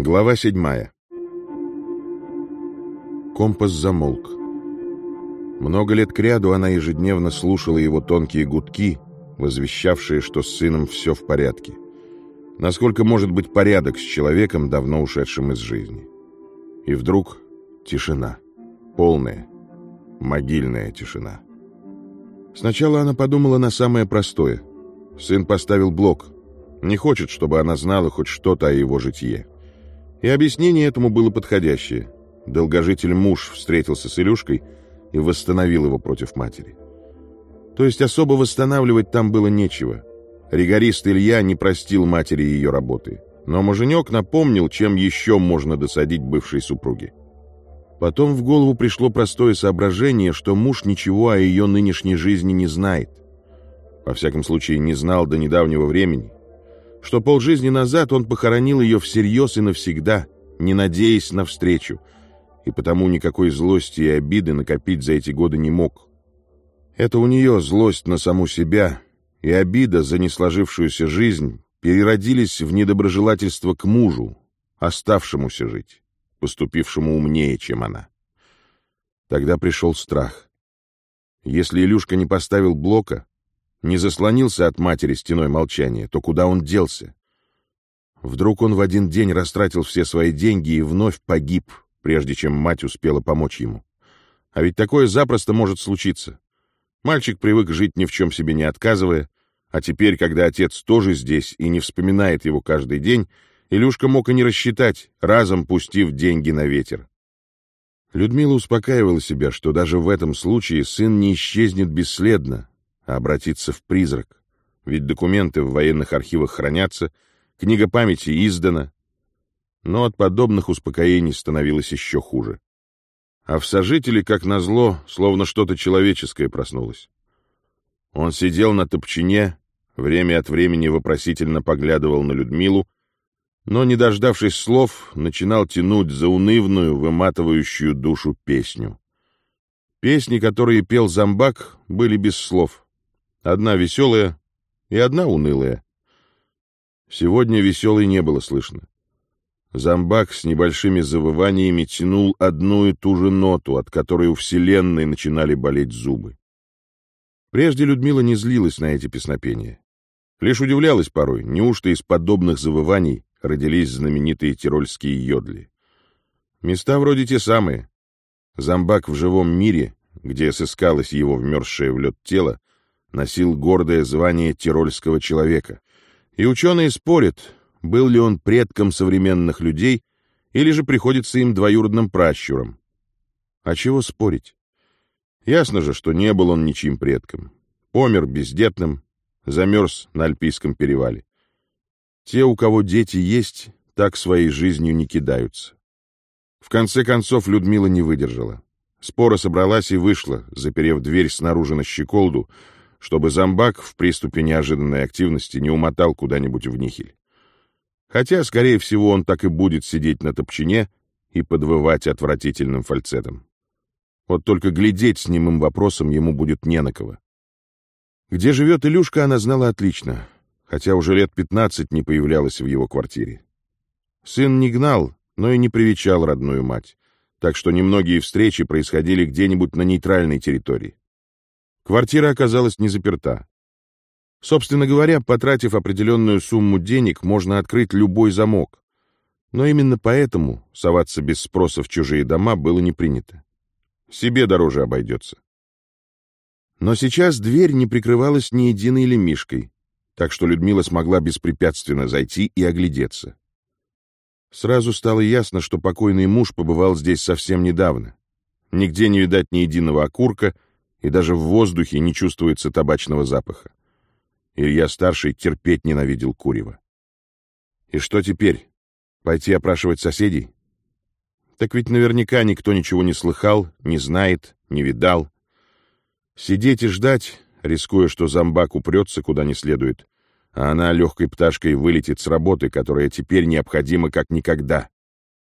Глава седьмая. Компас замолк. Много лет кряду она ежедневно слушала его тонкие гудки, возвещавшие, что с сыном все в порядке. Насколько может быть порядок с человеком, давно ушедшим из жизни. И вдруг тишина. Полная, могильная тишина. Сначала она подумала на самое простое. Сын поставил блок. Не хочет, чтобы она знала хоть что-то о его житье. И объяснение этому было подходящее. Долгожитель муж встретился с Илюшкой и восстановил его против матери. То есть особо восстанавливать там было нечего. Ригорист Илья не простил матери ее работы. Но муженек напомнил, чем еще можно досадить бывшей супруге. Потом в голову пришло простое соображение, что муж ничего о ее нынешней жизни не знает. Во всяком случае, не знал до недавнего времени что полжизни назад он похоронил ее всерьез и навсегда, не надеясь на встречу, и потому никакой злости и обиды накопить за эти годы не мог. Это у нее злость на саму себя и обида за несложившуюся жизнь переродились в недоброжелательство к мужу, оставшемуся жить, поступившему умнее, чем она. Тогда пришел страх. Если Илюшка не поставил блока, не заслонился от матери стеной молчания, то куда он делся? Вдруг он в один день растратил все свои деньги и вновь погиб, прежде чем мать успела помочь ему. А ведь такое запросто может случиться. Мальчик привык жить ни в чем себе не отказывая, а теперь, когда отец тоже здесь и не вспоминает его каждый день, Илюшка мог и не рассчитать, разом пустив деньги на ветер. Людмила успокаивала себя, что даже в этом случае сын не исчезнет бесследно, а обратиться в призрак. Ведь документы в военных архивах хранятся, книга памяти издана. Но от подобных успокоений становилось еще хуже. А в сожителе, как назло, словно что-то человеческое проснулось. Он сидел на топчине, время от времени вопросительно поглядывал на Людмилу, но, не дождавшись слов, начинал тянуть заунывную, выматывающую душу песню. Песни, которые пел зомбак, были без слов. Одна веселая и одна унылая. Сегодня веселой не было слышно. Зомбак с небольшими завываниями тянул одну и ту же ноту, от которой у Вселенной начинали болеть зубы. Прежде Людмила не злилась на эти песнопения. Лишь удивлялась порой, неужто из подобных завываний родились знаменитые тирольские йодли. Места вроде те самые. Зомбак в живом мире, где сыскалось его вмерзшее в лед тело, носил гордое звание тирольского человека. И ученые спорят, был ли он предком современных людей или же приходится им двоюродным пращуром. А чего спорить? Ясно же, что не был он ничьим предком. Помер бездетным, замерз на Альпийском перевале. Те, у кого дети есть, так своей жизнью не кидаются. В конце концов Людмила не выдержала. Спора собралась и вышла, заперев дверь снаружи на щеколду, чтобы зомбак в приступе неожиданной активности не умотал куда-нибудь в нихель. Хотя, скорее всего, он так и будет сидеть на топчине и подвывать отвратительным фальцетом. Вот только глядеть с немым вопросом ему будет не на кого. Где живет Илюшка, она знала отлично, хотя уже лет пятнадцать не появлялась в его квартире. Сын не гнал, но и не привечал родную мать, так что немногие встречи происходили где-нибудь на нейтральной территории. Квартира оказалась не заперта. Собственно говоря, потратив определенную сумму денег, можно открыть любой замок. Но именно поэтому соваться без спроса в чужие дома было не принято. Себе дороже обойдется. Но сейчас дверь не прикрывалась ни единой лемишкой, так что Людмила смогла беспрепятственно зайти и оглядеться. Сразу стало ясно, что покойный муж побывал здесь совсем недавно. Нигде не видать ни единого окурка — и даже в воздухе не чувствуется табачного запаха. Илья-старший терпеть ненавидел курева. И что теперь? Пойти опрашивать соседей? Так ведь наверняка никто ничего не слыхал, не знает, не видал. Сидеть и ждать, рискуя, что зомбак упрется куда не следует, а она легкой пташкой вылетит с работы, которая теперь необходима как никогда.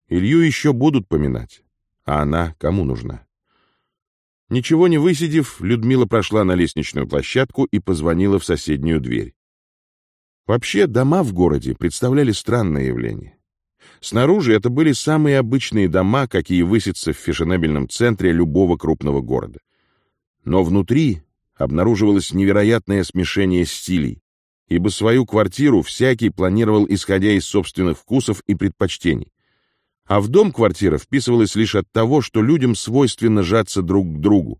Илью еще будут поминать, а она кому нужна? Ничего не высидев, Людмила прошла на лестничную площадку и позвонила в соседнюю дверь. Вообще, дома в городе представляли странное явление. Снаружи это были самые обычные дома, какие высятся в фешенебельном центре любого крупного города. Но внутри обнаруживалось невероятное смешение стилей, ибо свою квартиру всякий планировал исходя из собственных вкусов и предпочтений. А в дом квартира вписывалась лишь от того, что людям свойственно жаться друг к другу,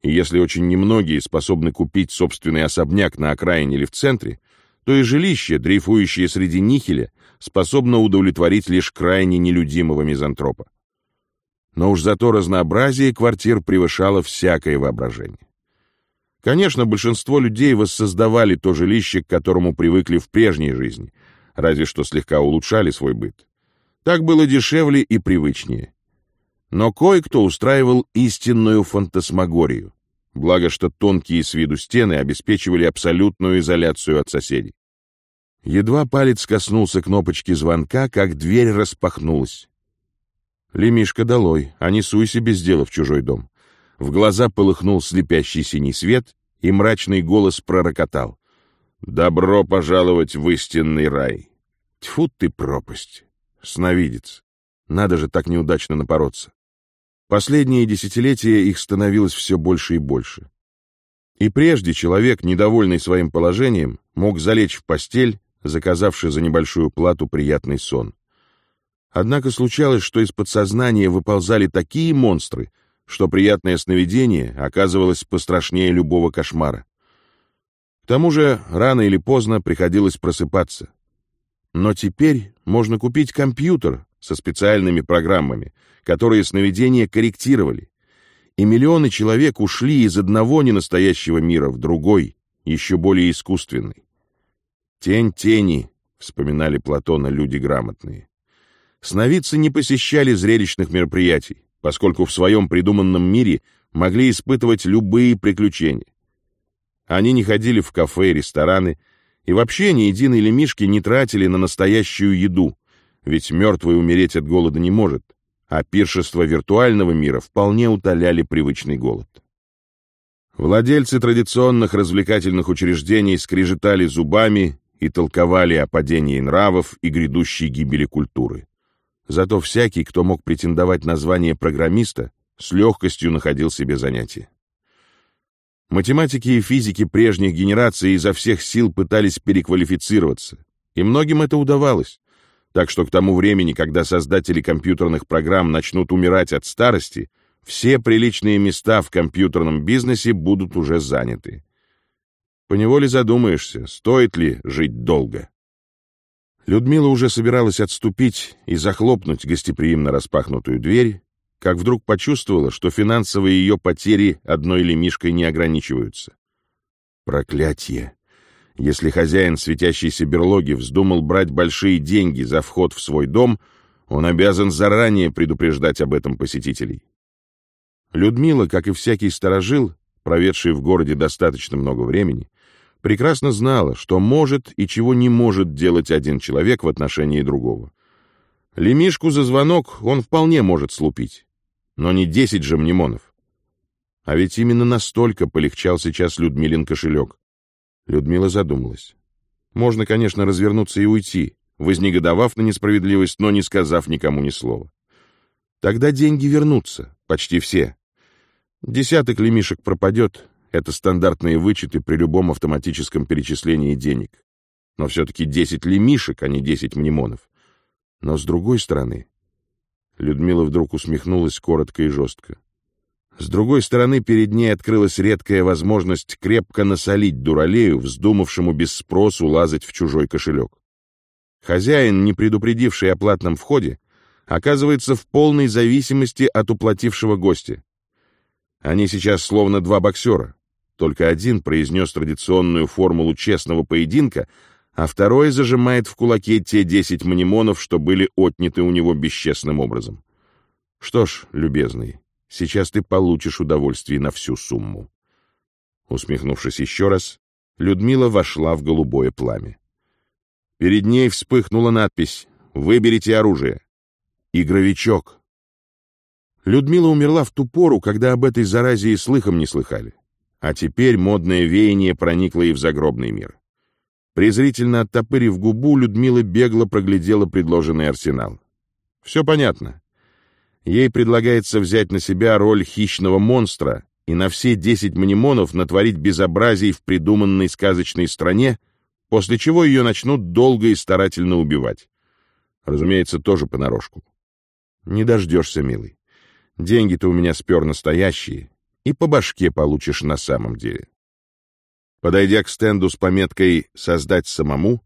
и если очень немногие способны купить собственный особняк на окраине или в центре, то и жилище, дрейфующее среди нихеля, способно удовлетворить лишь крайне нелюдимого мизантропа. Но уж зато разнообразие квартир превышало всякое воображение. Конечно, большинство людей воссоздавали то жилище, к которому привыкли в прежней жизни, разве что слегка улучшали свой быт. Так было дешевле и привычнее. Но кое-кто устраивал истинную фантасмагорию, благо что тонкие с виду стены обеспечивали абсолютную изоляцию от соседей. Едва палец коснулся кнопочки звонка, как дверь распахнулась. Лемишка долой, а не суйся без дела в чужой дом. В глаза полыхнул слепящий синий свет, и мрачный голос пророкотал. «Добро пожаловать в истинный рай!» Тьфу ты пропасть! Сновидец! Надо же так неудачно напороться. Последние десятилетия их становилось все больше и больше. И прежде человек, недовольный своим положением, мог залечь в постель, заказавший за небольшую плату приятный сон. Однако случалось, что из подсознания выползали такие монстры, что приятное сновидение оказывалось пострашнее любого кошмара. К тому же рано или поздно приходилось просыпаться. Но теперь можно купить компьютер со специальными программами, которые сновидения корректировали, и миллионы человек ушли из одного ненастоящего мира в другой, еще более искусственный. «Тень тени», — вспоминали Платона люди грамотные. Сновидцы не посещали зрелищных мероприятий, поскольку в своем придуманном мире могли испытывать любые приключения. Они не ходили в кафе и рестораны, и вообще ни единой лемишки не тратили на настоящую еду, ведь мертвый умереть от голода не может, а пиршества виртуального мира вполне утоляли привычный голод. Владельцы традиционных развлекательных учреждений скрежетали зубами и толковали о падении нравов и грядущей гибели культуры. Зато всякий, кто мог претендовать на звание программиста, с легкостью находил себе занятие. Математики и физики прежних генераций изо всех сил пытались переквалифицироваться, и многим это удавалось. Так что к тому времени, когда создатели компьютерных программ начнут умирать от старости, все приличные места в компьютерном бизнесе будут уже заняты. Поневоле задумаешься, стоит ли жить долго. Людмила уже собиралась отступить и захлопнуть гостеприимно распахнутую дверь, как вдруг почувствовала, что финансовые ее потери одной лемишкой не ограничиваются. Проклятье! Если хозяин светящейся берлоги вздумал брать большие деньги за вход в свой дом, он обязан заранее предупреждать об этом посетителей. Людмила, как и всякий сторожил, проведший в городе достаточно много времени, прекрасно знала, что может и чего не может делать один человек в отношении другого. Лемишку за звонок он вполне может слупить, но не десять же мнемонов. А ведь именно настолько полегчал сейчас Людмилин кошелек. Людмила задумалась. Можно, конечно, развернуться и уйти, вознегодовав на несправедливость, но не сказав никому ни слова. Тогда деньги вернутся, почти все. Десяток лемишек пропадет, это стандартные вычеты при любом автоматическом перечислении денег. Но все-таки 10 лемишек, а не 10 мнемонов. Но с другой стороны... Людмила вдруг усмехнулась коротко и жестко. С другой стороны, перед ней открылась редкая возможность крепко насолить дуралею, вздумавшему без спросу лазать в чужой кошелек. Хозяин, не предупредивший о платном входе, оказывается в полной зависимости от уплатившего гостя. Они сейчас словно два боксера. Только один произнес традиционную формулу честного поединка, а второй зажимает в кулаке те десять мнемонов, что были отняты у него бесчестным образом. Что ж, любезный, сейчас ты получишь удовольствие на всю сумму. Усмехнувшись еще раз, Людмила вошла в голубое пламя. Перед ней вспыхнула надпись «Выберите оружие». Игровичок. Людмила умерла в ту пору, когда об этой заразе и слыхом не слыхали. А теперь модное веяние проникло и в загробный мир. Презрительно оттопырив губу, Людмила бегло проглядела предложенный арсенал. Все понятно. Ей предлагается взять на себя роль хищного монстра и на все десять мнемонов натворить безобразий в придуманной сказочной стране, после чего ее начнут долго и старательно убивать. Разумеется, тоже понарошку. Не дождешься, милый. Деньги-то у меня спер настоящие, и по башке получишь на самом деле. Подойдя к стенду с пометкой «Создать самому»,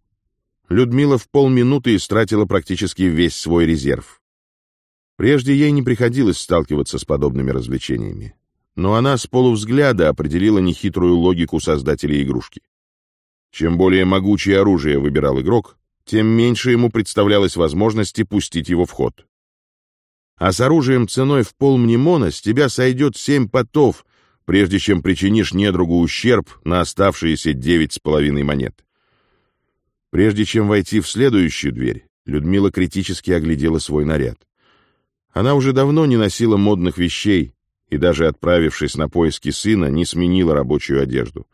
Людмила в полминуты истратила практически весь свой резерв. Прежде ей не приходилось сталкиваться с подобными развлечениями, но она с полувзгляда определила нехитрую логику создателей игрушки. Чем более могучее оружие выбирал игрок, тем меньше ему представлялось возможности пустить его в ход. А с оружием ценой в полмнемона с тебя сойдет семь потов, прежде чем причинишь недругу ущерб на оставшиеся девять с половиной монет. Прежде чем войти в следующую дверь, Людмила критически оглядела свой наряд. Она уже давно не носила модных вещей и даже отправившись на поиски сына, не сменила рабочую одежду.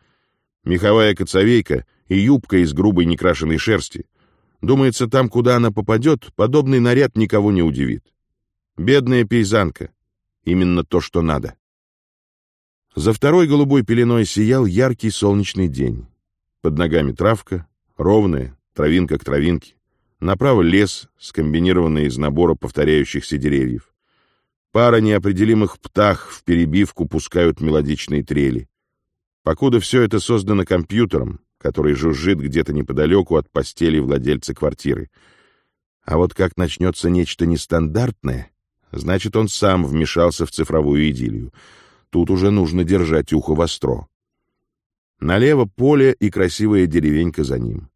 Меховая коцовейка и юбка из грубой некрашенной шерсти. Думается, там, куда она попадет, подобный наряд никого не удивит. Бедная пейзанка. Именно то, что надо. За второй голубой пеленой сиял яркий солнечный день. Под ногами травка, ровная, травинка к травинке. Направо лес, скомбинированный из набора повторяющихся деревьев. Пара неопределимых птах в перебивку пускают мелодичные трели. Покуда все это создано компьютером, который жужжит где-то неподалеку от постели владельца квартиры. А вот как начнется нечто нестандартное, значит, он сам вмешался в цифровую идиллию. Тут уже нужно держать ухо востро. Налево поле и красивая деревенька за ним.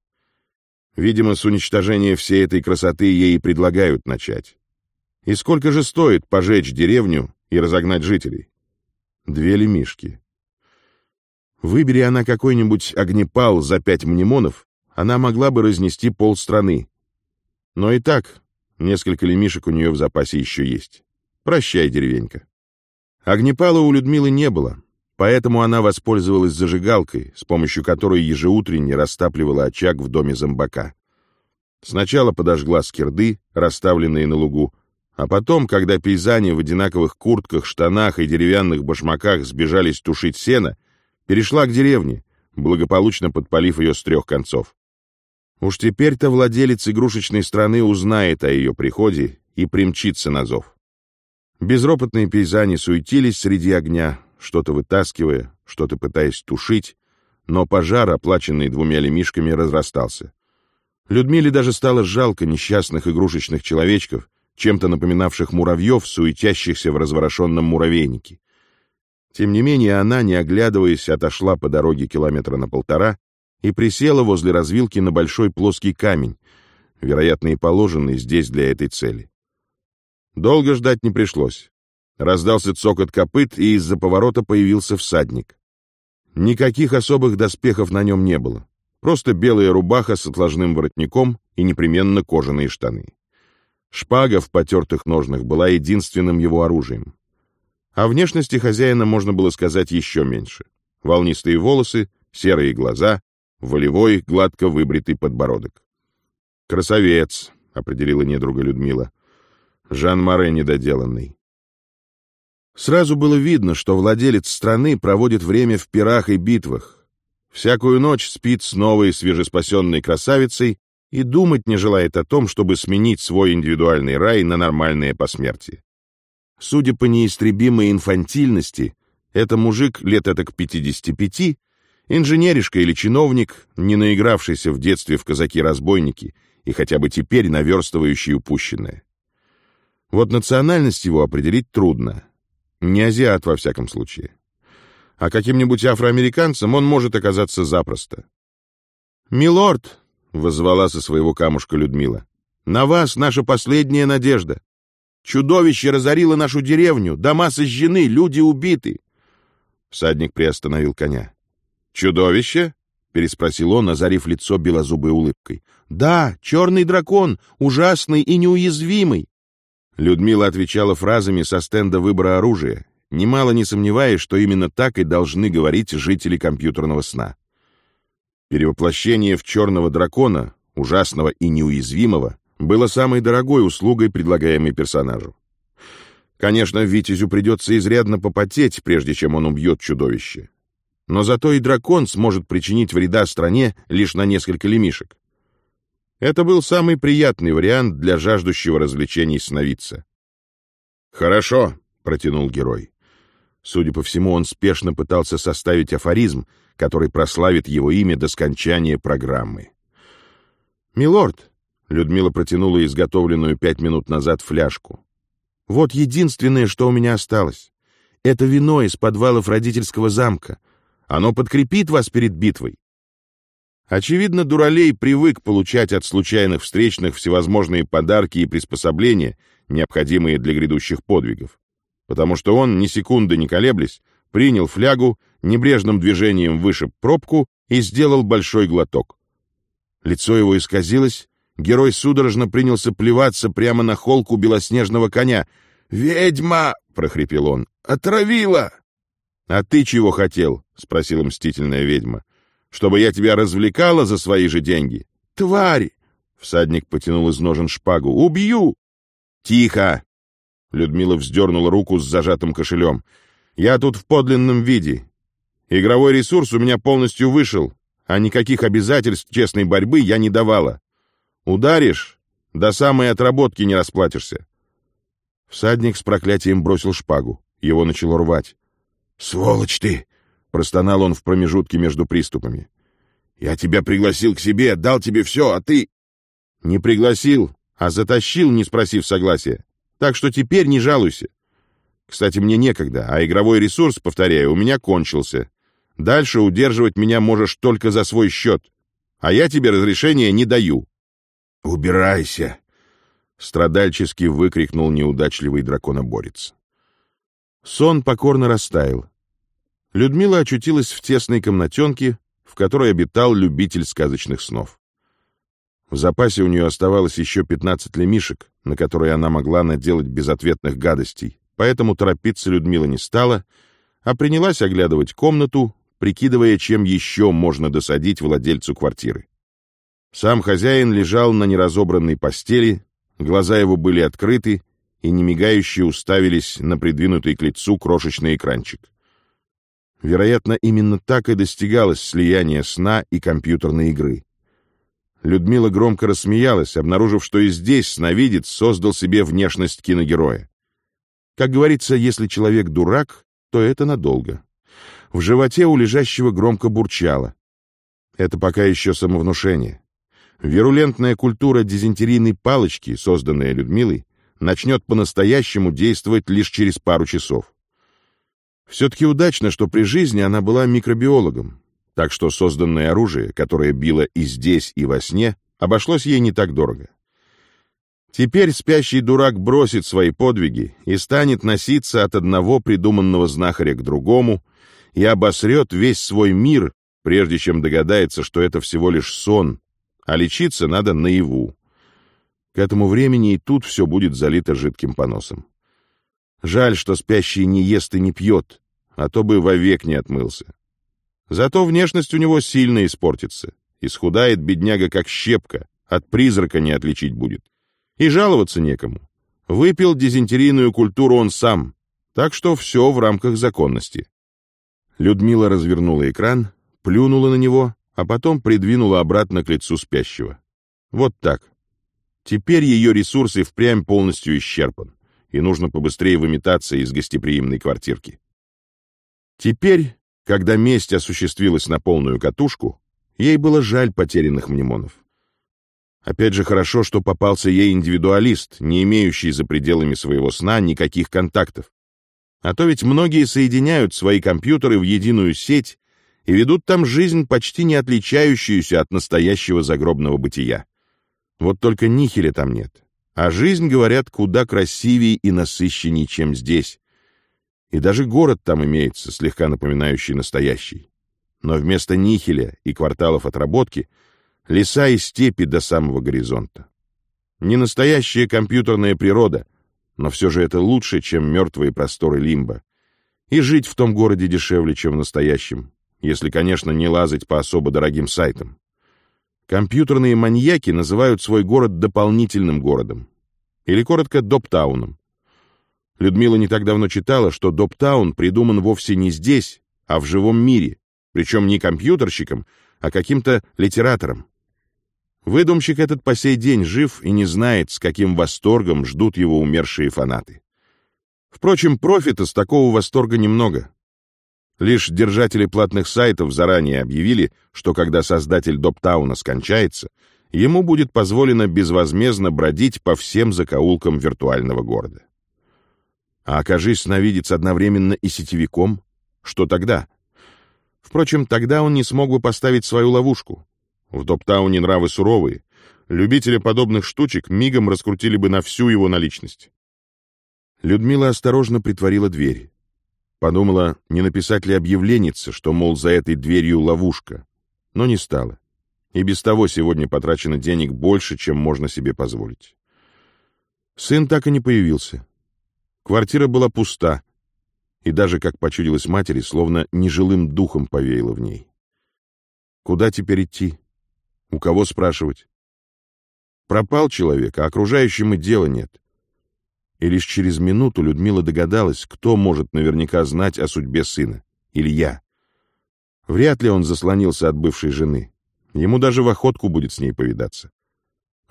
Видимо, с уничтожения всей этой красоты ей предлагают начать. И сколько же стоит пожечь деревню и разогнать жителей? Две лемишки. Выбери она какой-нибудь огнепал за пять мнемонов, она могла бы разнести полстраны. Но и так несколько лемишек у нее в запасе еще есть. Прощай, деревенька. Огнепала у Людмилы не было, Поэтому она воспользовалась зажигалкой, с помощью которой ежеутренне растапливала очаг в доме зомбака. Сначала подожгла скирды, расставленные на лугу, а потом, когда пейзане в одинаковых куртках, штанах и деревянных башмаках сбежались тушить сено, перешла к деревне, благополучно подпалив ее с трех концов. Уж теперь-то владелец игрушечной страны узнает о ее приходе и примчится на зов. Безропотные пейзане суетились среди огня, что-то вытаскивая, что-то пытаясь тушить, но пожар, оплаченный двумя лемишками, разрастался. Людмиле даже стало жалко несчастных игрушечных человечков, чем-то напоминавших муравьев, суетящихся в разворошенном муравейнике. Тем не менее, она, не оглядываясь, отошла по дороге километра на полтора и присела возле развилки на большой плоский камень, вероятно, и положенный здесь для этой цели. Долго ждать не пришлось. Раздался цокот копыт, и из-за поворота появился всадник. Никаких особых доспехов на нем не было. Просто белая рубаха с отложным воротником и непременно кожаные штаны. Шпага в потертых ножнах была единственным его оружием. О внешности хозяина можно было сказать еще меньше. Волнистые волосы, серые глаза, волевой, гладко выбритый подбородок. «Красавец», — определила недруга Людмила. «Жан Море недоделанный. Сразу было видно, что владелец страны проводит время в пирах и битвах. Всякую ночь спит с новой свежеспасенной красавицей и думать не желает о том, чтобы сменить свой индивидуальный рай на нормальное посмертие. Судя по неистребимой инфантильности, это мужик лет этак 55, инженеришка или чиновник, не наигравшийся в детстве в казаки-разбойники и хотя бы теперь наверстывающий упущенное. Вот национальность его определить трудно, не азиат, во всяком случае. А каким-нибудь афроамериканцем он может оказаться запросто. «Милорд!» — воззвала со своего камушка Людмила. «На вас наша последняя надежда. Чудовище разорило нашу деревню, дома сожжены, люди убиты». Всадник приостановил коня. «Чудовище?» — переспросил он, озарив лицо белозубой улыбкой. «Да, черный дракон, ужасный и неуязвимый. Людмила отвечала фразами со стенда выбора оружия, немало не сомневаясь, что именно так и должны говорить жители компьютерного сна. Перевоплощение в черного дракона, ужасного и неуязвимого, было самой дорогой услугой, предлагаемой персонажу. Конечно, Витязю придется изрядно попотеть, прежде чем он убьет чудовище. Но зато и дракон сможет причинить вреда стране лишь на несколько лемишек. Это был самый приятный вариант для жаждущего развлечений сновидца. «Хорошо», — протянул герой. Судя по всему, он спешно пытался составить афоризм, который прославит его имя до скончания программы. «Милорд», — Людмила протянула изготовленную пять минут назад фляжку, — «вот единственное, что у меня осталось. Это вино из подвалов родительского замка. Оно подкрепит вас перед битвой». Очевидно, Дуралей привык получать от случайных встречных всевозможные подарки и приспособления, необходимые для грядущих подвигов потому что он, ни секунды не колеблясь, принял флягу, небрежным движением вышиб пробку и сделал большой глоток. Лицо его исказилось, герой судорожно принялся плеваться прямо на холку белоснежного коня. «Ведьма!» — прохрипел он. «Отравила!» «А ты чего хотел?» — спросила мстительная ведьма. «Чтобы я тебя развлекала за свои же деньги?» «Тварь!» — всадник потянул из ножен шпагу. «Убью!» «Тихо!» Людмила вздернула руку с зажатым кошелем. «Я тут в подлинном виде. Игровой ресурс у меня полностью вышел, а никаких обязательств честной борьбы я не давала. Ударишь, до самой отработки не расплатишься». Всадник с проклятием бросил шпагу. Его начало рвать. «Сволочь ты!» — простонал он в промежутке между приступами. «Я тебя пригласил к себе, дал тебе все, а ты...» «Не пригласил, а затащил, не спросив согласия. Так что теперь не жалуйся. Кстати, мне некогда, а игровой ресурс, повторяю, у меня кончился. Дальше удерживать меня можешь только за свой счет. А я тебе разрешения не даю. «Убирайся!» — страдальчески выкрикнул неудачливый драконоборец. Сон покорно растаял. Людмила очутилась в тесной комнатенке, в которой обитал любитель сказочных снов. В запасе у нее оставалось еще 15 лемишек, на которые она могла наделать безответных гадостей, поэтому торопиться Людмила не стала, а принялась оглядывать комнату, прикидывая, чем еще можно досадить владельцу квартиры. Сам хозяин лежал на неразобранной постели, глаза его были открыты и немигающие уставились на придвинутый к лицу крошечный экранчик. Вероятно, именно так и достигалось слияние сна и компьютерной игры. Людмила громко рассмеялась, обнаружив, что и здесь сновидец создал себе внешность киногероя. Как говорится, если человек дурак, то это надолго. В животе у лежащего громко бурчало. Это пока еще самовнушение. Вирулентная культура дизентерийной палочки, созданная Людмилой, начнет по-настоящему действовать лишь через пару часов. Все-таки удачно, что при жизни она была микробиологом, так что созданное оружие, которое било и здесь, и во сне, обошлось ей не так дорого. Теперь спящий дурак бросит свои подвиги и станет носиться от одного придуманного знахаря к другому и обосрет весь свой мир, прежде чем догадается, что это всего лишь сон, а лечиться надо наяву. К этому времени и тут все будет залито жидким поносом. Жаль, что спящий не ест и не пьет, а то бы вовек не отмылся. Зато внешность у него сильно испортится. Исхудает бедняга как щепка, от призрака не отличить будет. И жаловаться некому. Выпил дизентерийную культуру он сам, так что все в рамках законности. Людмила развернула экран, плюнула на него, а потом придвинула обратно к лицу спящего. Вот так. Теперь ее ресурсы впрямь полностью исчерпан, и нужно побыстрее выметаться из гостеприимной квартирки. Теперь когда месть осуществилась на полную катушку, ей было жаль потерянных мнемонов. Опять же хорошо, что попался ей индивидуалист, не имеющий за пределами своего сна никаких контактов. А то ведь многие соединяют свои компьютеры в единую сеть и ведут там жизнь, почти не отличающуюся от настоящего загробного бытия. Вот только нихеля там нет. А жизнь, говорят, куда красивее и насыщеннее, чем здесь. И даже город там имеется, слегка напоминающий настоящий. Но вместо нихеля и кварталов отработки — леса и степи до самого горизонта. Не настоящая компьютерная природа, но все же это лучше, чем мертвые просторы Лимба. И жить в том городе дешевле, чем в настоящем. если, конечно, не лазать по особо дорогим сайтам. Компьютерные маньяки называют свой город дополнительным городом. Или коротко Доптауном. Людмила не так давно читала, что Доптаун придуман вовсе не здесь, а в живом мире, причем не компьютерщиком, а каким-то литератором. Выдумщик этот по сей день жив и не знает, с каким восторгом ждут его умершие фанаты. Впрочем, профита с такого восторга немного. Лишь держатели платных сайтов заранее объявили, что когда создатель Доптауна скончается, ему будет позволено безвозмездно бродить по всем закоулкам виртуального города. А окажись сновидец одновременно и сетевиком, что тогда? Впрочем, тогда он не смог бы поставить свою ловушку. В Доптауне нравы суровые. Любители подобных штучек мигом раскрутили бы на всю его наличность. Людмила осторожно притворила дверь. Подумала, не написать ли объявленнице, что, мол, за этой дверью ловушка. Но не стала. И без того сегодня потрачено денег больше, чем можно себе позволить. Сын так и не появился. Квартира была пуста, и даже, как почудилось матери, словно нежилым духом повеяло в ней. Куда теперь идти? У кого спрашивать? Пропал человек, а окружающим и дела нет. И лишь через минуту Людмила догадалась, кто может наверняка знать о судьбе сына. Илья. Вряд ли он заслонился от бывшей жены. Ему даже в охотку будет с ней повидаться.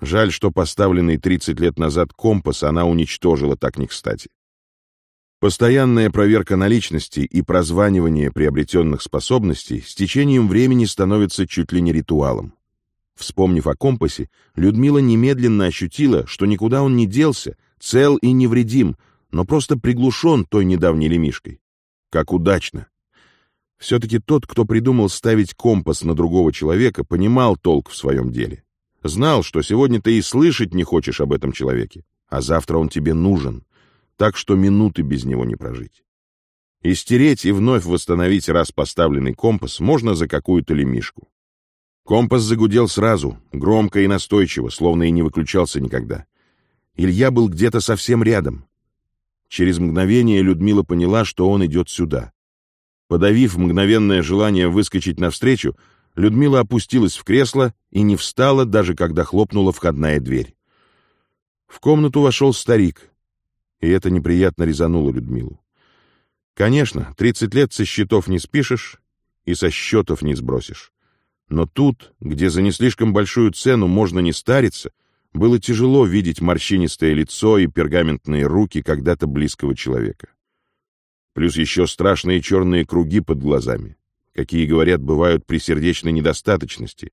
Жаль, что поставленный 30 лет назад компас она уничтожила так не кстати. Постоянная проверка наличности и прозванивание приобретенных способностей с течением времени становится чуть ли не ритуалом. Вспомнив о компасе, Людмила немедленно ощутила, что никуда он не делся, цел и невредим, но просто приглушен той недавней лемишкой. Как удачно! Все-таки тот, кто придумал ставить компас на другого человека, понимал толк в своем деле. Знал, что сегодня ты и слышать не хочешь об этом человеке, а завтра он тебе нужен так что минуты без него не прожить. И стереть и вновь восстановить раз поставленный компас можно за какую-то лемишку. Компас загудел сразу, громко и настойчиво, словно и не выключался никогда. Илья был где-то совсем рядом. Через мгновение Людмила поняла, что он идет сюда. Подавив мгновенное желание выскочить навстречу, Людмила опустилась в кресло и не встала, даже когда хлопнула входная дверь. В комнату вошел старик, и это неприятно резануло Людмилу. Конечно, 30 лет со счетов не спишешь и со счетов не сбросишь. Но тут, где за не слишком большую цену можно не стариться, было тяжело видеть морщинистое лицо и пергаментные руки когда-то близкого человека. Плюс еще страшные черные круги под глазами, какие, говорят, бывают при сердечной недостаточности,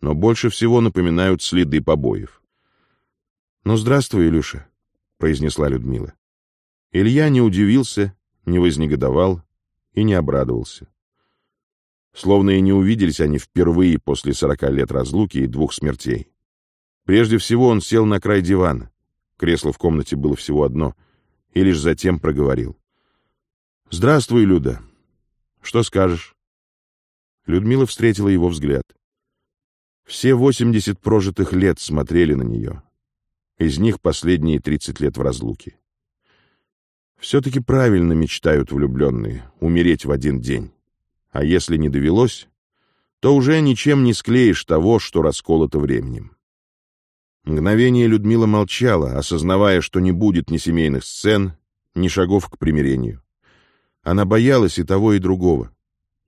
но больше всего напоминают следы побоев. «Ну, здравствуй, Илюша», — произнесла Людмила. Илья не удивился, не вознегодовал и не обрадовался. Словно и не увиделись они впервые после сорока лет разлуки и двух смертей. Прежде всего он сел на край дивана. Кресло в комнате было всего одно, и лишь затем проговорил. «Здравствуй, Люда. Что скажешь?» Людмила встретила его взгляд. Все восемьдесят прожитых лет смотрели на нее, из них последние 30 лет в разлуке. Все-таки правильно мечтают влюбленные умереть в один день. А если не довелось, то уже ничем не склеишь того, что расколото временем. Мгновение Людмила молчала, осознавая, что не будет ни семейных сцен, ни шагов к примирению. Она боялась и того, и другого.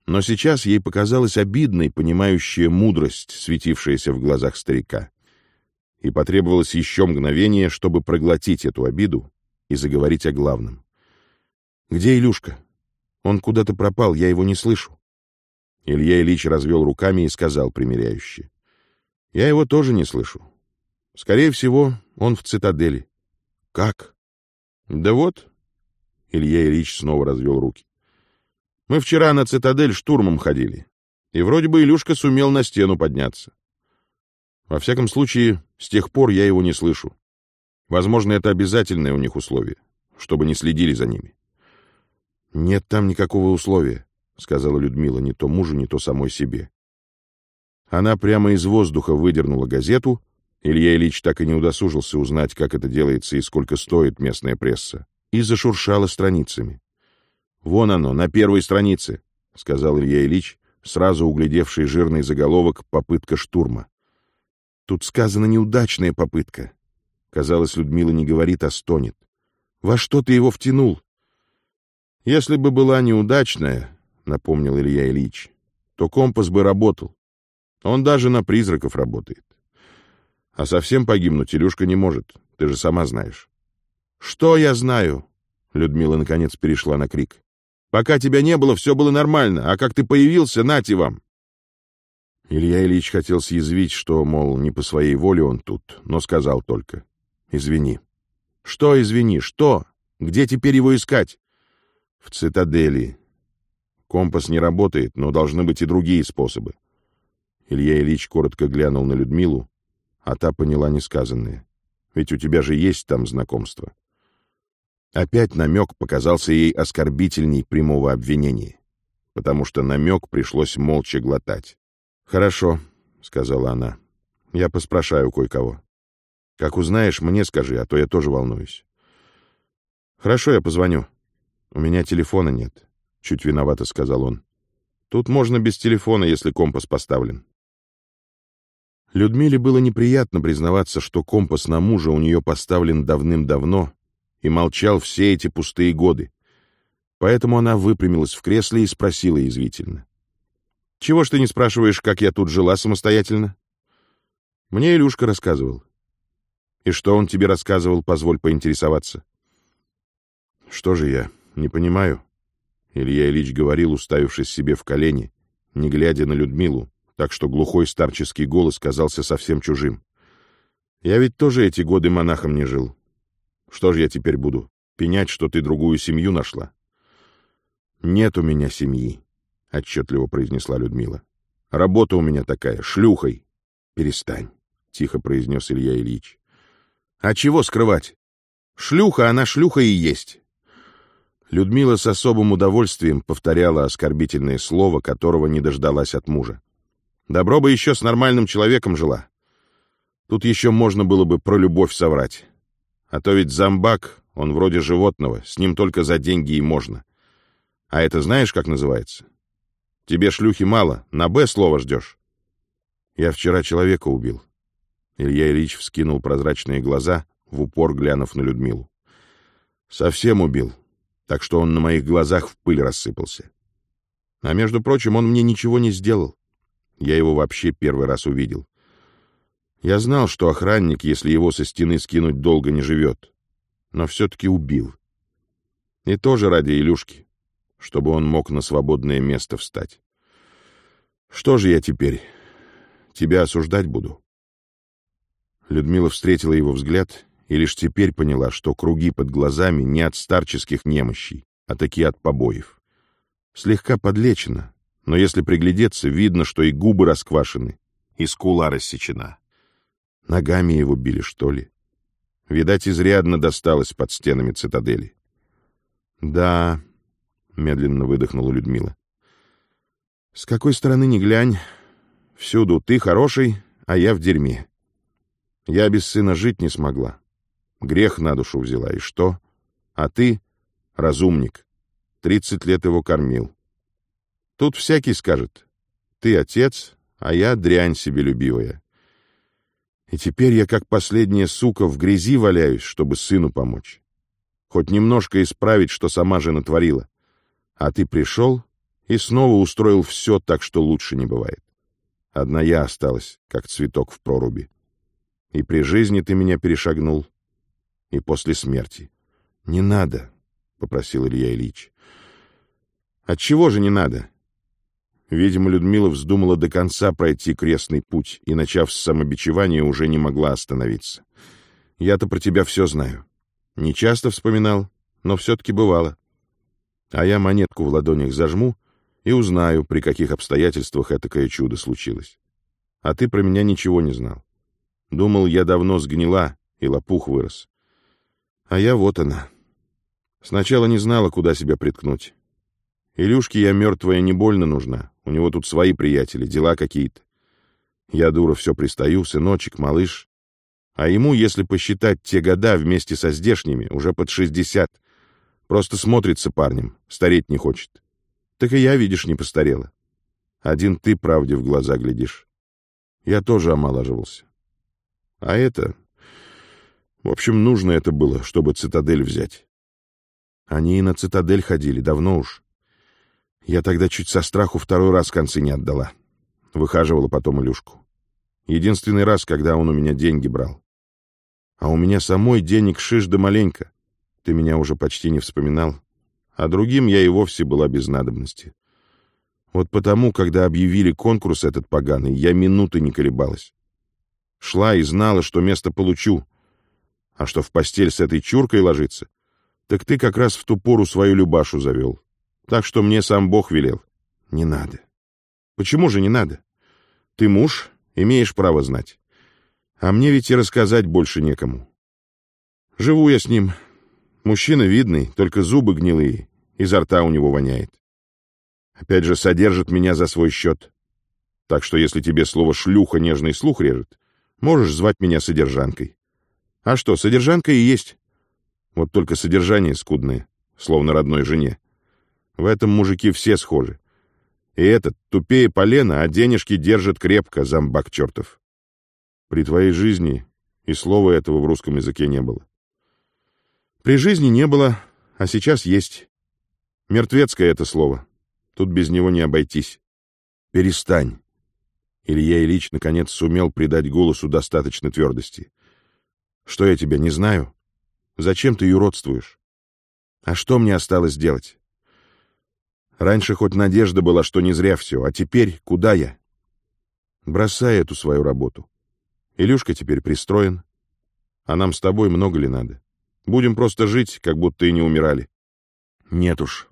Но сейчас ей показалась обидной понимающая мудрость, светившаяся в глазах старика и потребовалось еще мгновение, чтобы проглотить эту обиду и заговорить о главном. «Где Илюшка? Он куда-то пропал, я его не слышу». Илья Ильич развел руками и сказал примиряюще. «Я его тоже не слышу. Скорее всего, он в цитадели». «Как?» «Да вот». Илья Ильич снова развел руки. «Мы вчера на цитадель штурмом ходили, и вроде бы Илюшка сумел на стену подняться. Во всяком случае, с тех пор я его не слышу. Возможно, это обязательное у них условие, чтобы не следили за ними. «Нет там никакого условия», — сказала Людмила не то мужу, не то самой себе. Она прямо из воздуха выдернула газету, Илья Ильич так и не удосужился узнать, как это делается и сколько стоит местная пресса, и зашуршала страницами. «Вон оно, на первой странице», — сказал Илья Ильич, сразу углядевший жирный заголовок «Попытка штурма». Тут сказано «неудачная попытка». Казалось, Людмила не говорит, а стонет. «Во что ты его втянул?» «Если бы была неудачная, — напомнил Илья Ильич, — то компас бы работал. Он даже на призраков работает. А совсем погибнуть Илюшка не может, ты же сама знаешь. «Что я знаю?» — Людмила наконец перешла на крик. «Пока тебя не было, все было нормально, а как ты появился, нате вам!» Илья Ильич хотел съязвить, что, мол, не по своей воле он тут, но сказал только «Извини». «Что извини? Что? Где теперь его искать?» «В цитадели. Компас не работает, но должны быть и другие способы». Илья Ильич коротко глянул на Людмилу, а та поняла несказанное. «Ведь у тебя же есть там знакомство». Опять намек показался ей оскорбительней прямого обвинения, потому что намек пришлось молча глотать. «Хорошо», — сказала она, — «я поспрашаю кое-кого. Как узнаешь, мне скажи, а то я тоже волнуюсь». «Хорошо, я позвоню. У меня телефона нет», — чуть виновато сказал он. «Тут можно без телефона, если компас поставлен». Людмиле было неприятно признаваться, что компас на мужа у нее поставлен давным-давно, и молчал все эти пустые годы. Поэтому она выпрямилась в кресле и спросила язвительно. «Чего ж ты не спрашиваешь, как я тут жила самостоятельно?» Мне Илюшка рассказывал. «И что он тебе рассказывал, позволь поинтересоваться?» «Что же я, не понимаю?» Илья Ильич говорил, уставившись себе в колени, не глядя на Людмилу, так что глухой старческий голос казался совсем чужим. «Я ведь тоже эти годы монахом не жил. Что же я теперь буду? Пенять, что ты другую семью нашла? Нет у меня семьи, отчетливо произнесла Людмила. Работа у меня такая, шлюхой. Перестань, тихо произнес Илья Ильич. А чего скрывать? Шлюха, она шлюха и есть. Людмила с особым удовольствием повторяла оскорбительное слово, которого не дождалась от мужа. Добро бы еще с нормальным человеком жила. Тут еще можно было бы про любовь соврать. А то ведь зомбак, он вроде животного, с ним только за деньги и можно. А это знаешь, как называется? Тебе шлюхи мало, на «Б» слово ждешь. Я вчера человека убил. Илья Ильич вскинул прозрачные глаза, в упор глянув на Людмилу. Совсем убил, так что он на моих глазах в пыль рассыпался. А между прочим, он мне ничего не сделал. Я его вообще первый раз увидел. Я знал, что охранник, если его со стены скинуть, долго не живет. Но все-таки убил. И тоже ради Илюшки, чтобы он мог на свободное место встать. Что же я теперь? Тебя осуждать буду? Людмила встретила его взгляд и лишь теперь поняла, что круги под глазами не от старческих немощей, а такие от побоев. Слегка подлечена, но если приглядеться, видно, что и губы расквашены, и скула рассечена. Ногами его били, что ли? Видать, изрядно досталось под стенами цитадели. «Да», — медленно выдохнула Людмила. «С какой стороны ни глянь, всюду ты хороший, а я в дерьме. Я без сына жить не смогла. Грех на душу взяла, и что? А ты — разумник. Тридцать лет его кормил. Тут всякий скажет, ты отец, а я дрянь себе любивая. И теперь я, как последняя сука, в грязи валяюсь, чтобы сыну помочь. Хоть немножко исправить, что сама же натворила. А ты пришел и снова устроил все так, что лучше не бывает. Одна я осталась, как цветок в проруби. И при жизни ты меня перешагнул, и после смерти. — Не надо, — попросил Илья Ильич. — Отчего же не надо? Видимо, Людмила вздумала до конца пройти крестный путь и, начав с самобичевания, уже не могла остановиться. «Я-то про тебя все знаю. Не часто вспоминал, но все-таки бывало. А я монетку в ладонях зажму и узнаю, при каких обстоятельствах этакое чудо случилось. А ты про меня ничего не знал. Думал, я давно сгнила, и лопух вырос. А я вот она. Сначала не знала, куда себя приткнуть. Илюшке я мертвая не больно нужна, у него тут свои приятели, дела какие-то. Я, дура, все пристаю, сыночек, малыш. А ему, если посчитать те года вместе со здешними, уже под шестьдесят. Просто смотрится парнем, стареть не хочет. Так и я, видишь, не постарела. Один ты правде в глаза глядишь. Я тоже омолаживался. А это... В общем, нужно это было, чтобы цитадель взять. Они и на цитадель ходили, давно уж. Я тогда чуть со страху второй раз концы не отдала. Выхаживала потом Илюшку. Единственный раз, когда он у меня деньги брал. А у меня самой денег шиш да маленько. Ты меня уже почти не вспоминал. А другим я и вовсе была без надобности. Вот потому, когда объявили конкурс этот поганый, я минуты не колебалась. Шла и знала, что место получу. А что в постель с этой чуркой ложиться, так ты как раз в ту пору свою Любашу завел. Так что мне сам Бог велел. Не надо. Почему же не надо? Ты муж, имеешь право знать. А мне ведь и рассказать больше некому. Живу я с ним. Мужчина видный, только зубы гнилые, изо рта у него воняет. Опять же, содержит меня за свой счет. Так что если тебе слово «шлюха» нежный слух режет, можешь звать меня содержанкой. А что, содержанка и есть. Вот только содержание скудное, словно родной жене. В этом мужики все схожи. И этот тупее полена, а денежки держит крепко, зомбак чертов. При твоей жизни и слова этого в русском языке не было. При жизни не было, а сейчас есть. Мертвецкое это слово. Тут без него не обойтись. Перестань. Илья Ильич наконец сумел придать голосу достаточно твердости. Что я тебя не знаю? Зачем ты юродствуешь? А что мне осталось делать? Раньше хоть надежда была, что не зря все, а теперь куда я? Бросай эту свою работу. Илюшка теперь пристроен. А нам с тобой много ли надо? Будем просто жить, как будто и не умирали. Нет уж,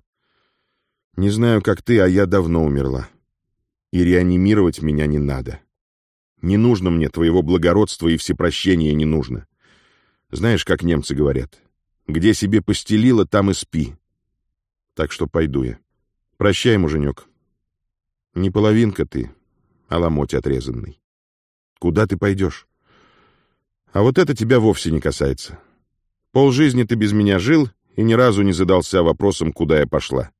не знаю, как ты, а я давно умерла. И реанимировать меня не надо. Не нужно мне твоего благородства и всепрощения не нужно. Знаешь, как немцы говорят, где себе постелила, там и спи. Так что пойду я. Прощай, муженек. Не половинка ты, а ломоть отрезанный. Куда ты пойдешь? А вот это тебя вовсе не касается. Пол жизни ты без меня жил и ни разу не задался вопросом, куда я пошла.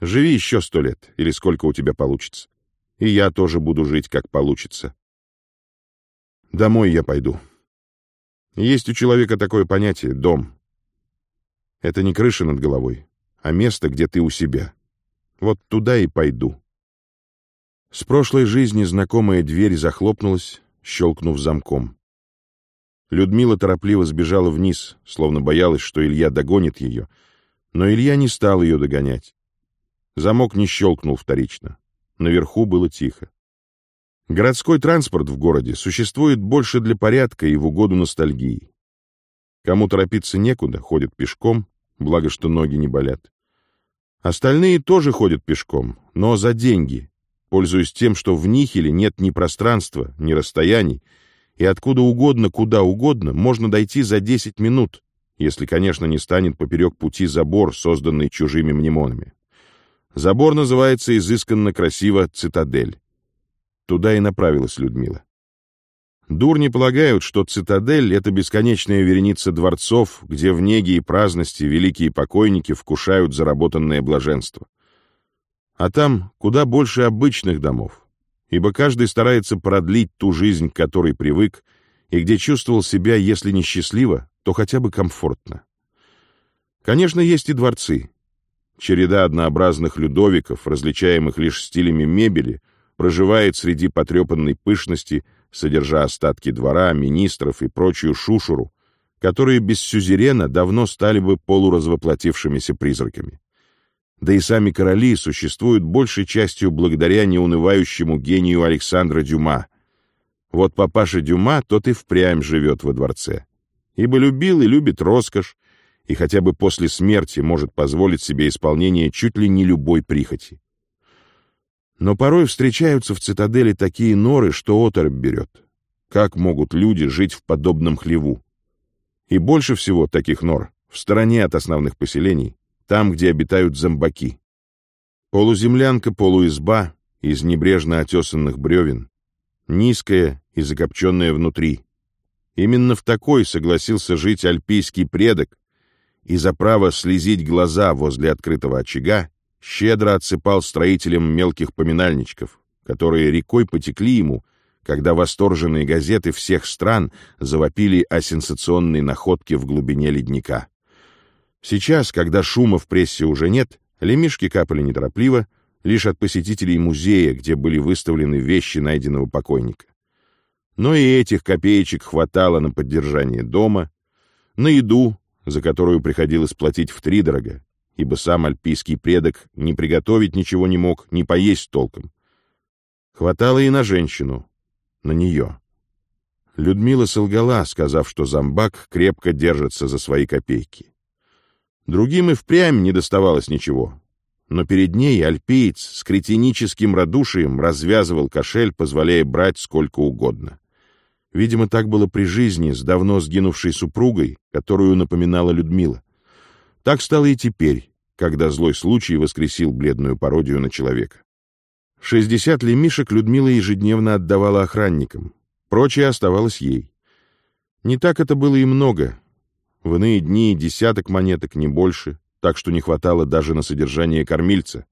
Живи еще сто лет, или сколько у тебя получится. И я тоже буду жить, как получится. Домой я пойду. Есть у человека такое понятие — дом. Это не крыша над головой, а место, где ты у себя. Вот туда и пойду. С прошлой жизни знакомая дверь захлопнулась, щелкнув замком. Людмила торопливо сбежала вниз, словно боялась, что Илья догонит ее, но Илья не стал ее догонять. Замок не щелкнул вторично. Наверху было тихо. Городской транспорт в городе существует больше для порядка и в угоду ностальгии. Кому торопиться некуда, ходят пешком, благо что ноги не болят. Остальные тоже ходят пешком, но за деньги, пользуясь тем, что в Нихеле нет ни пространства, ни расстояний, и откуда угодно, куда угодно, можно дойти за 10 минут, если, конечно, не станет поперек пути забор, созданный чужими мнемонами. Забор называется изысканно красиво «Цитадель». Туда и направилась Людмила. Дурни полагают, что цитадель — это бесконечная вереница дворцов, где в неге и праздности великие покойники вкушают заработанное блаженство. А там куда больше обычных домов, ибо каждый старается продлить ту жизнь, к которой привык, и где чувствовал себя, если не счастливо, то хотя бы комфортно. Конечно, есть и дворцы, Череда однообразных людовиков, различаемых лишь стилями мебели, проживает среди потрепанной пышности, содержа остатки двора, министров и прочую шушуру, которые без сюзерена давно стали бы полуразвоплотившимися призраками. Да и сами короли существуют большей частью благодаря неунывающему гению Александра Дюма. Вот папаша Дюма, тот и впрямь живет во дворце. Ибо любил и любит роскошь, и хотя бы после смерти может позволить себе исполнение чуть ли не любой прихоти. Но порой встречаются в цитадели такие норы, что оторопь берет. Как могут люди жить в подобном хлеву? И больше всего таких нор в стороне от основных поселений, там, где обитают зомбаки. Полуземлянка, полуизба из небрежно отесанных бревен, низкая и закопченная внутри. Именно в такой согласился жить альпийский предок, и за право слезить глаза возле открытого очага щедро отсыпал строителям мелких поминальничков, которые рекой потекли ему, когда восторженные газеты всех стран завопили о сенсационной находке в глубине ледника. Сейчас, когда шума в прессе уже нет, лемешки капали неторопливо, лишь от посетителей музея, где были выставлены вещи найденного покойника. Но и этих копеечек хватало на поддержание дома, на еду, за которую приходилось платить втридорога, ибо сам альпийский предок ни приготовить ничего не мог, ни поесть толком. Хватало и на женщину, на нее. Людмила солгала, сказав, что зомбак крепко держится за свои копейки. Другим и впрямь не доставалось ничего. Но перед ней альпиец с кретиническим радушием развязывал кошель, позволяя брать сколько угодно. Видимо, так было при жизни с давно сгинувшей супругой, которую напоминала Людмила. Так стало и теперь, когда злой случай воскресил бледную пародию на человека. Шестьдесят лемишек Людмила ежедневно отдавала охранникам, прочее оставалось ей. Не так это было и много, в иные дни десяток монеток, не больше, так что не хватало даже на содержание кормильца.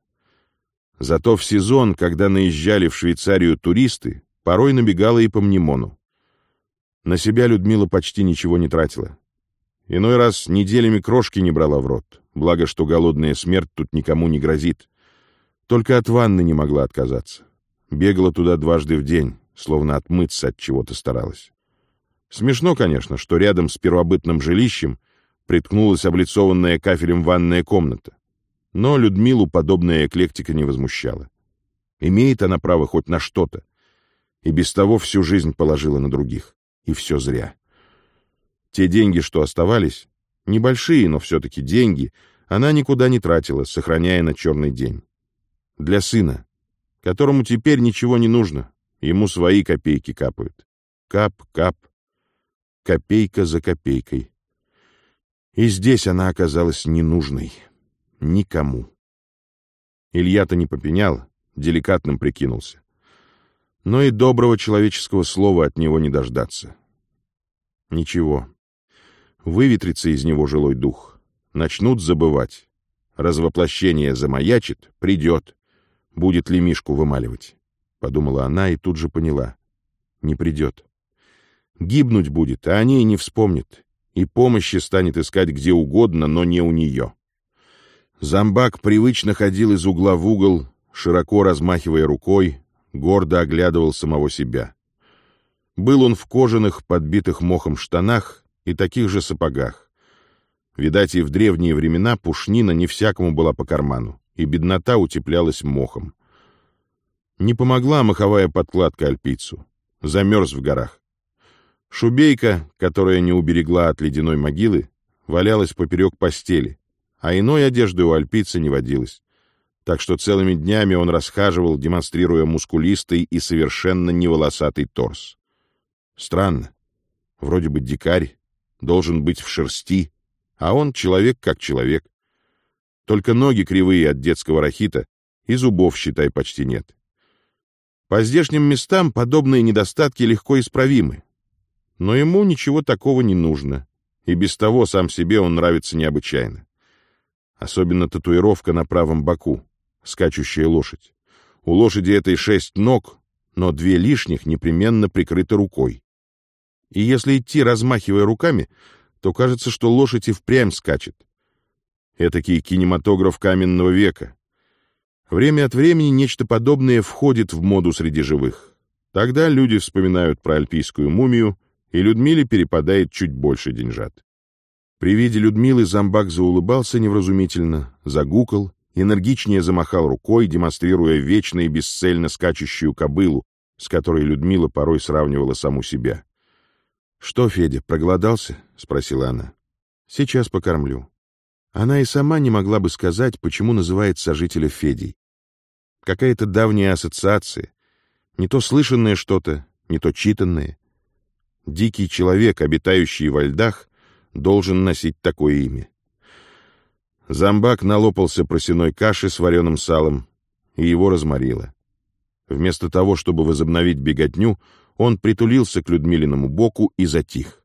Зато в сезон, когда наезжали в Швейцарию туристы, порой набегала и по мнемону. На себя Людмила почти ничего не тратила. Иной раз неделями крошки не брала в рот, благо что голодная смерть тут никому не грозит. Только от ванны не могла отказаться. Бегала туда дважды в день, словно отмыться от чего-то старалась. Смешно, конечно, что рядом с первобытным жилищем приткнулась облицованная кафелем ванная комната. Но Людмилу подобная эклектика не возмущала. Имеет она право хоть на что-то. И без того всю жизнь положила на других. И все зря. Те деньги, что оставались, небольшие, но все-таки деньги, она никуда не тратила, сохраняя на черный день. Для сына, которому теперь ничего не нужно, ему свои копейки капают. Кап, кап, копейка за копейкой. И здесь она оказалась ненужной. Никому. Илья-то не попенял, деликатным прикинулся. Но и доброго человеческого слова от него не дождаться. Ничего. Выветрится из него жилой дух. Начнут забывать. Развоплощение замаячит, придет. Будет ли Мишку вымаливать? Подумала она и тут же поняла. Не придет. Гибнуть будет, а о ней не вспомнит. И помощи станет искать где угодно, но не у нее. Зомбак привычно ходил из угла в угол, широко размахивая рукой, гордо оглядывал самого себя. Был он в кожаных, подбитых мохом штанах и таких же сапогах. Видать, и в древние времена пушнина не всякому была по карману, и беднота утеплялась мохом. Не помогла маховая подкладка альпийцу. Замерз в горах. Шубейка, которая не уберегла от ледяной могилы, валялась поперек постели, а иной одежды у альпийца не водилось. Так что целыми днями он расхаживал, демонстрируя мускулистый и совершенно неволосатый торс. Странно. Вроде бы дикарь, должен быть в шерсти, а он человек как человек. Только ноги кривые от детского рахита, и зубов, считай, почти нет. По здешним местам подобные недостатки легко исправимы, но ему ничего такого не нужно, и без того сам себе он нравится необычайно. Особенно татуировка на правом боку, скачущая лошадь. У лошади этой шесть ног, но две лишних непременно прикрыты рукой. И если идти, размахивая руками, то кажется, что лошадь и впрямь скачет. Этакий кинематограф каменного века. Время от времени нечто подобное входит в моду среди живых. Тогда люди вспоминают про альпийскую мумию и Людмиле перепадает чуть больше деньжат. При виде Людмилы зомбак заулыбался невразумительно, загукал, энергичнее замахал рукой, демонстрируя вечно и бесцельно скачущую кобылу, с которой Людмила порой сравнивала саму себя. «Что, Федя, проголодался?» — спросила она. «Сейчас покормлю». Она и сама не могла бы сказать, почему называет сожителя Федей. Какая-то давняя ассоциация. Не то слышанное что-то, не то читанное. Дикий человек, обитающий во льдах, должен носить такое имя. Зомбак налопался просеной каши с вареным салом, и его разморило. Вместо того, чтобы возобновить беготню, он притулился к Людмилиному боку и затих.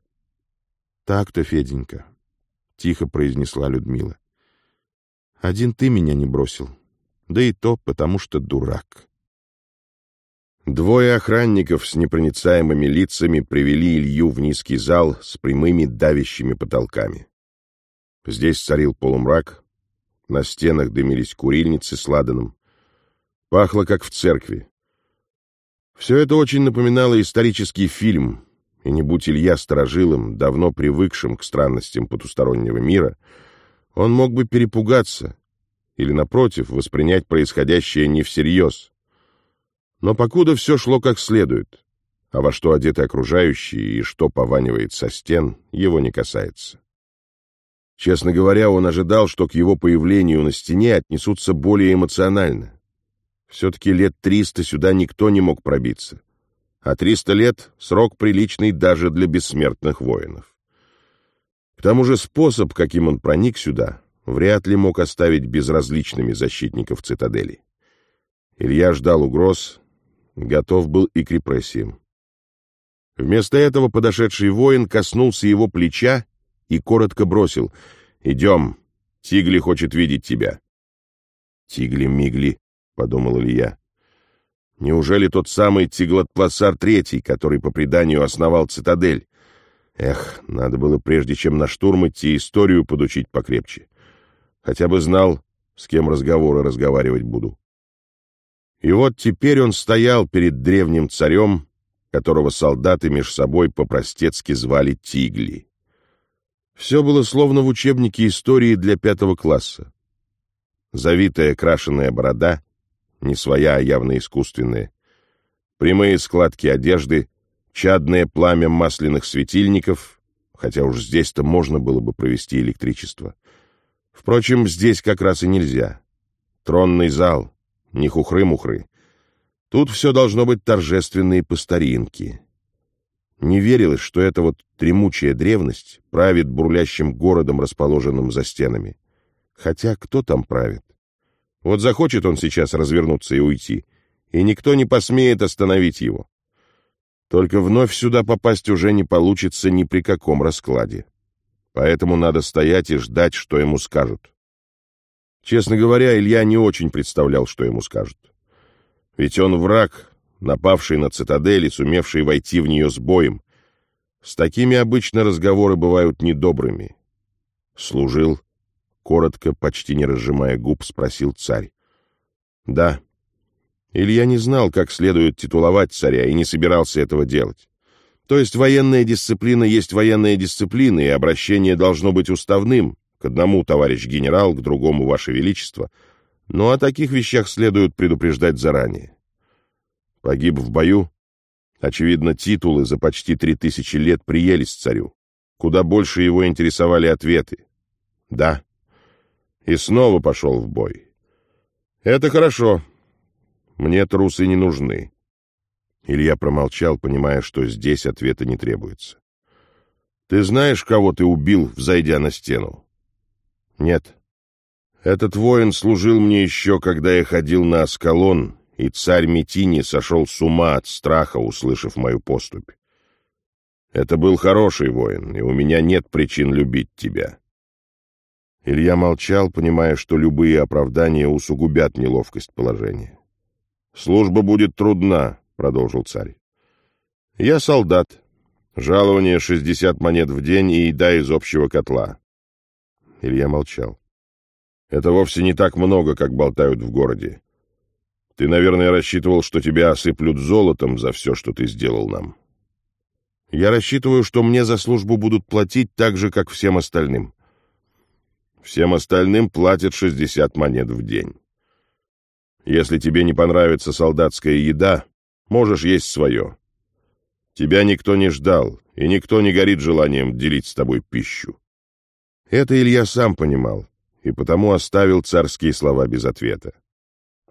«Так-то, Феденька», — тихо произнесла Людмила. «Один ты меня не бросил, да и то потому, что дурак». Двое охранников с непроницаемыми лицами привели Илью в низкий зал с прямыми давящими потолками. Здесь царил полумрак, на стенах дымились курильницы с ладаном. Пахло, как в церкви. Все это очень напоминало исторический фильм, и не будь Илья сторожилом, давно привыкшим к странностям потустороннего мира, он мог бы перепугаться или, напротив, воспринять происходящее не всерьез. Но покуда все шло как следует, а во что одеты окружающие и что пованивает со стен, его не касается. Честно говоря, он ожидал, что к его появлению на стене отнесутся более эмоционально. Все-таки лет триста сюда никто не мог пробиться. А триста лет — срок приличный даже для бессмертных воинов. К тому же способ, каким он проник сюда, вряд ли мог оставить безразличными защитников цитадели. Илья ждал угроз, готов был и к репрессиям. Вместо этого подошедший воин коснулся его плеча и коротко бросил «Идем, Тигли хочет видеть тебя». «Тигли-мигли», — подумал Илья. «Неужели тот самый Тиглотпласар Третий, который по преданию основал цитадель? Эх, надо было прежде чем на штурм идти историю подучить покрепче. Хотя бы знал, с кем разговоры разговаривать буду». И вот теперь он стоял перед древним царем, которого солдаты меж собой по-простецки звали Тигли. Все было словно в учебнике истории для пятого класса. Завитая крашеная борода, не своя, а явно искусственная, прямые складки одежды, чадное пламя масляных светильников, хотя уж здесь-то можно было бы провести электричество. Впрочем, здесь как раз и нельзя. Тронный зал, не хухры-мухры. Тут все должно быть торжественно и по старинке. Не верилось, что эта вот дремучая древность правит бурлящим городом, расположенным за стенами. Хотя кто там правит? Вот захочет он сейчас развернуться и уйти, и никто не посмеет остановить его. Только вновь сюда попасть уже не получится ни при каком раскладе. Поэтому надо стоять и ждать, что ему скажут. Честно говоря, Илья не очень представлял, что ему скажут. Ведь он враг, напавший на цитадель и сумевший войти в нее с боем. С такими обычно разговоры бывают недобрыми. Служил, коротко, почти не разжимая губ, спросил царь. Да. Илья не знал, как следует титуловать царя, и не собирался этого делать. То есть военная дисциплина есть военная дисциплина, и обращение должно быть уставным, к одному товарищ генерал, к другому ваше величество. Но о таких вещах следует предупреждать заранее. Погиб в бою? Очевидно, титулы за почти три тысячи лет приелись царю. Куда больше его интересовали ответы. Да. И снова пошел в бой. Это хорошо. Мне трусы не нужны. Илья промолчал, понимая, что здесь ответа не требуется. Ты знаешь, кого ты убил, взойдя на стену? Нет. Этот воин служил мне еще, когда я ходил на Аскалон и царь Метини сошел с ума от страха, услышав мою поступь. Это был хороший воин, и у меня нет причин любить тебя. Илья молчал, понимая, что любые оправдания усугубят неловкость положения. «Служба будет трудна», — продолжил царь. «Я солдат. Жалование шестьдесят монет в день и еда из общего котла». Илья молчал. «Это вовсе не так много, как болтают в городе. Ты, наверное, рассчитывал, что тебя осыплют золотом за все, что ты сделал нам. Я рассчитываю, что мне за службу будут платить так же, как всем остальным. Всем остальным платят 60 монет в день. Если тебе не понравится солдатская еда, можешь есть свое. Тебя никто не ждал, и никто не горит желанием делить с тобой пищу. Это Илья сам понимал, и потому оставил царские слова без ответа.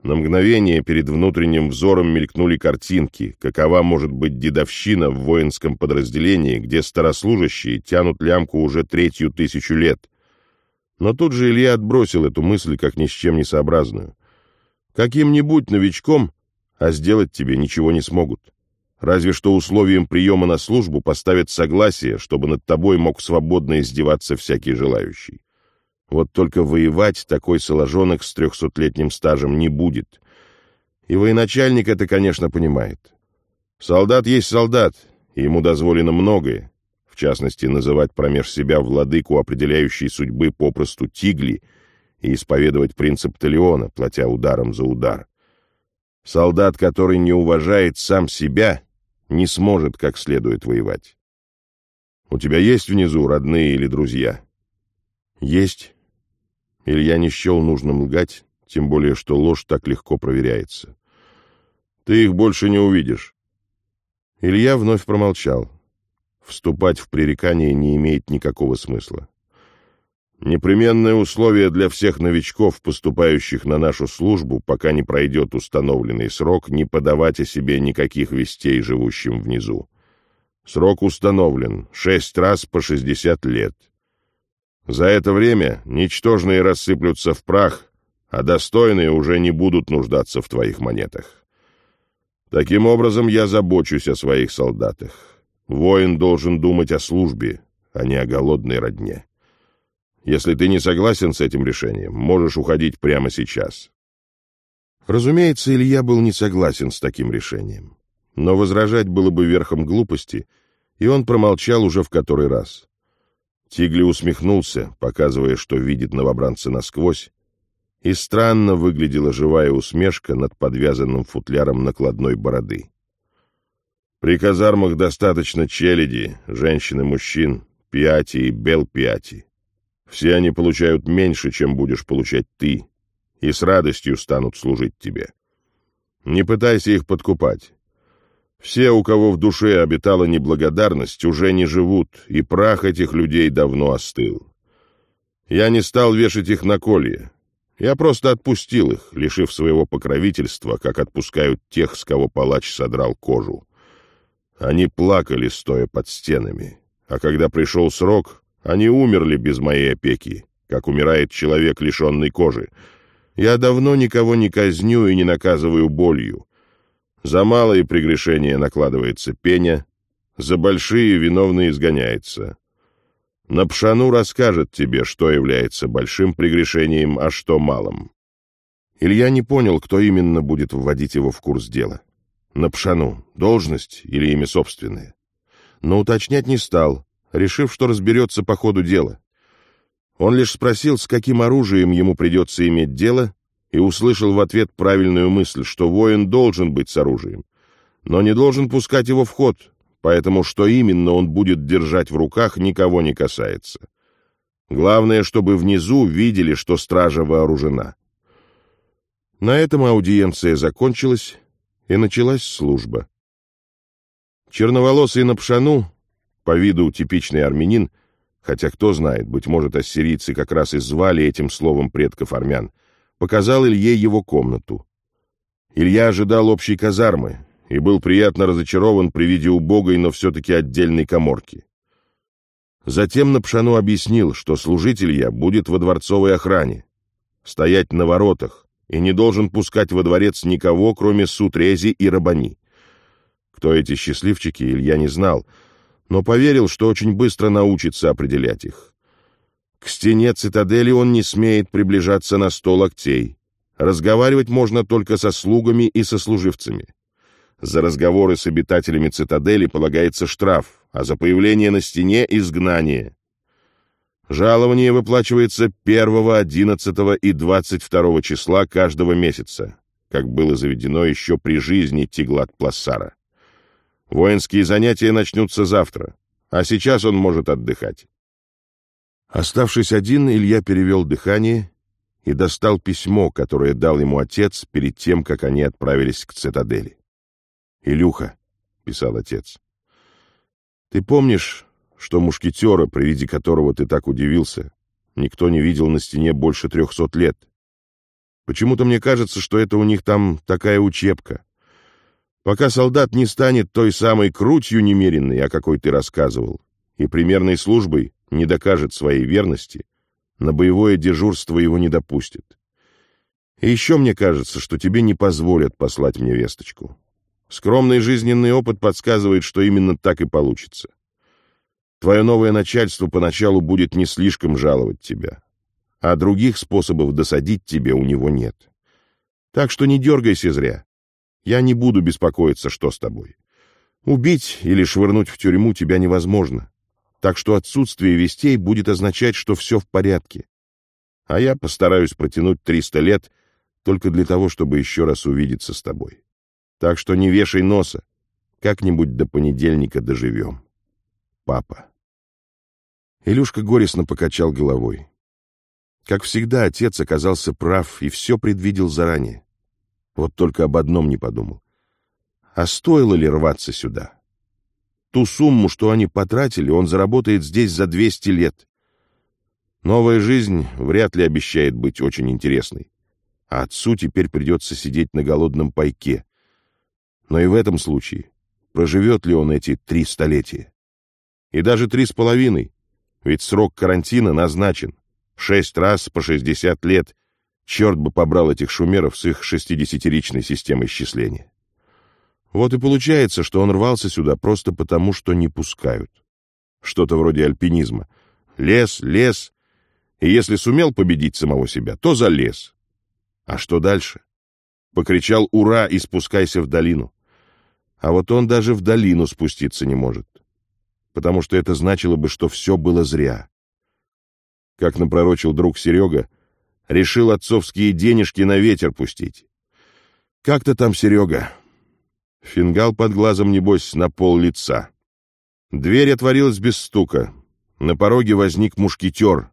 На мгновение перед внутренним взором мелькнули картинки, какова может быть дедовщина в воинском подразделении, где старослужащие тянут лямку уже третью тысячу лет. Но тут же Илья отбросил эту мысль как ни с чем не сообразную. Каким-нибудь новичком, а сделать тебе ничего не смогут. Разве что условием приема на службу поставят согласие, чтобы над тобой мог свободно издеваться всякий желающий. Вот только воевать такой соложонок с трехсотлетним стажем не будет. И военачальник это, конечно, понимает. Солдат есть солдат, и ему дозволено многое, в частности, называть промеж себя владыку определяющей судьбы попросту тигли и исповедовать принцип Талиона, платя ударом за удар. Солдат, который не уважает сам себя, не сможет как следует воевать. У тебя есть внизу родные или друзья? Есть. Илья не счел нужным лгать, тем более, что ложь так легко проверяется. Ты их больше не увидишь. Илья вновь промолчал. Вступать в пререкание не имеет никакого смысла. Непременное условие для всех новичков, поступающих на нашу службу, пока не пройдет установленный срок, не подавать о себе никаких вестей живущим внизу. Срок установлен — шесть раз по шестьдесят лет. За это время ничтожные рассыплются в прах, а достойные уже не будут нуждаться в твоих монетах. Таким образом, я забочусь о своих солдатах. Воин должен думать о службе, а не о голодной родне. Если ты не согласен с этим решением, можешь уходить прямо сейчас. Разумеется, Илья был не согласен с таким решением. Но возражать было бы верхом глупости, и он промолчал уже в который раз. Тигли усмехнулся, показывая, что видит новобранца насквозь, и странно выглядела живая усмешка над подвязанным футляром накладной бороды. При казармах достаточно челяди, женщин и мужчин, пиати и бел-пиати. Все они получают меньше, чем будешь получать ты, и с радостью станут служить тебе. Не пытайся их подкупать. Все, у кого в душе обитала неблагодарность, уже не живут, и прах этих людей давно остыл. Я не стал вешать их на колье. Я просто отпустил их, лишив своего покровительства, как отпускают тех, с кого палач содрал кожу. Они плакали, стоя под стенами, а когда пришел срок, они умерли без моей опеки, как умирает человек, лишенный кожи. Я давно никого не казню и не наказываю болью. За малые прегрешения накладывается пеня, за большие виновный изгоняется. Напшану расскажет тебе, что является большим прегрешением, а что малым. Илья не понял, кто именно будет вводить его в курс дела. Напшану, должность или имя собственное. Но уточнять не стал, решив, что разберется по ходу дела. Он лишь спросил, с каким оружием ему придется иметь дело, и услышал в ответ правильную мысль, что воин должен быть с оружием, но не должен пускать его в ход, поэтому что именно он будет держать в руках, никого не касается. Главное, чтобы внизу видели, что стража вооружена. На этом аудиенция закончилась, и началась служба. Черноволосый Напшану, по виду типичный армянин, хотя кто знает, быть может, ассирийцы как раз и звали этим словом предков армян — показал Илье его комнату. Илья ожидал общей казармы и был приятно разочарован при виде убогой, но все-таки отдельной коморки. Затем Напшану объяснил, что служитель я будет во дворцовой охране, стоять на воротах и не должен пускать во дворец никого, кроме Сутрези и Рабани. Кто эти счастливчики, Илья не знал, но поверил, что очень быстро научится определять их. К стене цитадели он не смеет приближаться на сто локтей. Разговаривать можно только со слугами и со служивцами. За разговоры с обитателями цитадели полагается штраф, а за появление на стене — изгнание. Жалование выплачивается 1, 11 и 22 числа каждого месяца, как было заведено еще при жизни Тиглат-Плассара. Воинские занятия начнутся завтра, а сейчас он может отдыхать. Оставшись один, Илья перевел дыхание и достал письмо, которое дал ему отец перед тем, как они отправились к цитадели. «Илюха», — писал отец, — «ты помнишь, что мушкетера, при виде которого ты так удивился, никто не видел на стене больше трехсот лет? Почему-то мне кажется, что это у них там такая учебка. Пока солдат не станет той самой крутью немеренной, о какой ты рассказывал, и примерной службой, не докажет своей верности, на боевое дежурство его не допустят. И еще мне кажется, что тебе не позволят послать мне весточку. Скромный жизненный опыт подсказывает, что именно так и получится. Твое новое начальство поначалу будет не слишком жаловать тебя, а других способов досадить тебе у него нет. Так что не дергайся зря. Я не буду беспокоиться, что с тобой. Убить или швырнуть в тюрьму тебя невозможно. Так что отсутствие вестей будет означать, что все в порядке. А я постараюсь протянуть 300 лет только для того, чтобы еще раз увидеться с тобой. Так что не вешай носа. Как-нибудь до понедельника доживем. Папа. Илюшка горестно покачал головой. Как всегда, отец оказался прав и все предвидел заранее. Вот только об одном не подумал. А стоило ли рваться сюда? Ту сумму, что они потратили, он заработает здесь за 200 лет. Новая жизнь вряд ли обещает быть очень интересной. А отцу теперь придется сидеть на голодном пайке. Но и в этом случае проживет ли он эти три столетия? И даже три с половиной, ведь срок карантина назначен. Шесть раз по шестьдесят лет. Черт бы побрал этих шумеров с их шестидесятиричной системой исчисления. Вот и получается, что он рвался сюда просто потому, что не пускают. Что-то вроде альпинизма. Лес, лес. И если сумел победить самого себя, то залез. А что дальше? Покричал «Ура!» и спускайся в долину. А вот он даже в долину спуститься не может. Потому что это значило бы, что все было зря. Как напророчил друг Серега, решил отцовские денежки на ветер пустить. Как-то там Серега, Фингал под глазом, небось, на пол лица. Дверь отворилась без стука. На пороге возник мушкетер,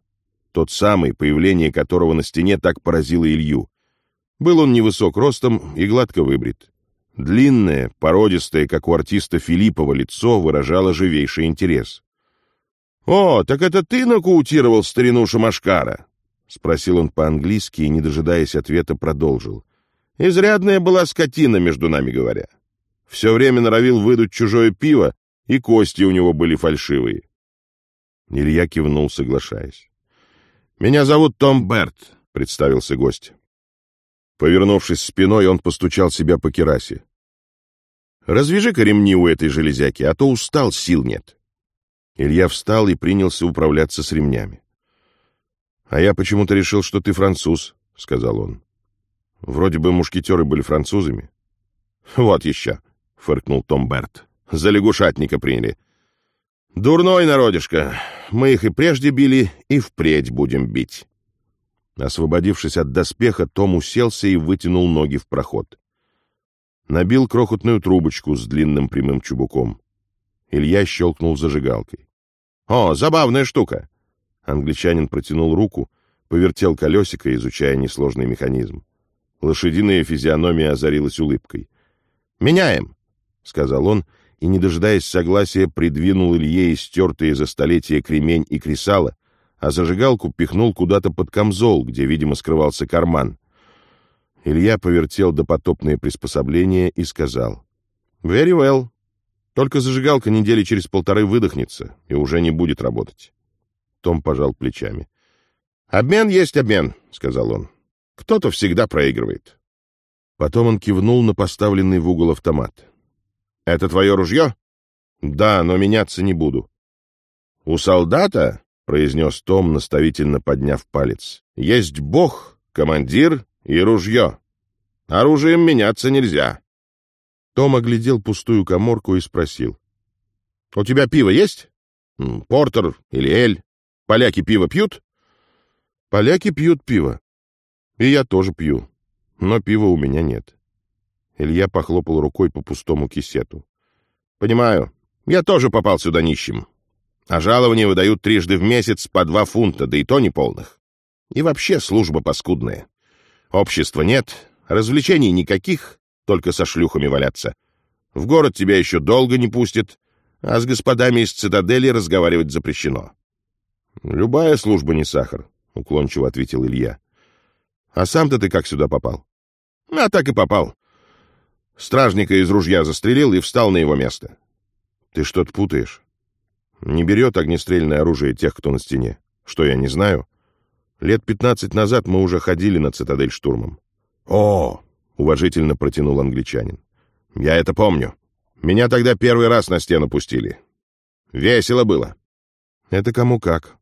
тот самый, появление которого на стене так поразило Илью. Был он невысок ростом и гладко выбрит. Длинное, породистое, как у артиста Филиппова, лицо выражало живейший интерес. — О, так это ты нокаутировал старину Шамашкара? — спросил он по-английски и, не дожидаясь ответа, продолжил. — Изрядная была скотина, между нами говоря. Все время норовил выдуть чужое пиво, и кости у него были фальшивые. Илья кивнул, соглашаясь. — Меня зовут Том Берт, — представился гость. Повернувшись спиной, он постучал себя по керасе. — Развяжи-ка ремни у этой железяки, а то устал, сил нет. Илья встал и принялся управляться с ремнями. — А я почему-то решил, что ты француз, — сказал он. Вроде бы мушкетеры были французами. — Вот еще, фыркнул Том Берт. «За лягушатника приняли». «Дурной народишко. Мы их и прежде били, и впредь будем бить». Освободившись от доспеха, Том уселся и вытянул ноги в проход. Набил крохотную трубочку с длинным прямым чубуком. Илья щелкнул зажигалкой. «О, забавная штука!» Англичанин протянул руку, повертел колесико, изучая несложный механизм. Лошадиная физиономия озарилась улыбкой. «Меняем!» — сказал он, и, не дожидаясь согласия, придвинул Илье истертые за столетия кремень и кресало, а зажигалку пихнул куда-то под камзол, где, видимо, скрывался карман. Илья повертел допотопное приспособление и сказал. «Very well. Только зажигалка недели через полторы выдохнется и уже не будет работать». Том пожал плечами. «Обмен есть обмен», — сказал он. «Кто-то всегда проигрывает». Потом он кивнул на поставленный в угол автомат. «Это твое ружье?» «Да, но меняться не буду». «У солдата, — произнес Том, наставительно подняв палец, — есть бог, командир и ружье. Оружием меняться нельзя». Том оглядел пустую коморку и спросил. «У тебя пиво есть? Портер или эль? Поляки пиво пьют?» «Поляки пьют пиво. И я тоже пью. Но пива у меня нет». Илья похлопал рукой по пустому кисету. «Понимаю. Я тоже попал сюда нищим. А жалования выдают трижды в месяц по два фунта, да и то неполных. И вообще служба паскудная. Общества нет, развлечений никаких, только со шлюхами валяться. В город тебя еще долго не пустят, а с господами из цитадели разговаривать запрещено». «Любая служба не сахар», — уклончиво ответил Илья. «А сам-то ты как сюда попал?» «А так и попал. Стражника из ружья застрелил и встал на его место. Ты что-то путаешь. Не берет огнестрельное оружие тех, кто на стене. Что, я не знаю? Лет пятнадцать назад мы уже ходили на цитадель штурмом. О, уважительно протянул англичанин. Я это помню. Меня тогда первый раз на стену пустили. Весело было. Это кому как.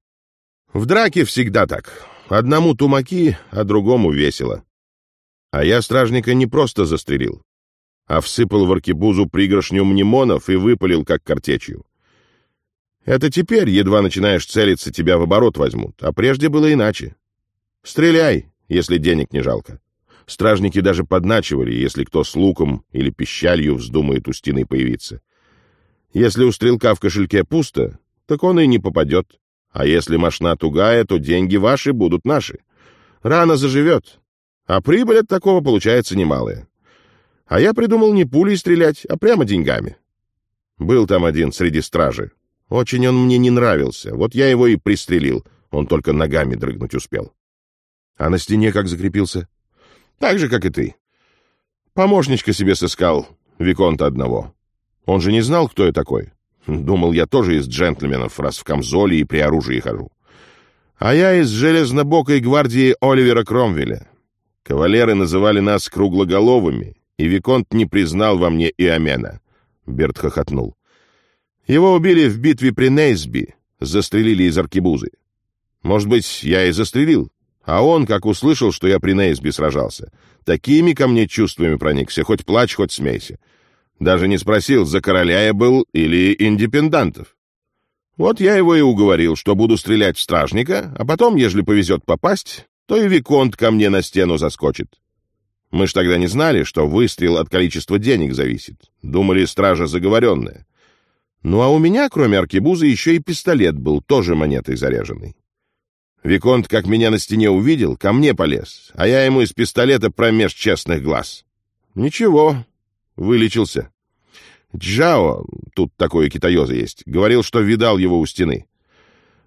В драке всегда так. Одному тумаки, а другому весело. А я стражника не просто застрелил. а всыпал в аркебузу пригоршню мнемонов и выпалил, как картечью. Это теперь, едва начинаешь целиться, тебя в оборот возьмут, а прежде было иначе. Стреляй, если денег не жалко. Стражники даже подначивали, если кто с луком или пищалью вздумает у стены появиться. Если у стрелка в кошельке пусто, так он и не попадет. А если мошна тугая, то деньги ваши будут наши. Рано заживет. А прибыль от такого получается немалая. А я придумал не пулей стрелять, а прямо деньгами. Был там один среди стражи. Очень он мне не нравился. Вот я его и пристрелил. Он только ногами дрыгнуть успел. А на стене как закрепился? Так же, как и ты. Помощничка себе сыскал, Виконта одного. Он же не знал, кто я такой. Думал, я тоже из джентльменов, раз в камзоле и при оружии хожу. А я из железнобокой гвардии Оливера Кромвеля. Кавалеры называли нас круглоголовыми, и Виконт не признал во мне и Амена. Берт хохотнул. Его убили в битве при Нейсби, застрелили из аркебузы. Может быть, я и застрелил, а он, как услышал, что я при Нейсби сражался, такими ко мне чувствами проникся, хоть плачь, хоть смейся. Даже не спросил, за короля я был или индепендантов. Вот я его и уговорил, что буду стрелять в стражника, а потом, ежели повезет попасть, то и Виконт ко мне на стену заскочит. Мы ж тогда не знали, что выстрел от количества денег зависит. Думали, стража заговоренная. Ну а у меня, кроме аркебузы, еще и пистолет был, тоже монетой заряженный. Виконт, как меня на стене увидел, ко мне полез, а я ему из пистолета промеж честных глаз. Ничего, вылечился. Джао, тут такое китаёза есть, говорил, что видал его у стены.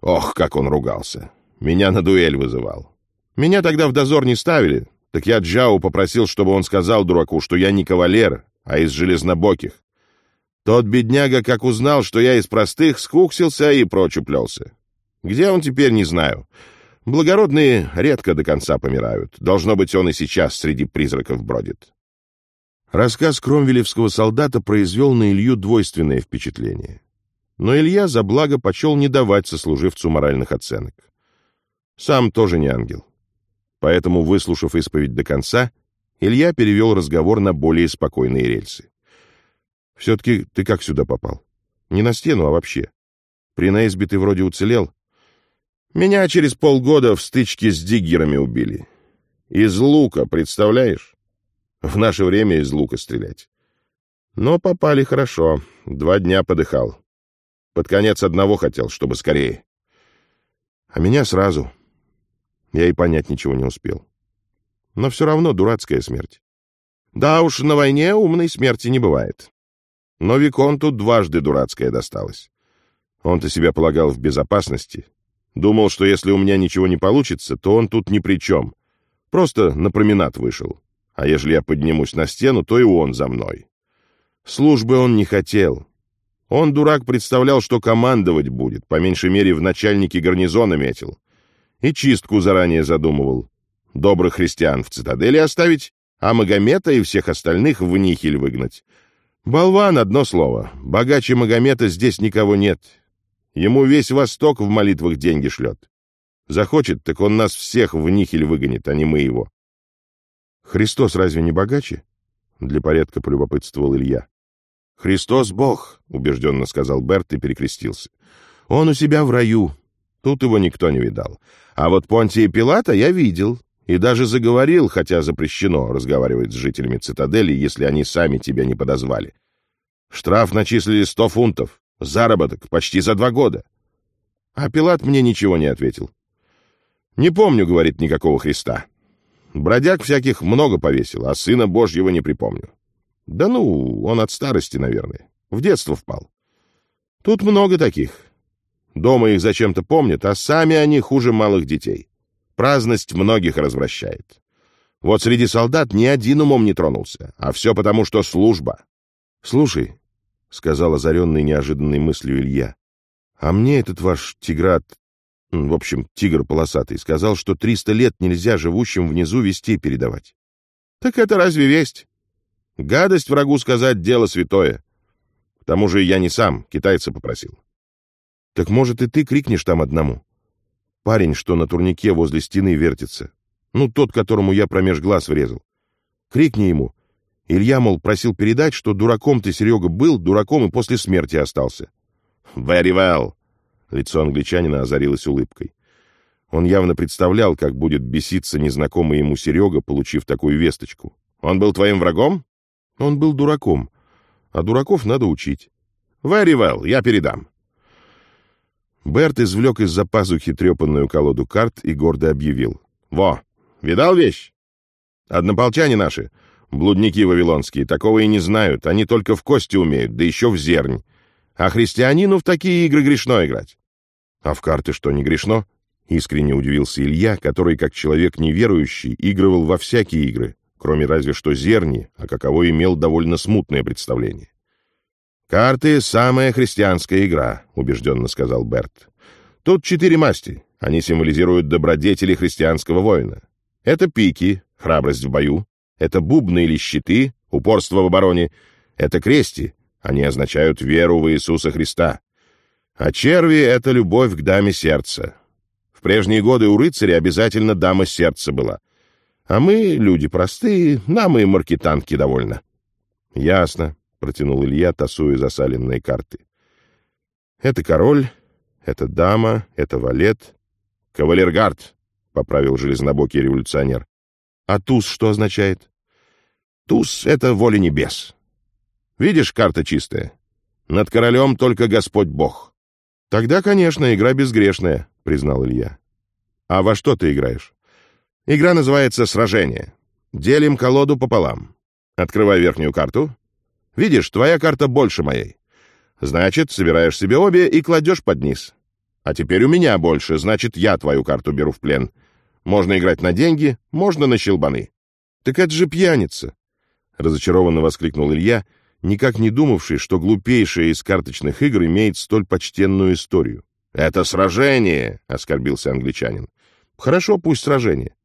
Ох, как он ругался. Меня на дуэль вызывал. Меня тогда в дозор не ставили, так я Джао попросил, чтобы он сказал дураку, что я не кавалер, а из железнобоких. Тот бедняга, как узнал, что я из простых, скуксился и прочь уплелся. Где он теперь, не знаю. Благородные редко до конца помирают. Должно быть, он и сейчас среди призраков бродит. Рассказ кромвелевского солдата произвел на Илью двойственное впечатление. Но Илья за благо почел не давать сослуживцу моральных оценок. Сам тоже не ангел. Поэтому, выслушав исповедь до конца, Илья перевел разговор на более спокойные рельсы. Все-таки ты как сюда попал? Не на стену, а вообще. При наизбе ты вроде уцелел. Меня через полгода в стычке с диггерами убили. Из лука, представляешь? В наше время из лука стрелять. Но попали хорошо. Два дня подыхал. Под конец одного хотел, чтобы скорее. А меня сразу. Я и понять ничего не успел. Но все равно дурацкая смерть. Да уж, на войне умной смерти не бывает. Но Виконту дважды дурацкая досталась. Он-то себя полагал в безопасности. Думал, что если у меня ничего не получится, то он тут ни при чем. Просто на променад вышел. А ежели я поднимусь на стену, то и он за мной. Службы он не хотел. Он, дурак, представлял, что командовать будет, по меньшей мере в начальнике гарнизона метил. И чистку заранее задумывал. Добрых христиан в цитадели оставить, а Магомета и всех остальных в нихель выгнать. Болван, одно слово. Богаче Магомета здесь никого нет. Ему весь Восток в молитвах деньги шлет. Захочет, так он нас всех в нихель выгонит, а не мы его. Христос разве не богаче? Для порядка полюбопытствовал Илья. Христос Бог, убежденно сказал Берт и перекрестился. Он у себя в раю. Тут его никто не видал. А вот Понтия Пилата я видел. И даже заговорил, хотя запрещено разговаривать с жителями цитадели, если они сами тебя не подозвали. Штраф начислили сто фунтов. Заработок почти за два года. А Пилат мне ничего не ответил. «Не помню, — говорит, — никакого Христа. Бродяг всяких много повесил, а сына Божьего не припомню. Да ну, он от старости, наверное. В детство впал. Тут много таких. Дома их зачем-то помнят, а сами они хуже малых детей. Праздность многих развращает. Вот среди солдат ни один умом не тронулся, а все потому, что служба. — Слушай, — сказал озаренный неожиданной мыслью Илья, — а мне этот ваш тиграт, в общем, тигр полосатый, сказал, что триста лет нельзя живущим внизу вести передавать. — Так это разве весть? Гадость врагу сказать — дело святое. К тому же я не сам, китайца попросил. — Так, может, и ты крикнешь там одному? Парень, что на турнике возле стены вертится. Ну, тот, которому я промеж глаз врезал. Крикни ему. Илья, мол, просил передать, что дураком ты, Серега, был, дураком и после смерти остался. «Very well!» Лицо англичанина озарилось улыбкой. Он явно представлял, как будет беситься незнакомый ему Серега, получив такую весточку. «Он был твоим врагом?» «Он был дураком. А дураков надо учить». «Very well, я передам». Берт извлек из-за пазухи трепанную колоду карт и гордо объявил. «Во! Видал вещь? Однополчане наши, блудники вавилонские, такого и не знают. Они только в кости умеют, да еще в зернь. А христианину в такие игры грешно играть». «А в карты что, не грешно?» Искренне удивился Илья, который, как человек неверующий, игрывал во всякие игры, кроме разве что зерни, а каково имел довольно смутное представление. «Карты — самая христианская игра», — убежденно сказал Берт. «Тут четыре масти. Они символизируют добродетели христианского воина. Это пики, храбрость в бою. Это бубны или щиты, упорство в обороне. Это крести. Они означают веру в Иисуса Христа. А черви — это любовь к даме сердца, прежние годы у рыцаря обязательно дама сердца была. А мы, люди простые, нам и маркетанки довольно. — Ясно, — протянул Илья, тасуя засаленные карты. — Это король, это дама, это валет. — Кавалергард, — поправил железнобокий революционер. — А туз что означает? — Туз — это воля небес. Видишь, карта чистая. Над королем только Господь Бог. — Тогда, конечно, игра безгрешная, признал Илья. «А во что ты играешь?» «Игра называется «Сражение». Делим колоду пополам. Открывай верхнюю карту. Видишь, твоя карта больше моей. Значит, собираешь себе обе и кладешь под низ. А теперь у меня больше, значит, я твою карту беру в плен. Можно играть на деньги, можно на щелбаны». «Так это же пьяница!» — разочарованно воскликнул Илья, никак не думавший, что глупейшая из карточных игр имеет столь почтенную историю. «Это сражение!» — оскорбился англичанин. «Хорошо, пусть сражение.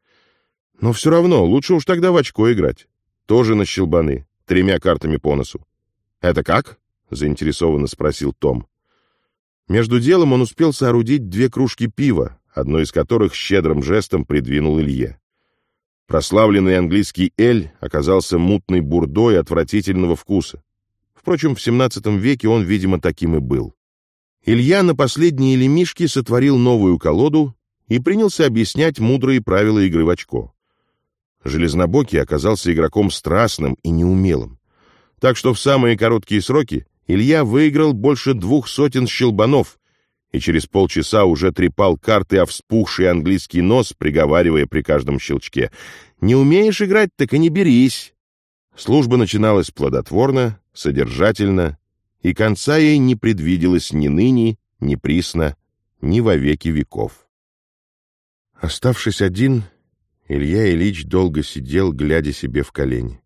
Но все равно лучше уж тогда в очко играть. Тоже на щелбаны, тремя картами по носу». «Это как?» — заинтересованно спросил Том. Между делом он успел соорудить две кружки пива, одной из которых щедрым жестом придвинул Илье. Прославленный английский эль оказался мутной бурдой отвратительного вкуса. Впрочем, в XVII веке он, видимо, таким и был. Илья на последние лемишки сотворил новую колоду и принялся объяснять мудрые правила игры в очко. Железнобокий оказался игроком страстным и неумелым. Так что в самые короткие сроки Илья выиграл больше двух сотен щелбанов и через полчаса уже трепал карты о вспухший английский нос, приговаривая при каждом щелчке. «Не умеешь играть, так и не берись!» Служба начиналась плодотворно, содержательно и конца ей не предвиделось ни ныне, ни присно, ни во веки веков. Оставшись один, Илья Ильич долго сидел, глядя себе в колени.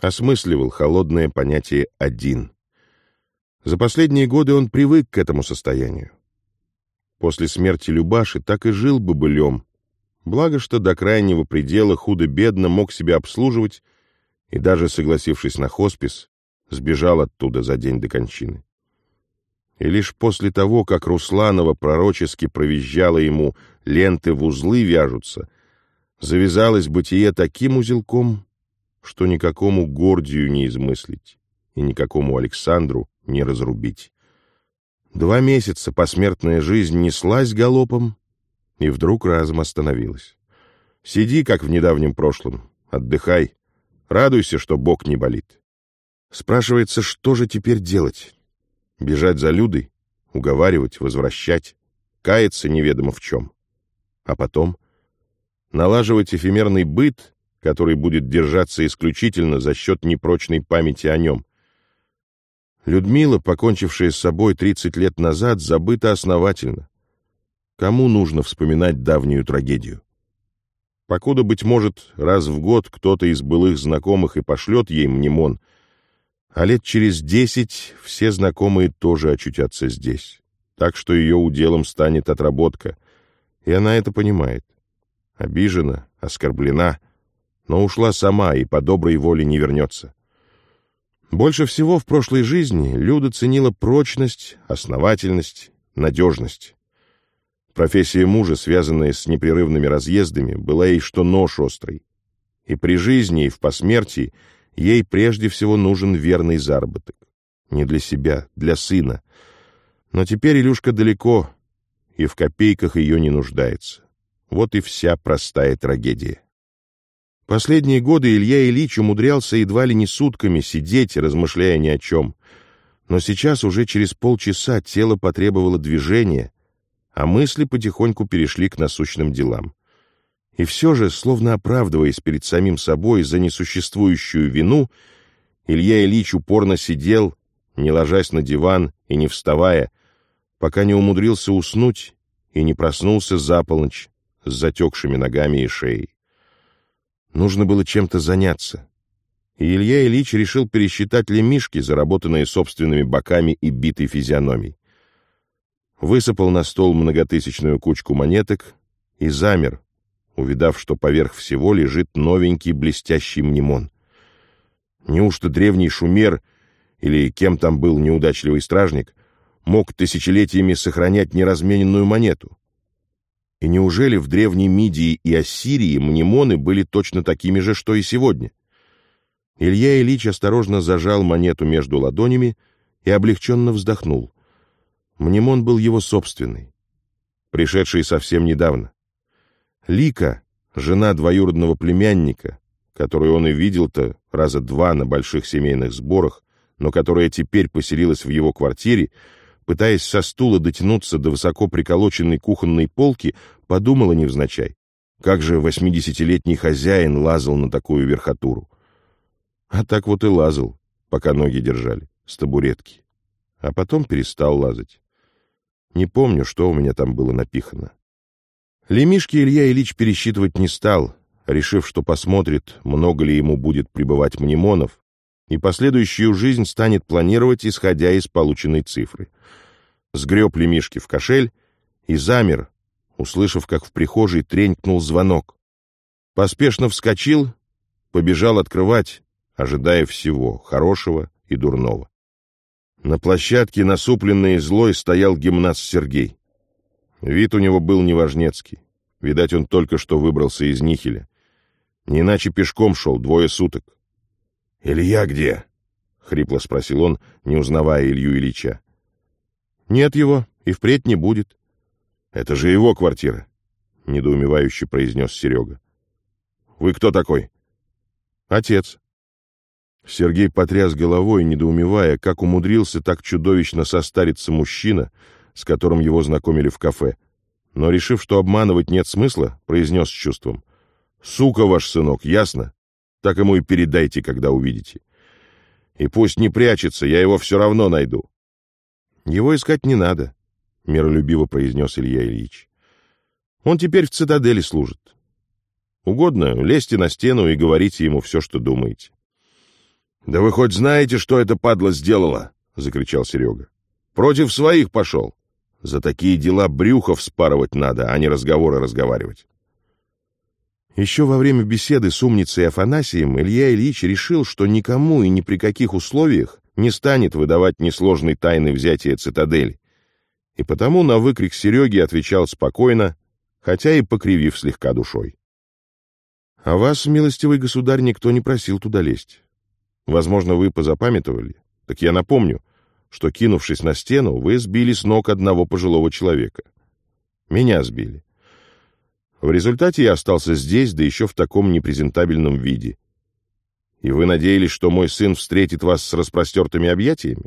Осмысливал холодное понятие «один». За последние годы он привык к этому состоянию. После смерти Любаши так и жил бы былем, благо что до крайнего предела худо-бедно мог себя обслуживать и даже согласившись на хоспис, сбежал оттуда за день до кончины. И лишь после того, как Русланова пророчески провизжала ему «ленты в узлы вяжутся», завязалось бытие таким узелком, что никакому Гордию не измыслить и никакому Александру не разрубить. Два месяца посмертная жизнь неслась галопом и вдруг разом остановилась. Сиди, как в недавнем прошлом, отдыхай, радуйся, что Бог не болит. Спрашивается, что же теперь делать? Бежать за Людой? Уговаривать, возвращать? Каяться неведомо в чем? А потом? Налаживать эфемерный быт, который будет держаться исключительно за счет непрочной памяти о нем. Людмила, покончившая с собой 30 лет назад, забыта основательно. Кому нужно вспоминать давнюю трагедию? Покуда, быть может, раз в год кто-то из былых знакомых и пошлет ей мнемон — а лет через десять все знакомые тоже очутятся здесь. Так что ее уделом станет отработка. И она это понимает. Обижена, оскорблена, но ушла сама и по доброй воле не вернется. Больше всего в прошлой жизни Люда ценила прочность, основательность, надежность. Профессия мужа, связанная с непрерывными разъездами, была ей что нож острый. И при жизни, и в посмертии ей прежде всего нужен верный заработок. Не для себя, для сына. Но теперь Илюшка далеко, и в копейках ее не нуждается. Вот и вся простая трагедия. Последние годы Илья Ильич умудрялся едва ли не сутками сидеть, размышляя ни о чем. Но сейчас уже через полчаса тело потребовало движения, а мысли потихоньку перешли к насущным делам. И все же, словно оправдываясь перед самим собой за несуществующую вину, Илья Ильич упорно сидел, не ложась на диван и не вставая, пока не умудрился уснуть и не проснулся за полночь с затекшими ногами и шеей. Нужно было чем-то заняться. И Илья Ильич решил пересчитать лемишки, заработанные собственными боками и битой физиономией. Высыпал на стол многотысячную кучку монеток и замер, увидав, что поверх всего лежит новенький блестящий мнемон. Неужто древний шумер, или кем там был неудачливый стражник, мог тысячелетиями сохранять неразмененную монету? И неужели в древней Мидии и Ассирии мнемоны были точно такими же, что и сегодня? Илья Ильич осторожно зажал монету между ладонями и облегченно вздохнул. Мнемон был его собственный, пришедший совсем недавно. Лика, жена двоюродного племянника, которую он и видел-то раза два на больших семейных сборах, но которая теперь поселилась в его квартире, пытаясь со стула дотянуться до высоко приколоченной кухонной полки, подумала невзначай. Как же восьмидесятилетний хозяин лазал на такую верхотуру? А так вот и лазал, пока ноги держали, с табуретки. А потом перестал лазать. Не помню, что у меня там было напихано. Лемишки Илья Ильич пересчитывать не стал, решив, что посмотрит, много ли ему будет пребывать мнемонов, и последующую жизнь станет планировать, исходя из полученной цифры — сгреб лемишки в кошель и замер, услышав, как в прихожей тренькнул звонок. Поспешно вскочил, побежал открывать, ожидая всего, хорошего и дурного. На площадке, насупленный и злой, стоял гимнаст Сергей. Вид у него был неважнецкий. Видать, он только что выбрался из Нихеля. Не иначе пешком шел двое суток. — Илья где? — хрипло спросил он, не узнавая Илью Ильича. Нет его, и впредь не будет. Это же его квартира, недоумевающе произнес Серега. Вы кто такой? Отец. Сергей потряс головой, недоумевая, как умудрился так чудовищно состариться мужчина, с которым его знакомили в кафе. Но, решив, что обманывать нет смысла, произнес с чувством. «Сука ваш сынок, ясно? Так ему и передайте, когда увидите. И пусть не прячется, я его все равно найду. Его искать не надо, — миролюбиво произнес Илья Ильич. Он теперь в цитадели служит. Угодно, лезьте на стену и говорите ему все, что думаете. — Да вы хоть знаете, что эта падла сделала? — закричал Серега. — Против своих пошел. За такие дела брюхов спарывать надо, а не разговоры разговаривать. Еще во время беседы с умницей Афанасием Илья Ильич решил, что никому и ни при каких условиях не станет выдавать несложной тайны взятия цитадели, и потому на выкрик Сереги отвечал спокойно, хотя и покривив слегка душой. — А вас, милостивый государь, никто не просил туда лезть. Возможно, вы позапамятовали. Так я напомню, что, кинувшись на стену, вы сбили с ног одного пожилого человека. Меня сбили. В результате я остался здесь, да еще в таком непрезентабельном виде, и вы надеялись, что мой сын встретит вас с распростертыми объятиями?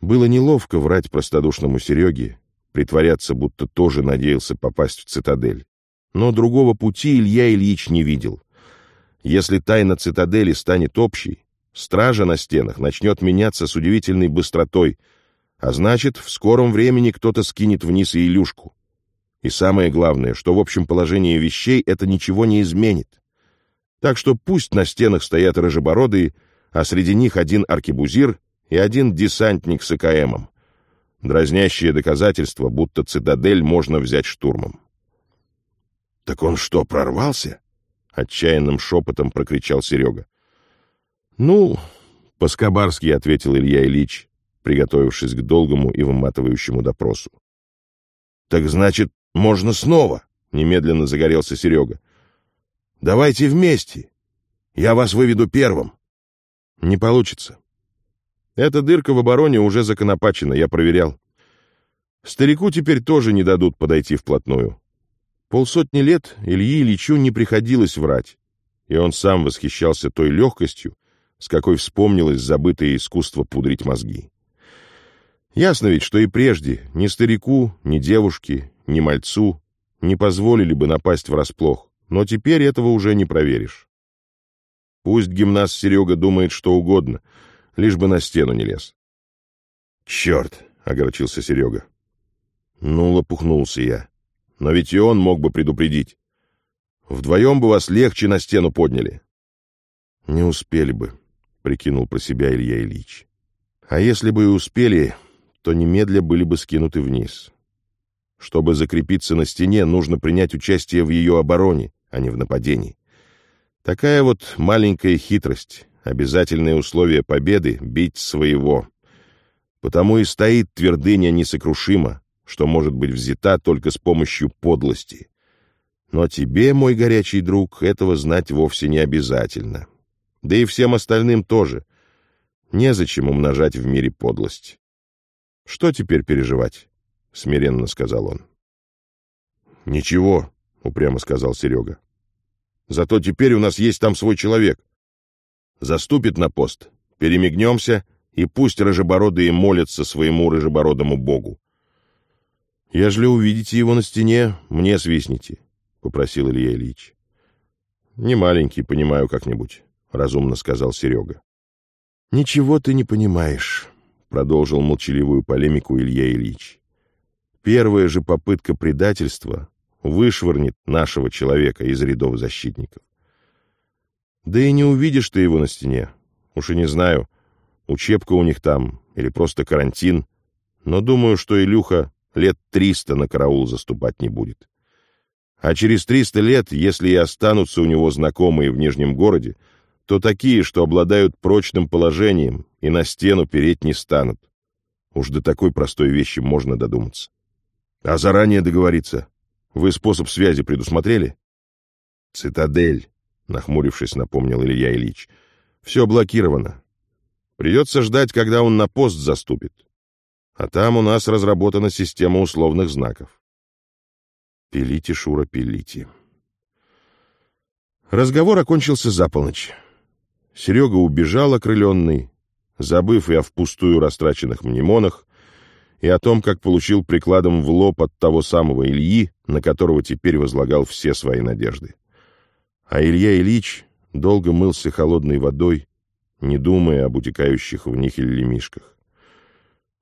Было неловко врать простодушному Сереге, притворяться, будто тоже надеялся попасть в цитадель. Но другого пути Илья Ильич не видел. Если тайна цитадели станет общей, стража на стенах начнет меняться с удивительной быстротой, а значит, в скором времени кто-то скинет вниз и Илюшку. И самое главное, что в общем положении вещей это ничего не изменит. Так что пусть на стенах стоят рыжебородые, а среди них один аркебузир и один десантник с ЭКМом. Дразнящее доказательство, будто цитадель можно взять штурмом. — Так он что, прорвался? — отчаянным шепотом прокричал Серега. — Ну, — по-скобарски ответил Илья Ильич, приготовившись к долгому и выматывающему допросу. — Так значит, можно снова? — немедленно загорелся Серега. Давайте вместе. Я вас выведу первым. Не получится. Эта дырка в обороне уже законопачена, я проверял. Старику теперь тоже не дадут подойти вплотную. Полсотни лет Ильи Ильичу не приходилось врать, и он сам восхищался той легкостью, с какой вспомнилось забытое искусство пудрить мозги. Ясно ведь, что и прежде ни старику, ни девушке, ни мальцу не позволили бы напасть врасплох, но теперь этого уже не проверишь. Пусть гимнаст Серега думает что угодно, лишь бы на стену не лез. «Черт!» — огорчился Серега. Ну, лопухнулся я. Но ведь и он мог бы предупредить. Вдвоем бы вас легче на стену подняли. Не успели бы, прикинул про себя Илья Ильич. А если бы и успели, то немедля были бы скинуты вниз. Чтобы закрепиться на стене, нужно принять участие в ее обороне, а не в нападении. Такая вот маленькая хитрость, обязательное условие победы — бить своего. Потому и стоит твердыня несокрушимо, что может быть взята только с помощью подлости. Но тебе, мой горячий друг, этого знать вовсе не обязательно. Да и всем остальным тоже. Незачем умножать в мире подлость. Что теперь переживать? — смиренно сказал он. — Ничего, — упрямо сказал Серега. — Зато теперь у нас есть там свой человек. Заступит на пост, перемигнемся, и пусть рыжебородые молятся своему рыжебородому богу. — Ежели увидите его на стене, мне свистните, — попросил Илья Ильич. — Не маленький, понимаю как-нибудь, — разумно сказал Серега. — Ничего ты не понимаешь, — продолжил молчаливую полемику Илья Ильич. Первая же попытка предательства вышвырнет нашего человека из рядов защитников. Да и не увидишь ты его на стене. Уж и не знаю, учебка у них там или просто карантин, но думаю, что Илюха лет триста на караул заступать не будет. А через триста лет, если и останутся у него знакомые в Нижнем городе, то такие, что обладают прочным положением и на стену переть не станут. Уж до такой простой вещи можно додуматься. А заранее договориться? Вы способ связи предусмотрели? Цитадель, нахмурившись, напомнил Илья Ильич. Все блокировано. Придется ждать, когда он на пост заступит. А там у нас разработана система условных знаков. Пилите, Шура, пилите. Разговор окончился за полночь. Серега убежал окрыленный, забыв и о впустую растраченных мнемонах, и о том, как получил прикладом в лоб от того самого Ильи, на которого теперь возлагал все свои надежды. А Илья Ильич долго мылся холодной водой, не думая об утекающих в них лемишках.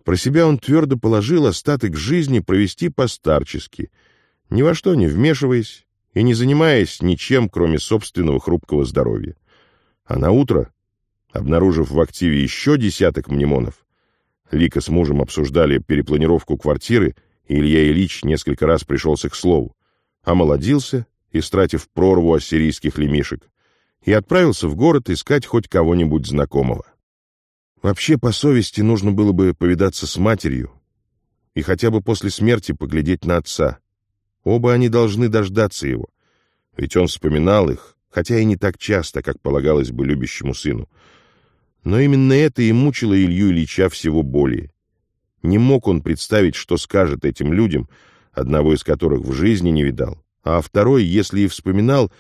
Про себя он твердо положил остаток жизни провести постарчески, ни во что не вмешиваясь и не занимаясь ничем, кроме собственного хрупкого здоровья. А на утро, обнаружив в активе еще десяток мнемонов, Лика с мужем обсуждали перепланировку квартиры, и Илья Ильич несколько раз пришелся к слову, омолодился, истратив прорву ассирийских лемишек, и отправился в город искать хоть кого-нибудь знакомого. Вообще, по совести, нужно было бы повидаться с матерью и хотя бы после смерти поглядеть на отца. Оба они должны дождаться его, ведь он вспоминал их, хотя и не так часто, как полагалось бы любящему сыну. Но именно это и мучило Илью Ильича всего более. Не мог он представить, что скажет этим людям, одного из которых в жизни не видал, а второй, если и вспоминал,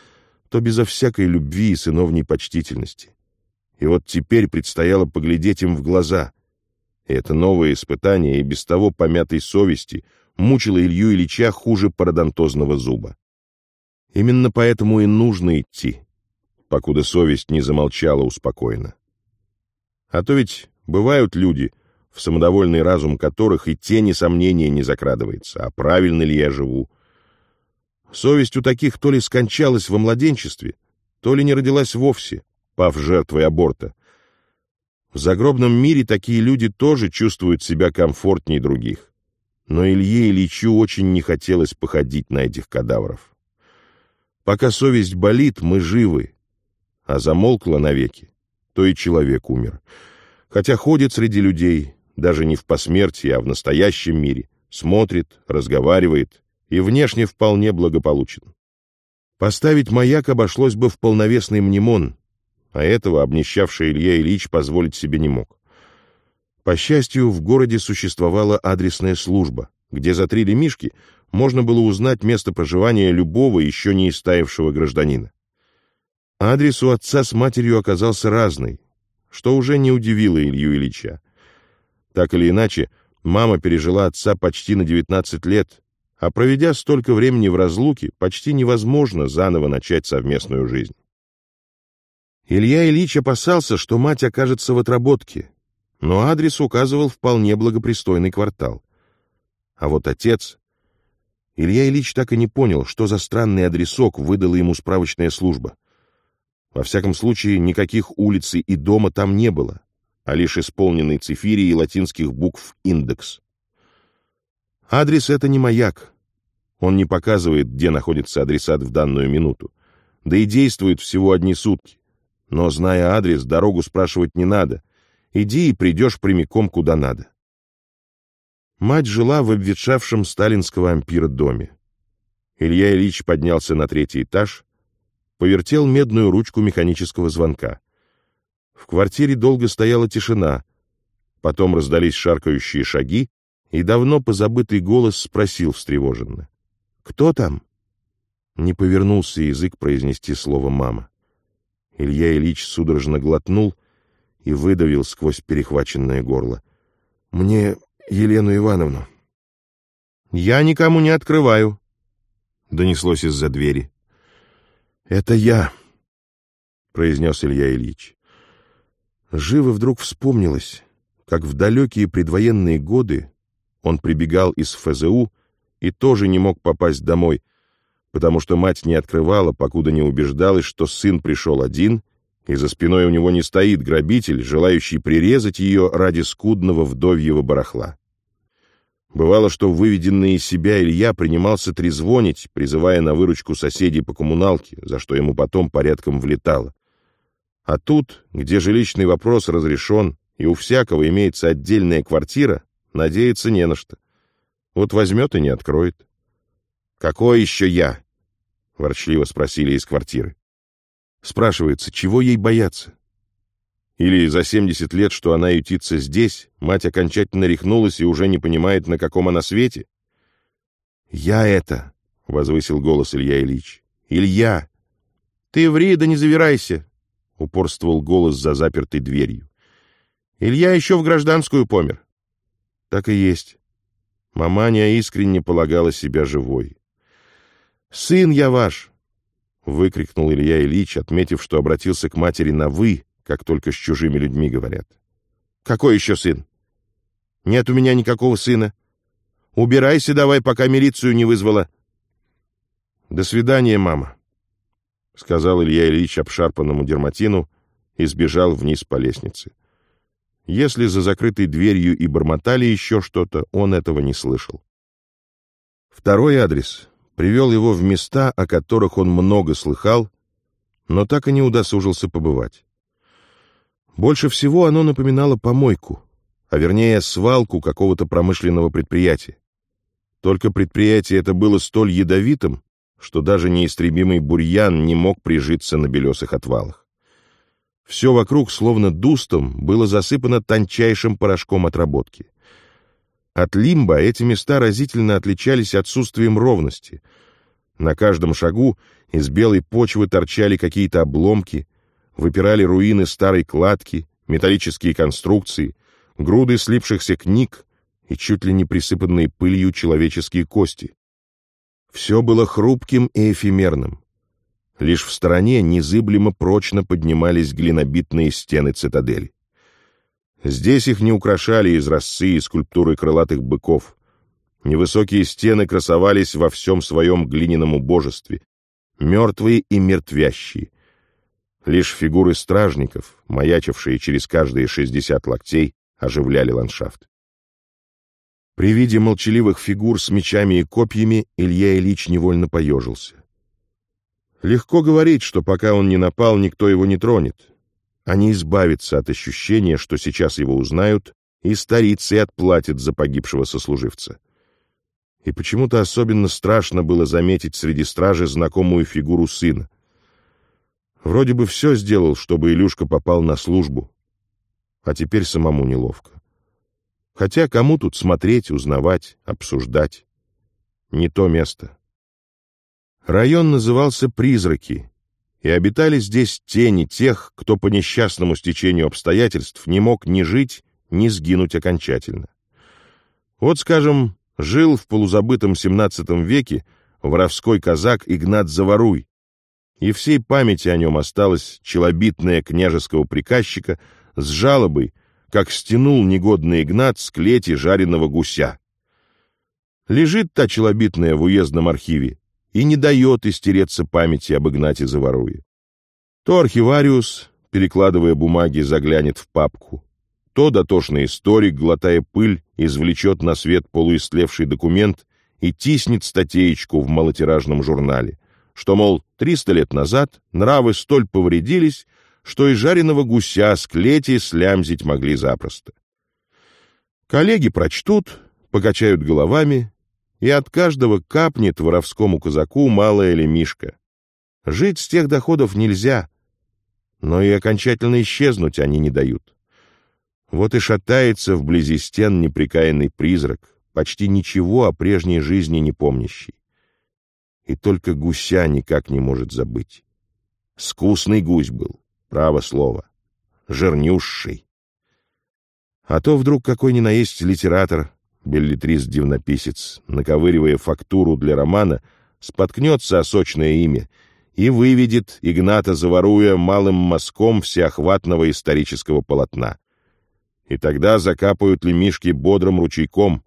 то безо всякой любви и сыновней почтительности. И вот теперь предстояло поглядеть им в глаза. И это новое испытание и без того помятой совести мучило Илью Ильича хуже пародонтозного зуба. Именно поэтому и нужно идти, покуда совесть не замолчала успокоенно. А то ведь бывают люди, в самодовольный разум которых и тени сомнения не закрадывается, а правильно ли я живу. Совесть у таких то ли скончалась во младенчестве, то ли не родилась вовсе, пав жертвой аборта. В загробном мире такие люди тоже чувствуют себя комфортнее других. Но Илье Ильичу очень не хотелось походить на этих кадавров. Пока совесть болит, мы живы, а замолкла навеки, то и человек умер. Хотя ходит среди людей, даже не в посмертии, а в настоящем мире, смотрит, разговаривает и внешне вполне благополучен. Поставить маяк обошлось бы в полновесный мнемон, а этого обнищавший Илья Ильич позволить себе не мог. По счастью, в городе существовала адресная служба, где за три лемишки можно было узнать место проживания любого еще не истаившего гражданина. Адрес у отца с матерью оказался разный, что уже не удивило Илью Ильича. Так или иначе, мама пережила отца почти на 19 лет, а проведя столько времени в разлуке, почти невозможно заново начать совместную жизнь. Илья Ильич опасался, что мать окажется в отработке, но адрес указывал вполне благопристойный квартал. А вот отец... Илья Ильич так и не понял, что за странный адресок выдала ему справочная служба. Во всяком случае, никаких улиц и дома там не было, а лишь исполненный цифирий и латинских букв индекс. Адрес — это не маяк. Он не показывает, где находится адресат в данную минуту. Да и действует всего одни сутки. Но, зная адрес, дорогу спрашивать не надо. Иди и придешь прямиком куда надо. Мать жила в обветшавшем сталинского ампира доме. Илья Ильич поднялся на третий этаж, повертел медную ручку механического звонка. В квартире долго стояла тишина, потом раздались шаркающие шаги, и давно позабытый голос спросил встревоженно. «Кто там?» Не повернулся язык произнести слово «мама». Илья Ильич судорожно глотнул и выдавил сквозь перехваченное горло. «Мне Елену Ивановну». «Я никому не открываю», — донеслось из-за двери. «Это я», — произнес Илья Ильич. Живо вдруг вспомнилось, как в далекие предвоенные годы он прибегал из ФЗУ и тоже не мог попасть домой, потому что мать не открывала, покуда не убеждалась, что сын пришел один, и за спиной у него не стоит грабитель, желающий прирезать ее ради скудного вдовьего барахла. Бывало, что выведенный из себя Илья принимался трезвонить, призывая на выручку соседей по коммуналке, за что ему потом порядком влетало. А тут, где жилищный вопрос разрешен, и у всякого имеется отдельная квартира, надеяться не на что. Вот возьмет и не откроет. «Какой еще я?» — ворчливо спросили из квартиры. Спрашивается, чего ей бояться? Или за 70 лет, что она ютится здесь, мать окончательно рехнулась и уже не понимает, на каком она свете? «Я это!» — возвысил голос Илья Ильич. «Илья!» «Ты ври, да не завирайся!» — упорствовал голос за запертой дверью. «Илья еще в гражданскую помер». Так и есть. Маманя искренне полагала себя живой. «Сын я ваш!» — выкрикнул Илья Ильич, отметив, что обратился к матери на «вы», как только с чужими людьми говорят. «Какой еще сын?» «Нет у меня никакого сына. Убирайся давай, пока милицию не вызвала». «До свидания, мама», — сказал Илья Ильич обшарпанному дерматину и сбежал вниз по лестнице. Если за закрытой дверью и бормотали еще что-то, он этого не слышал. Второй адрес привел его в места, о которых он много слыхал, но так и не удосужился побывать. Больше всего оно напоминало помойку, а вернее свалку какого-то промышленного предприятия. Только предприятие это было столь ядовитым, что даже неистребимый бурьян не мог прижиться на белесых отвалах. Все вокруг, словно дустом, было засыпано тончайшим порошком отработки. От лимба эти места разительно отличались отсутствием ровности. На каждом шагу из белой почвы торчали какие-то обломки, выпирали руины старой кладки, металлические конструкции, груды слипшихся книг и чуть ли не присыпанные пылью человеческие кости. Все было хрупким и эфемерным. Лишь в стороне незыблемо прочно поднимались глинобитные стены цитадели. Здесь их не украшали изразцы и скульптуры крылатых быков. Невысокие стены красовались во всем своем глиняном убожестве, мертвые и мертвящие, Лишь фигуры стражников, маячившие через каждые шестьдесят локтей, оживляли ландшафт. При виде молчаливых фигур с мечами и копьями Илья Ильич невольно поежился. Легко говорить, что пока он не напал, никто его не тронет, а не избавиться от ощущения, что сейчас его узнают и старицей отплатят за погибшего сослуживца. И почему-то особенно страшно было заметить среди стражи знакомую фигуру сына. Вроде бы все сделал, чтобы Илюшка попал на службу, а теперь самому неловко. Хотя кому тут смотреть, узнавать, обсуждать? Не то место. Район назывался «Призраки», и обитали здесь тени тех, кто по несчастному стечению обстоятельств не мог ни жить, ни сгинуть окончательно. Вот, скажем, жил в полузабытом XVII веке воровской казак Игнат Заваруй, и всей памяти о нем осталась челобитная княжеского приказчика с жалобой, как стянул негодный Игнат с клети жареного гуся. Лежит та челобитная в уездном архиве и не дает истереться памяти об Игнате Заваруе. То архивариус, перекладывая бумаги, заглянет в папку, то дотошный историк, глотая пыль, извлечет на свет полуистлевший документ и тиснет статейку в малотиражном журнале, что, мол, триста лет назад нравы столь повредились, что и жареного гуся с клети слямзить могли запросто. Коллеги прочтут, покачают головами, и от каждого капнет воровскому казаку малая лемишка. Жить с тех доходов нельзя, но и окончательно исчезнуть они не дают. Вот и шатается вблизи стен неприкаянный призрак, почти ничего о прежней жизни не помнящий. И только гуся никак не может забыть. Скусный гусь был, право слово, жирнющий. А то вдруг какой ни наесть литератор, беллетрист-дивнописец, наковыривая фактуру для романа, споткнется о сочное имя и выведет Игната Заваруя малым мазком всеохватного исторического полотна. И тогда закапают лемишки бодрым ручейком,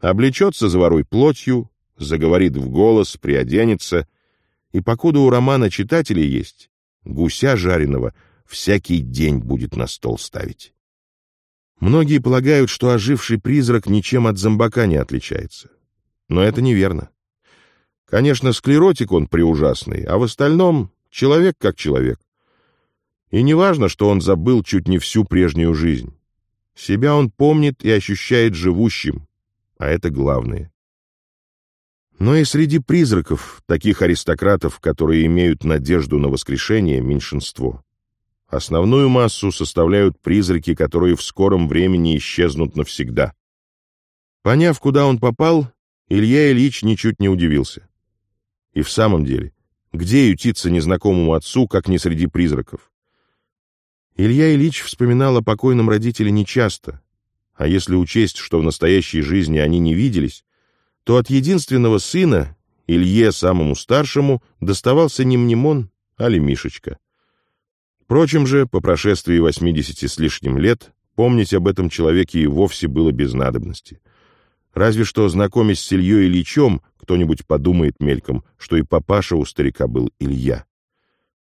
облечется Заваруй плотью, заговорит в голос, приоденется, и покуда у романа читателей есть, гуся жареного всякий день будет на стол ставить. Многие полагают, что оживший призрак ничем от зомбака не отличается. Но это неверно. Конечно, склеротик он преужасный, а в остальном человек как человек. И не важно, что он забыл чуть не всю прежнюю жизнь. Себя он помнит и ощущает живущим, а это главное. Но и среди призраков, таких аристократов, которые имеют надежду на воскрешение, меньшинство. Основную массу составляют призраки, которые в скором времени исчезнут навсегда. Поняв, куда он попал, Илья Ильич ничуть не удивился. И в самом деле, где ютиться незнакомому отцу, как не среди призраков? Илья Ильич вспоминал о покойном родителе нечасто, а если учесть, что в настоящей жизни они не виделись, то от единственного сына, Илье, самому старшему, доставался не Мнемон, а Лемишечка. Впрочем же, по прошествии восьмидесяти с лишним лет, помнить об этом человеке и вовсе было без надобности. Разве что, знакомясь с Ильей Ильичем, кто-нибудь подумает мельком, что и папаша у старика был Илья.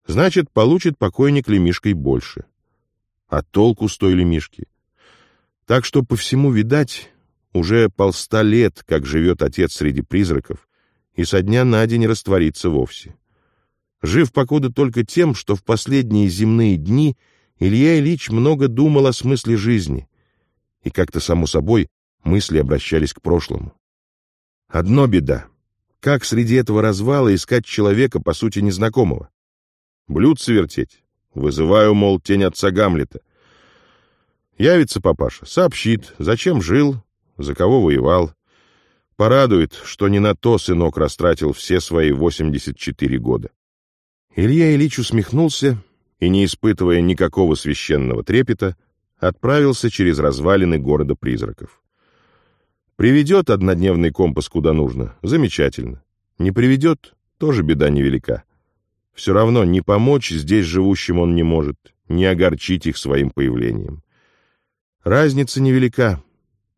Значит, получит покойник лемишкой больше. А толку с той лемишки? Так что по всему, видать, уже полста лет, как живет отец среди призраков, и со дня на день растворится вовсе. Жив покуда только тем, что в последние земные дни Илья Ильич много думал о смысле жизни, и как-то само собой мысли обращались к прошлому. Одно беда. Как среди этого развала искать человека, по сути, незнакомого? Блюдце вертеть? Вызываю, мол, тень отца Гамлета. Явится папаша, сообщит, зачем жил, за кого воевал. Порадует, что не на то сынок растратил все свои 84 года. Илья Ильич усмехнулся и, не испытывая никакого священного трепета, отправился через развалины города призраков. Приведет однодневный компас куда нужно, замечательно. Не приведет, тоже беда невелика. Все равно не помочь здесь живущим он не может, не огорчить их своим появлением. Разница невелика.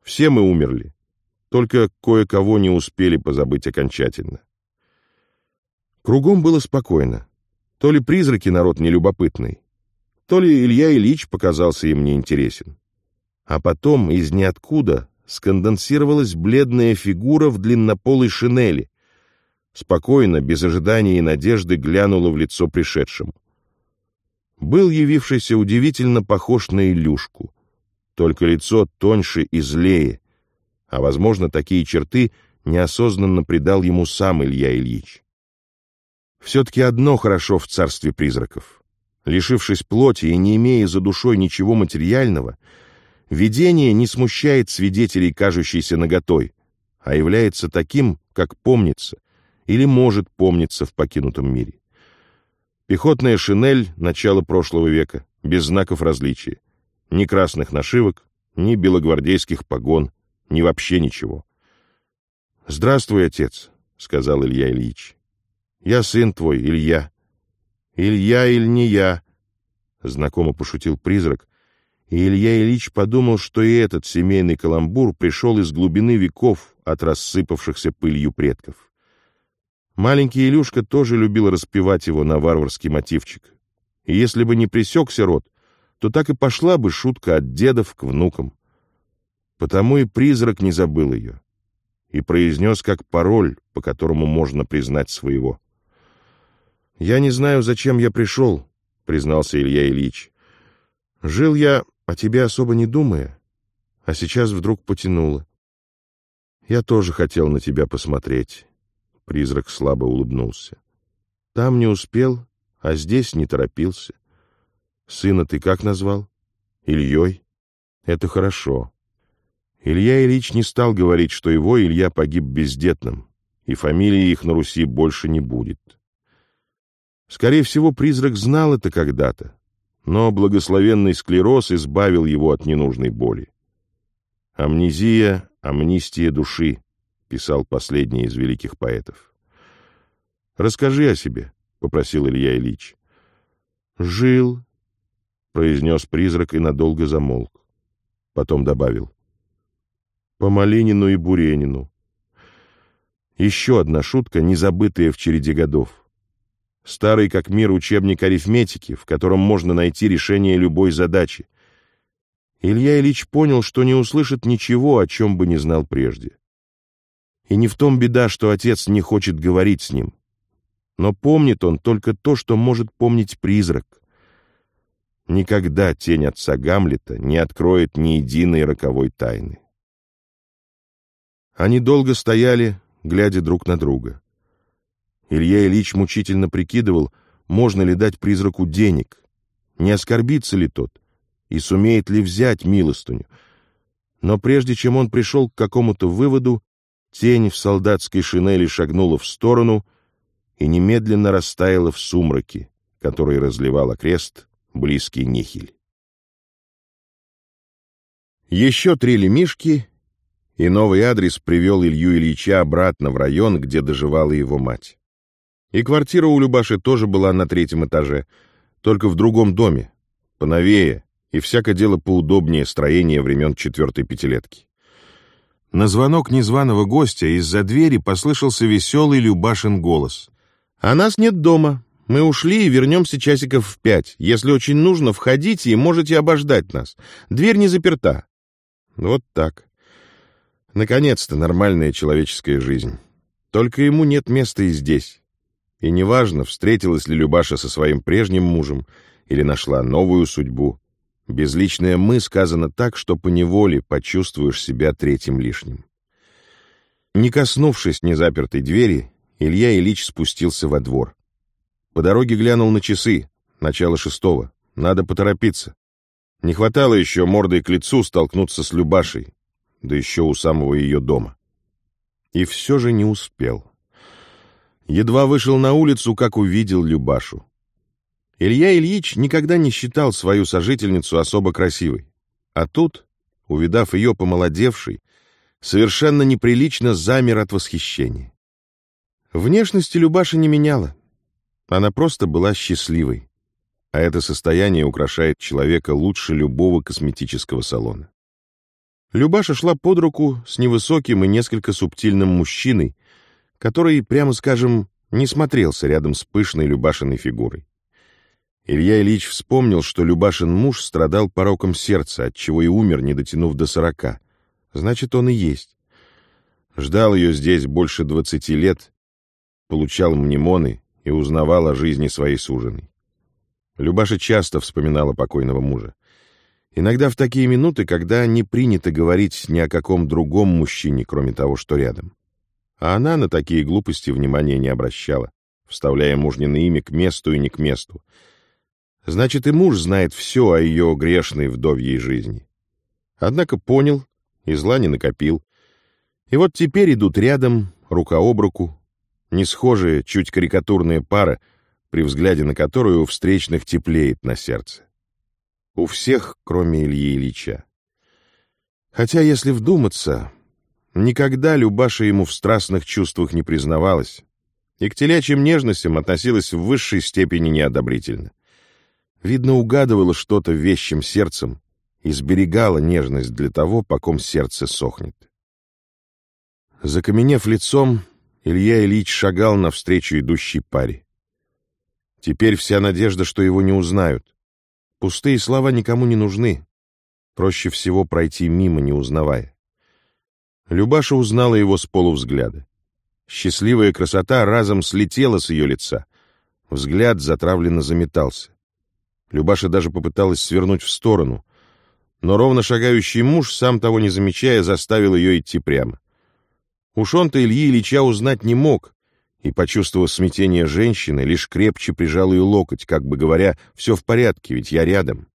Все мы умерли. Только кое-кого не успели позабыть окончательно. Кругом было спокойно. То ли призраки народ нелюбопытный, то ли Илья Ильич показался им неинтересен. А потом из ниоткуда сконденсировалась бледная фигура в длиннополой шинели. Спокойно, без ожидания и надежды, глянула в лицо пришедшему. Был явившийся удивительно похож на Илюшку, только лицо тоньше и злее, а, возможно, такие черты неосознанно придал ему сам Илья Ильич. Все-таки одно хорошо в царстве призраков. Лишившись плоти и не имея за душой ничего материального, видение не смущает свидетелей кажущейся наготой, а является таким, как помнится, или может помниться в покинутом мире. Пехотная шинель начала прошлого века, без знаков различия. Ни красных нашивок, ни белогвардейских погон, ни вообще ничего. «Здравствуй, отец», — сказал Илья Ильич. «Я сын твой, Илья». «Илья или не я?» — знакомо пошутил призрак, и Илья Ильич подумал, что и этот семейный каламбур пришел из глубины веков от рассыпавшихся пылью предков. Маленький Илюшка тоже любил распевать его на варварский мотивчик. И если бы не пресекся рот, то так и пошла бы шутка от дедов к внукам. Потому и призрак не забыл ее. И произнес как пароль, по которому можно признать своего. «Я не знаю, зачем я пришел», — признался Илья Ильич. «Жил я о тебе особо не думая, а сейчас вдруг потянуло. Я тоже хотел на тебя посмотреть». Призрак слабо улыбнулся. Там не успел, а здесь не торопился. Сына ты как назвал? Ильей? Это хорошо. Илья Ильич не стал говорить, что его Илья погиб бездетным, и фамилии их на Руси больше не будет. Скорее всего, призрак знал это когда-то, но благословенный склероз избавил его от ненужной боли. Амнезия, амнистия души, писал последний из великих поэтов. «Расскажи о себе», — попросил Илья Ильич. «Жил», — произнес призрак и надолго замолк. Потом добавил. «По Малинину и Буренину». Еще одна шутка, не забытая в череде годов. Старый как мир учебник арифметики, в котором можно найти решение любой задачи. Илья Ильич понял, что не услышит ничего, о чем бы не знал прежде. И не в том беда, что отец не хочет говорить с ним. Но помнит он только то, что может помнить призрак. Никогда тень отца Гамлета не откроет ни единой роковой тайны. Они долго стояли, глядя друг на друга. Илья Ильич мучительно прикидывал, можно ли дать призраку денег, не оскорбится ли тот, и сумеет ли взять милостыню. Но прежде чем он пришел к какому-то выводу, Тень в солдатской шинели шагнула в сторону и немедленно растаяла в сумраке, который разливал окрест близкий нихель. Еще три лемишки, и новый адрес привел Илью Ильича обратно в район, где доживала его мать. И квартира у Любаши тоже была на третьем этаже, только в другом доме, поновее, и всякое дело поудобнее строения времен четвертой пятилетки. На звонок незваного гостя из-за двери послышался веселый Любашин голос. «А нас нет дома. Мы ушли и вернемся часиков в пять. Если очень нужно, входите и можете обождать нас. Дверь не заперта». Вот так. Наконец-то нормальная человеческая жизнь. Только ему нет места и здесь. И неважно, встретилась ли Любаша со своим прежним мужем или нашла новую судьбу. Безличное «мы» сказано так, что поневоле почувствуешь себя третьим лишним. Не коснувшись незапертой двери, Илья Ильич спустился во двор. По дороге глянул на часы, начало шестого. Надо поторопиться. Не хватало еще мордой к лицу столкнуться с Любашей, да еще у самого ее дома. И все же не успел. Едва вышел на улицу, как увидел Любашу. Илья Ильич никогда не считал свою сожительницу особо красивой. А тут, увидав ее помолодевшей, совершенно неприлично замер от восхищения. Внешности Любаша не меняла. Она просто была счастливой. А это состояние украшает человека лучше любого косметического салона. Любаша шла под руку с невысоким и несколько субтильным мужчиной, который, прямо скажем, не смотрелся рядом с пышной Любашиной фигурой. Илья Ильич вспомнил, что Любашин муж страдал пороком сердца, отчего и умер, не дотянув до сорока. Значит, он и есть. Ждал ее здесь больше двадцати лет, получал мнемоны и узнавал о жизни своей суженой. Любаша часто вспоминала покойного мужа. Иногда в такие минуты, когда не принято говорить ни о каком другом мужчине, кроме того, что рядом. А она на такие глупости внимания не обращала, вставляя мужнины имя к месту и не к месту, Значит, и муж знает все о ее грешной вдовьей жизни. Однако понял и зла не накопил. И вот теперь идут рядом, рука об руку, не схожая, чуть карикатурная пара, при взгляде на которую у встречных теплеет на сердце. У всех, кроме Ильи Ильича. Хотя, если вдуматься, никогда Любаша ему в страстных чувствах не признавалась и к телячьим нежностям относилась в высшей степени неодобрительно. Видно, угадывала что-то вещим сердцем и сберегала нежность для того, по ком сердце сохнет. Закаменев лицом, Илья Ильич шагал навстречу идущей паре. Теперь вся надежда, что его не узнают. Пустые слова никому не нужны. Проще всего пройти мимо, не узнавая. Любаша узнала его с полувзгляда. Счастливая красота разом слетела с ее лица. Взгляд затравленно заметался. Любаша даже попыталась свернуть в сторону, но ровно шагающий муж, сам того не замечая, заставил ее идти прямо. Уж он-то Ильи Ильича узнать не мог, и, почувствовав смятение женщины, лишь крепче прижал ее локоть, как бы говоря, «Все в порядке, ведь я рядом».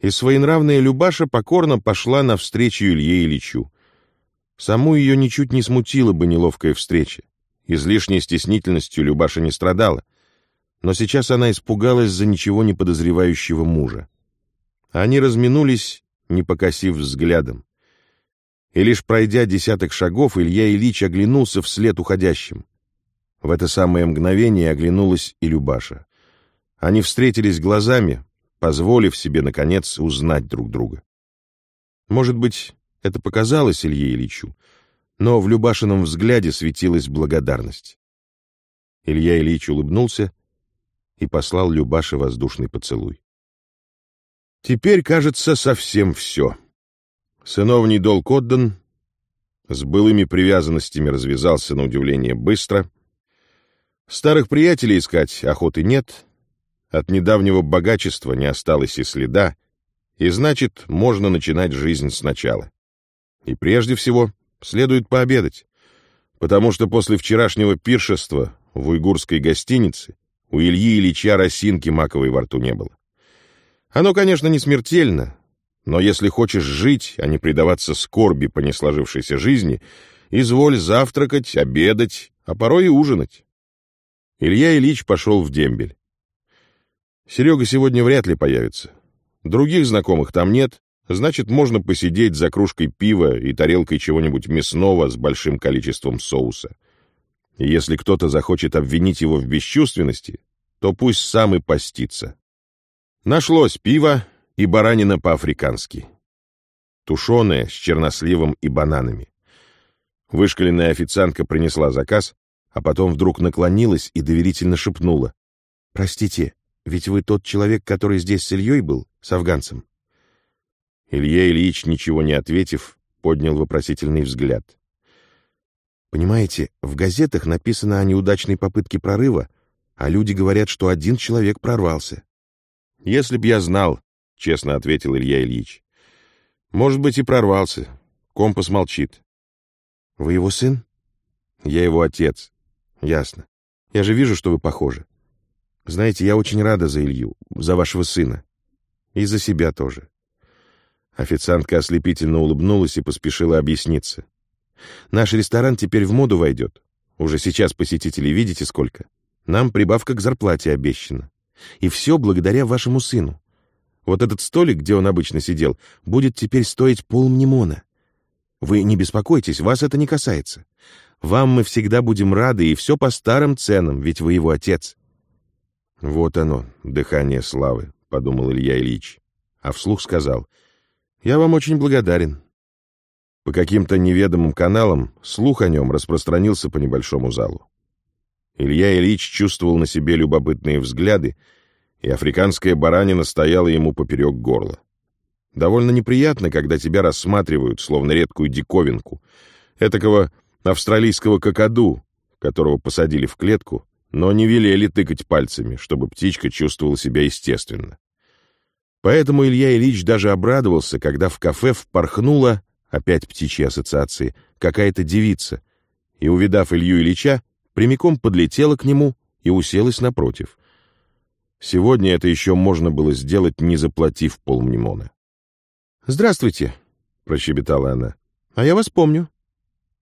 И своенравная Любаша покорно пошла навстречу Илье Ильичу. Саму ее ничуть не смутила бы неловкая встреча. Излишней стеснительностью Любаша не страдала, но сейчас она испугалась за ничего не подозревающего мужа. Они разминулись, не покосив взглядом. И лишь пройдя десяток шагов, Илья Ильич оглянулся вслед уходящим. В это самое мгновение оглянулась и Любаша. Они встретились глазами, позволив себе, наконец, узнать друг друга. Может быть, это показалось Илье Ильичу, но в Любашином взгляде светилась благодарность. Илья Ильич улыбнулся и послал Любаше воздушный поцелуй. Теперь, кажется, совсем все. Сыновний долг отдан, с былыми привязанностями развязался на удивление быстро. Старых приятелей искать охоты нет, от недавнего богачества не осталось и следа, и значит, можно начинать жизнь сначала. И прежде всего следует пообедать, потому что после вчерашнего пиршества в уйгурской гостинице у Ильи Ильича росинки маковой во рту не было. Оно, конечно, не смертельно, но если хочешь жить, а не предаваться скорби по несложившейся жизни, изволь завтракать, обедать, а порой и ужинать. Илья Ильич пошел в дембель. Серега сегодня вряд ли появится. Других знакомых там нет, значит, можно посидеть за кружкой пива и тарелкой чего-нибудь мясного с большим количеством соуса. И если кто-то захочет обвинить его в бесчувственности, то пусть сам и постится. Нашлось пиво, и баранина по-африкански. Тушеная, с черносливом и бананами. Вышкаленная официантка принесла заказ, а потом вдруг наклонилась и доверительно шепнула. «Простите, ведь вы тот человек, который здесь с Ильей был, с афганцем?» Илья Ильич, ничего не ответив, поднял вопросительный взгляд. «Понимаете, в газетах написано о неудачной попытке прорыва, а люди говорят, что один человек прорвался. Если б я знал, — честно ответил Илья Ильич. «Может быть, и прорвался. Компас молчит». «Вы его сын?» «Я его отец». «Ясно. Я же вижу, что вы похожи. Знаете, я очень рада за Илью, за вашего сына. И за себя тоже». Официантка ослепительно улыбнулась и поспешила объясниться. «Наш ресторан теперь в моду войдет. Уже сейчас посетителей видите сколько? Нам прибавка к зарплате обещана. И все благодаря вашему сыну. Вот этот столик, где он обычно сидел, будет теперь стоить полмнемона. Вы не беспокойтесь, вас это не касается. Вам мы всегда будем рады, и все по старым ценам, ведь вы его отец». «Вот оно, дыхание славы», — подумал Илья Ильич, а вслух сказал, «Я вам очень благодарен». По каким-то неведомым каналам слух о нем распространился по небольшому залу. Илья Ильич чувствовал на себе любопытные взгляды, и африканская баранина стояла ему поперек горла. Довольно неприятно, когда тебя рассматривают, словно редкую диковинку, этакого австралийского кокоду, которого посадили в клетку, но не велели тыкать пальцами, чтобы птичка чувствовала себя естественно. Поэтому Илья Ильич даже обрадовался, когда в кафе впорхнула, опять птичьи ассоциации, какая-то девица, и, увидав Илью Ильича, прямиком подлетела к нему и уселась напротив — Сегодня это еще можно было сделать, не заплатив полмнемона. «Здравствуйте», — прощебетала она. «А я вас помню.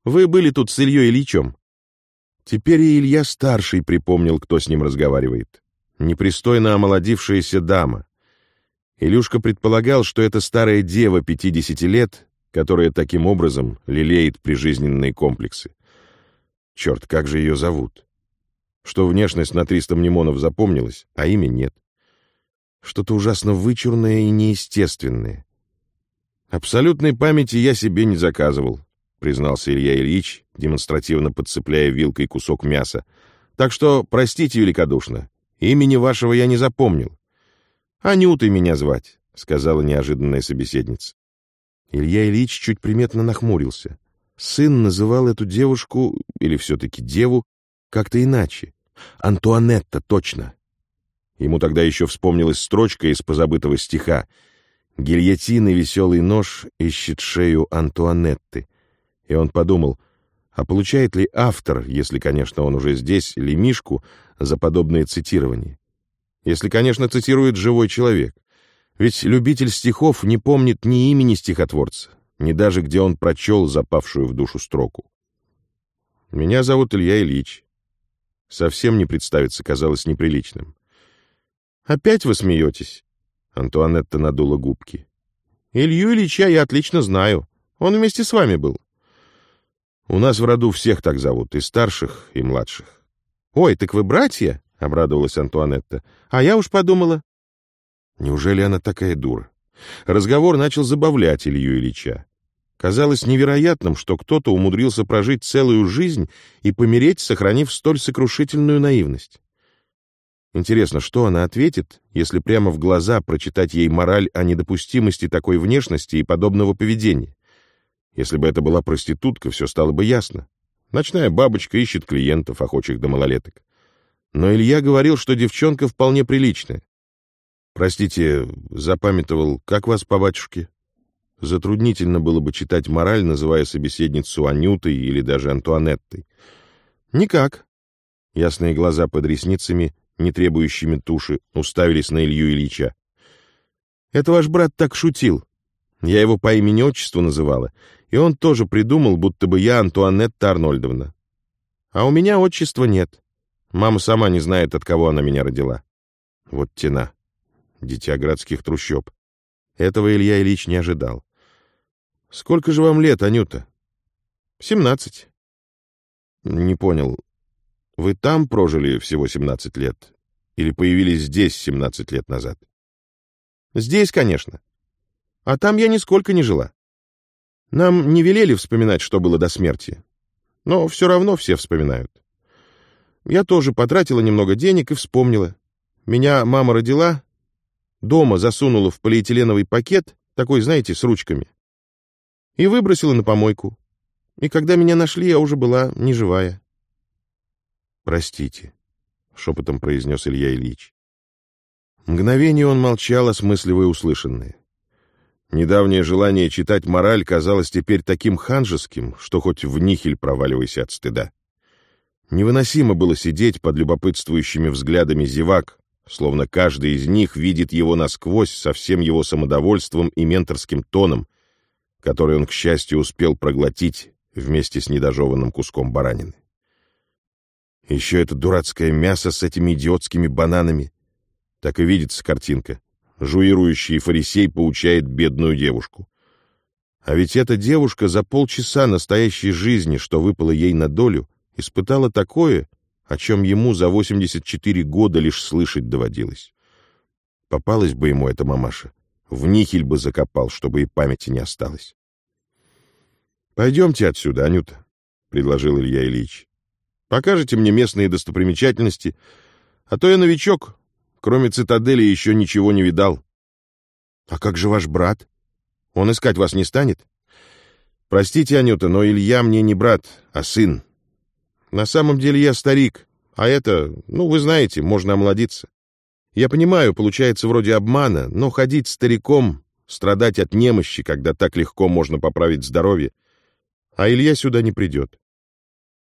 Вы были тут с Ильей Ильичем». Теперь и Илья Старший припомнил, кто с ним разговаривает. Непристойно омолодившаяся дама. Илюшка предполагал, что это старая дева 50 лет, которая таким образом лелеет прижизненные комплексы. Черт, как же ее зовут? Что внешность на 300 мнемонов запомнилась, а имя нет. Что-то ужасно вычурное и неестественное. Абсолютной памяти я себе не заказывал, признался Илья Ильич, демонстративно подцепляя вилкой кусок мяса. Так что простите великодушно, имени вашего я не запомнил. Анютой меня звать, сказала неожиданная собеседница. Илья Ильич чуть приметно нахмурился. Сын называл эту девушку, или все-таки деву, как-то иначе. Антуанетта, точно. Ему тогда еще вспомнилась строчка из позабытого стиха Гильотин и веселый нож ищет шею Антуанетты. И он подумал, а получает ли автор, если, конечно, он уже здесь, лимишку за подобное цитирование? Если, конечно, цитирует живой человек. Ведь любитель стихов не помнит ни имени стихотворца, ни даже где он прочел запавшую в душу строку. «Меня зовут Илья Ильич». Совсем не представиться казалось неприличным. «Опять вы смеетесь?» Антуанетта надула губки. «Илью Ильича я отлично знаю. Он вместе с вами был». «У нас в роду всех так зовут, и старших, и младших». «Ой, так вы братья?» — обрадовалась Антуанетта. «А я уж подумала». Неужели она такая дура? Разговор начал забавлять Илью Ильича. Казалось невероятным, что кто-то умудрился прожить целую жизнь и помереть, сохранив столь сокрушительную наивность. Интересно, что она ответит, если прямо в глаза прочитать ей мораль о недопустимости такой внешности и подобного поведения? Если бы это была проститутка, все стало бы ясно. Ночная бабочка ищет клиентов, охочих до малолеток. Но Илья говорил, что девчонка вполне приличная. Простите, запамятовал, как вас по батюшке? Затруднительно было бы читать мораль, называя собеседницу Анютой или даже Антуанеттой. Никак. Ясные глаза под ресницами не требующими туши, уставились на Илью Ильича. «Это ваш брат так шутил. Я его по имени-отчеству называла, и он тоже придумал, будто бы я Антуанетта Арнольдовна. А у меня отчества нет. Мама сама не знает, от кого она меня родила. Вот тена. Дитя городских трущоб. Этого Илья Ильич не ожидал. «Сколько же вам лет, Анюта?» «Семнадцать». «Не понял. Вы там прожили всего 17 лет? Или появились здесь 17 лет назад? Здесь, конечно. А там я нисколько не жила. Нам не велели вспоминать, что было до смерти. Но все равно все вспоминают. Я тоже потратила немного денег и вспомнила. Меня мама родила, дома засунула в полиэтиленовый пакет, такой, знаете, с ручками, и выбросила на помойку. И когда меня нашли, я уже была неживая. «Простите», — шепотом произнес Илья Ильич. Мгновение он молчал, осмысливая услышанное. Недавнее желание читать мораль казалось теперь таким ханжеским, что хоть в нихель проваливайся от стыда. Невыносимо было сидеть под любопытствующими взглядами зевак, словно каждый из них видит его насквозь со всем его самодовольством и менторским тоном, который он, к счастью, успел проглотить вместе с недожеванным куском баранины. Еще это дурацкое мясо с этими идиотскими бананами. Так и видится картинка. Жуирующий фарисей поучает бедную девушку. А ведь эта девушка за полчаса настоящей жизни, что выпало ей на долю, испытала такое, о чем ему за 84 года лишь слышать доводилось. Попалась бы ему эта мамаша, в нихель бы закопал, чтобы и памяти не осталось. «Пойдемте отсюда, Анюта», — предложил Илья Ильич. Покажете мне местные достопримечательности, а то я новичок, кроме цитадели еще ничего не видал. А как же ваш брат? Он искать вас не станет? Простите, Анюта, но Илья мне не брат, а сын. На самом деле я старик, а это, ну, вы знаете, можно омолодиться. Я понимаю, получается вроде обмана, но ходить стариком, страдать от немощи, когда так легко можно поправить здоровье, а Илья сюда не придет.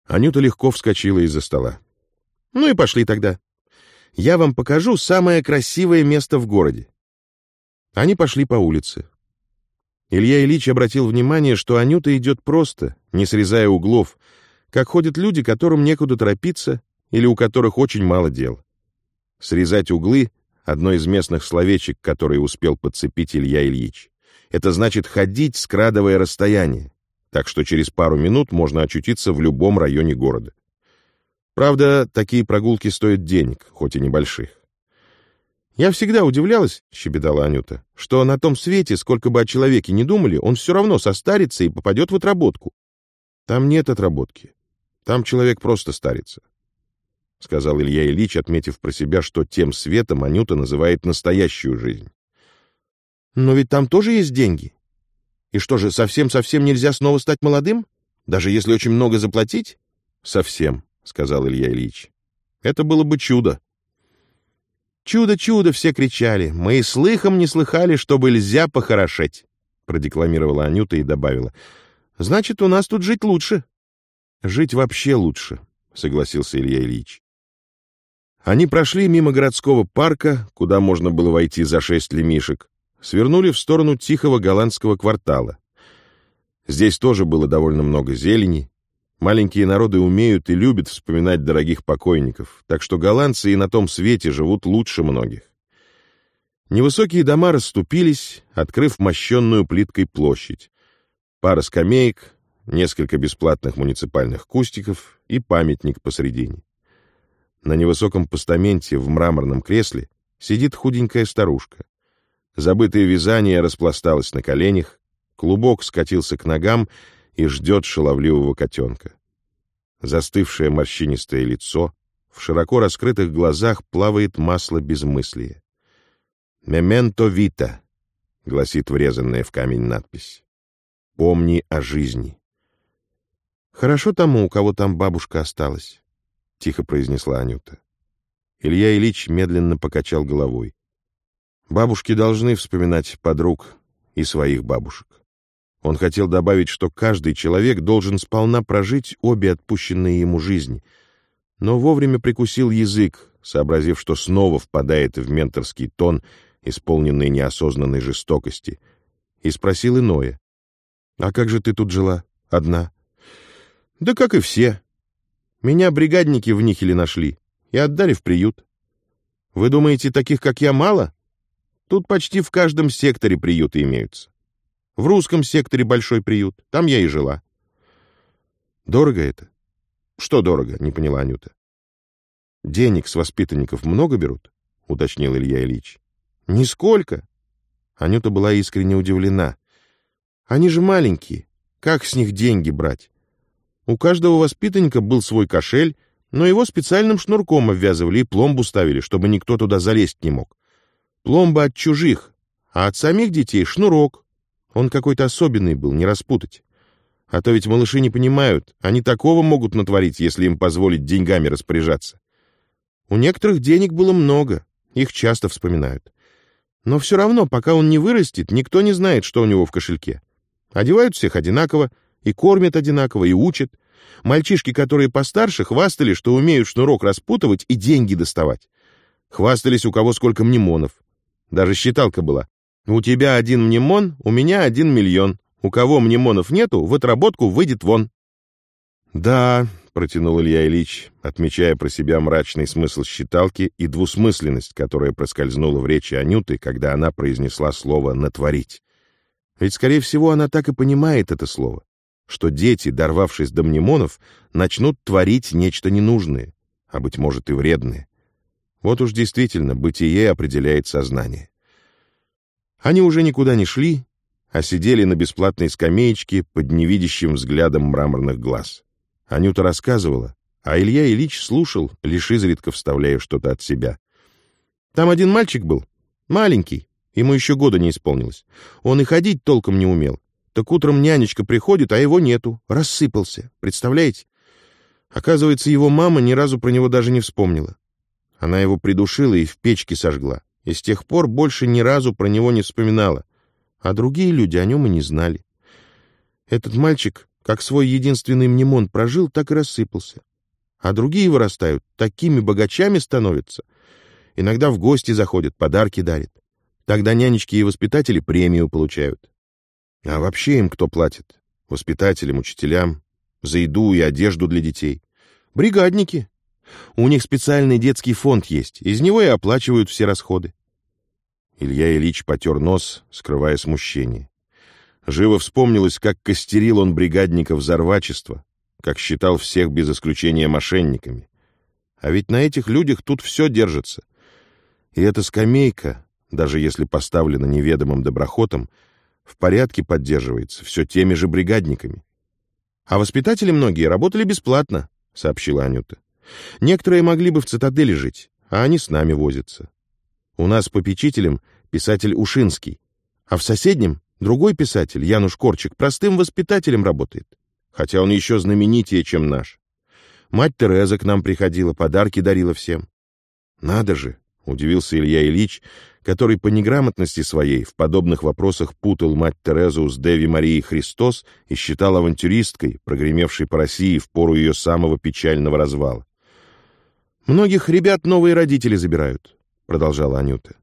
Анюта легко вскочила из-за стола. «Ну и пошли тогда. Я вам покажу самое красивое место в городе». Они пошли по улице. Илья Ильич обратил внимание, что Анюта идет просто, не срезая углов, как ходят люди, которым некуда торопиться или у которых очень мало дел. Срезать углы — одно из местных словечек, которые успел подцепить Илья Ильич. Это значит ходить, скрадывая расстояние, так что через пару минут можно очутиться в любом районе города. Правда, такие прогулки стоят денег, хоть и небольших. «Я всегда удивлялась, — щебетала Анюта, — что на том свете, сколько бы о человеке не думали, он все равно состарится и попадет в отработку. Там нет отработки. Там человек просто старится. — сказал Илья Ильич, отметив про себя, что тем светом Анюта называет настоящую жизнь. «Но ведь там тоже есть деньги. И что же, совсем-совсем нельзя снова стать молодым? Даже если очень много заплатить?» «Совсем», — сказал Илья Ильич. «Это было бы чудо». «Чудо, чудо!» — все кричали. «Мы и слыхом не слыхали, чтобы нельзя похорошеть», — продекламировала Анюта и добавила. «Значит, у нас тут жить лучше». «Жить вообще лучше», — согласился Илья Ильич. Они прошли мимо городского парка, куда можно было войти за шесть лемишек, свернули в сторону тихого голландского квартала. Здесь тоже было довольно много зелени. Маленькие народы умеют и любят вспоминать дорогих покойников, так что голландцы и на том свете живут лучше многих. Невысокие дома расступились, открыв мощенную плиткой площадь. Пара скамеек, несколько бесплатных муниципальных кустиков и памятник посредине. На невысоком постаменте в мраморном кресле сидит худенькая старушка. Забытое вязание распласталось на коленях, клубок скатился к ногам и ждет шаловливого котенка. Застывшее морщинистое лицо, в широко раскрытых глазах плавает масло безмыслия. «Мементо вита», — гласит врезанная в камень надпись. «Помни о жизни». «Хорошо тому, у кого там бабушка осталась» тихо произнесла Анюта. Илья Ильич медленно покачал головой. Бабушки должны вспоминать подруг и своих бабушек. Он хотел добавить, что каждый человек должен сполна прожить обе отпущенные ему жизни, но вовремя прикусил язык, сообразив, что снова впадает в менторский тон, исполненный неосознанной жестокости, и спросил иное. «А как же ты тут жила? Одна?» «Да как и все», меня бригадники в Нихеле нашли и отдали в приют. Вы думаете, таких, как я, мало? Тут почти в каждом секторе приюты имеются. В русском секторе большой приют, там я и жила. Дорого это? Что дорого, не поняла Анюта. Денег с воспитанников много берут? Уточнил Илья Ильич. Нисколько. Анюта была искренне удивлена. Они же маленькие. Как с них деньги брать? У каждого воспитанника был свой кошель, но его специальным шнурком обвязывали и пломбу ставили, чтобы никто туда залезть не мог. Пломба от чужих, а от самих детей шнурок. Он какой-то особенный был, не распутать. А то ведь малыши не понимают, они такого могут натворить, если им позволить деньгами распоряжаться. У некоторых денег было много, их часто вспоминают. Но все равно, пока он не вырастет, никто не знает, что у него в кошельке. Одевают всех одинаково, и кормят одинаково, и учат. Мальчишки, которые постарше, хвастали, что умеют шнурок распутывать и деньги доставать. Хвастались, у кого сколько мнемонов. Даже считалка была. У тебя один мнемон, у меня один миллион. У кого мнемонов нету, в отработку выйдет вон. Да, протянул Илья Ильич, отмечая про себя мрачный смысл считалки и двусмысленность, которая проскользнула в речи Анюты, когда она произнесла слово «натворить». Ведь, скорее всего, она так и понимает это слово что дети, дорвавшись до мнемонов, начнут творить нечто ненужное, а, быть может, и вредное. Вот уж действительно бытие определяет сознание. Они уже никуда не шли, а сидели на бесплатной скамеечке под невидящим взглядом мраморных глаз. Анюта рассказывала, а Илья Ильич слушал, лишь изредка вставляя что-то от себя. Там один мальчик был, маленький, ему еще года не исполнилось. Он и ходить толком не умел, так утром нянечка приходит, а его нету. Рассыпался. Представляете? Оказывается, его мама ни разу про него даже не вспомнила. Она его придушила и в печке сожгла. И с тех пор больше ни разу про него не вспоминала. А другие люди о нем и не знали. Этот мальчик, как свой единственный мнемон прожил, так и рассыпался. А другие вырастают, такими богачами становятся, Иногда в гости заходят, подарки дарят. Тогда нянечки и воспитатели премию получают. А вообще им кто платит? Воспитателям, учителям, за еду и одежду для детей. Бригадники. У них специальный детский фонд есть, из него и оплачивают все расходы. Илья Ильич потер нос, скрывая смущение. Живо вспомнилось, как костерил он бригадников за рвачество, как считал всех без исключения мошенниками. А ведь на этих людях тут все держится. И эта скамейка, даже если поставлена неведомым доброхотом, в порядке поддерживается все теми же бригадниками. А воспитатели многие работали бесплатно, сообщила Анюта. Некоторые могли бы в цитадели жить, а они с нами возятся. У нас попечителем писатель Ушинский, а в соседнем другой писатель, Януш Корчик, простым воспитателем работает, хотя он еще знаменитее, чем наш. Мать Тереза к нам приходила, подарки дарила всем. Надо же, удивился Илья Ильич, который по неграмотности своей в подобных вопросах путал мать Терезу с Деви Марией Христос и считал авантюристкой, прогремевшей по России в пору ее самого печального развала. «Многих ребят новые родители забирают», — продолжала Анюта.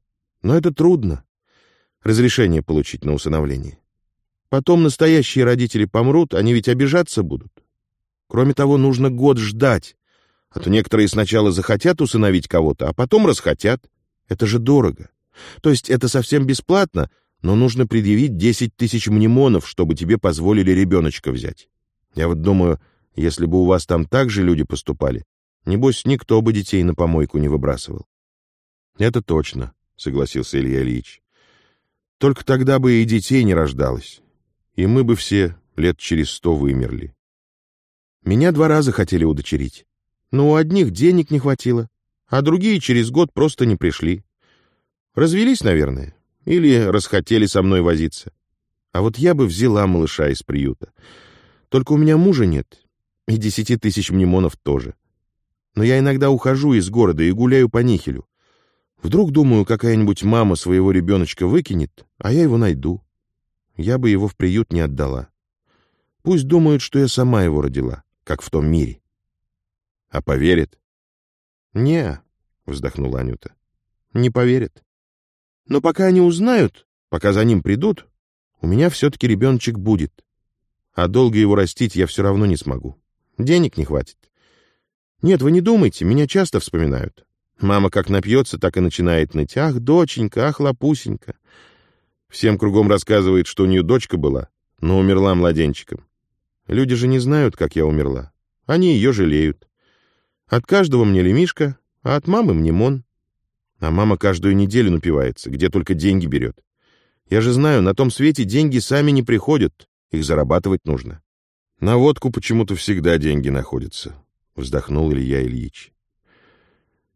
«Но это трудно. Разрешение получить на усыновление. Потом настоящие родители помрут, они ведь обижаться будут. Кроме того, нужно год ждать. А то некоторые сначала захотят усыновить кого-то, а потом расхотят. Это же дорого. То есть это совсем бесплатно, но нужно предъявить 10 тысяч мнемонов, чтобы тебе позволили ребеночка взять. Я вот думаю, если бы у вас там так же люди поступали, небось никто бы детей на помойку не выбрасывал. Это точно, согласился Илья Ильич. Только тогда бы и детей не рождалось, и мы бы все лет через сто вымерли. Меня два раза хотели удочерить. Но у одних денег не хватило, а другие через год просто не пришли. Развелись, наверное, или расхотели со мной возиться. А вот я бы взяла малыша из приюта. Только у меня мужа нет, и десяти тысяч мнемонов тоже. Но я иногда ухожу из города и гуляю по Нихелю. Вдруг, думаю, какая-нибудь мама своего ребеночка выкинет, а я его найду. Я бы его в приют не отдала. Пусть думают, что я сама его родила как в том мире. А поверит? Не, вздохнула Анюта. Не поверит. Но пока они узнают, пока за ним придут, у меня все-таки ребеночек будет. А долго его растить я все равно не смогу. Денег не хватит. Нет, вы не думайте, меня часто вспоминают. Мама как напьется, так и начинает ныть. Ах, доченька, ах, лапусенька. Всем кругом рассказывает, что у нее дочка была, но умерла младенчиком. Люди же не знают, как я умерла. Они ее жалеют. От каждого мне лемишка, а от мамы мне мон. А мама каждую неделю напивается, где только деньги берет. Я же знаю, на том свете деньги сами не приходят, их зарабатывать нужно. На водку почему-то всегда деньги находятся, вздохнул Илья Ильич.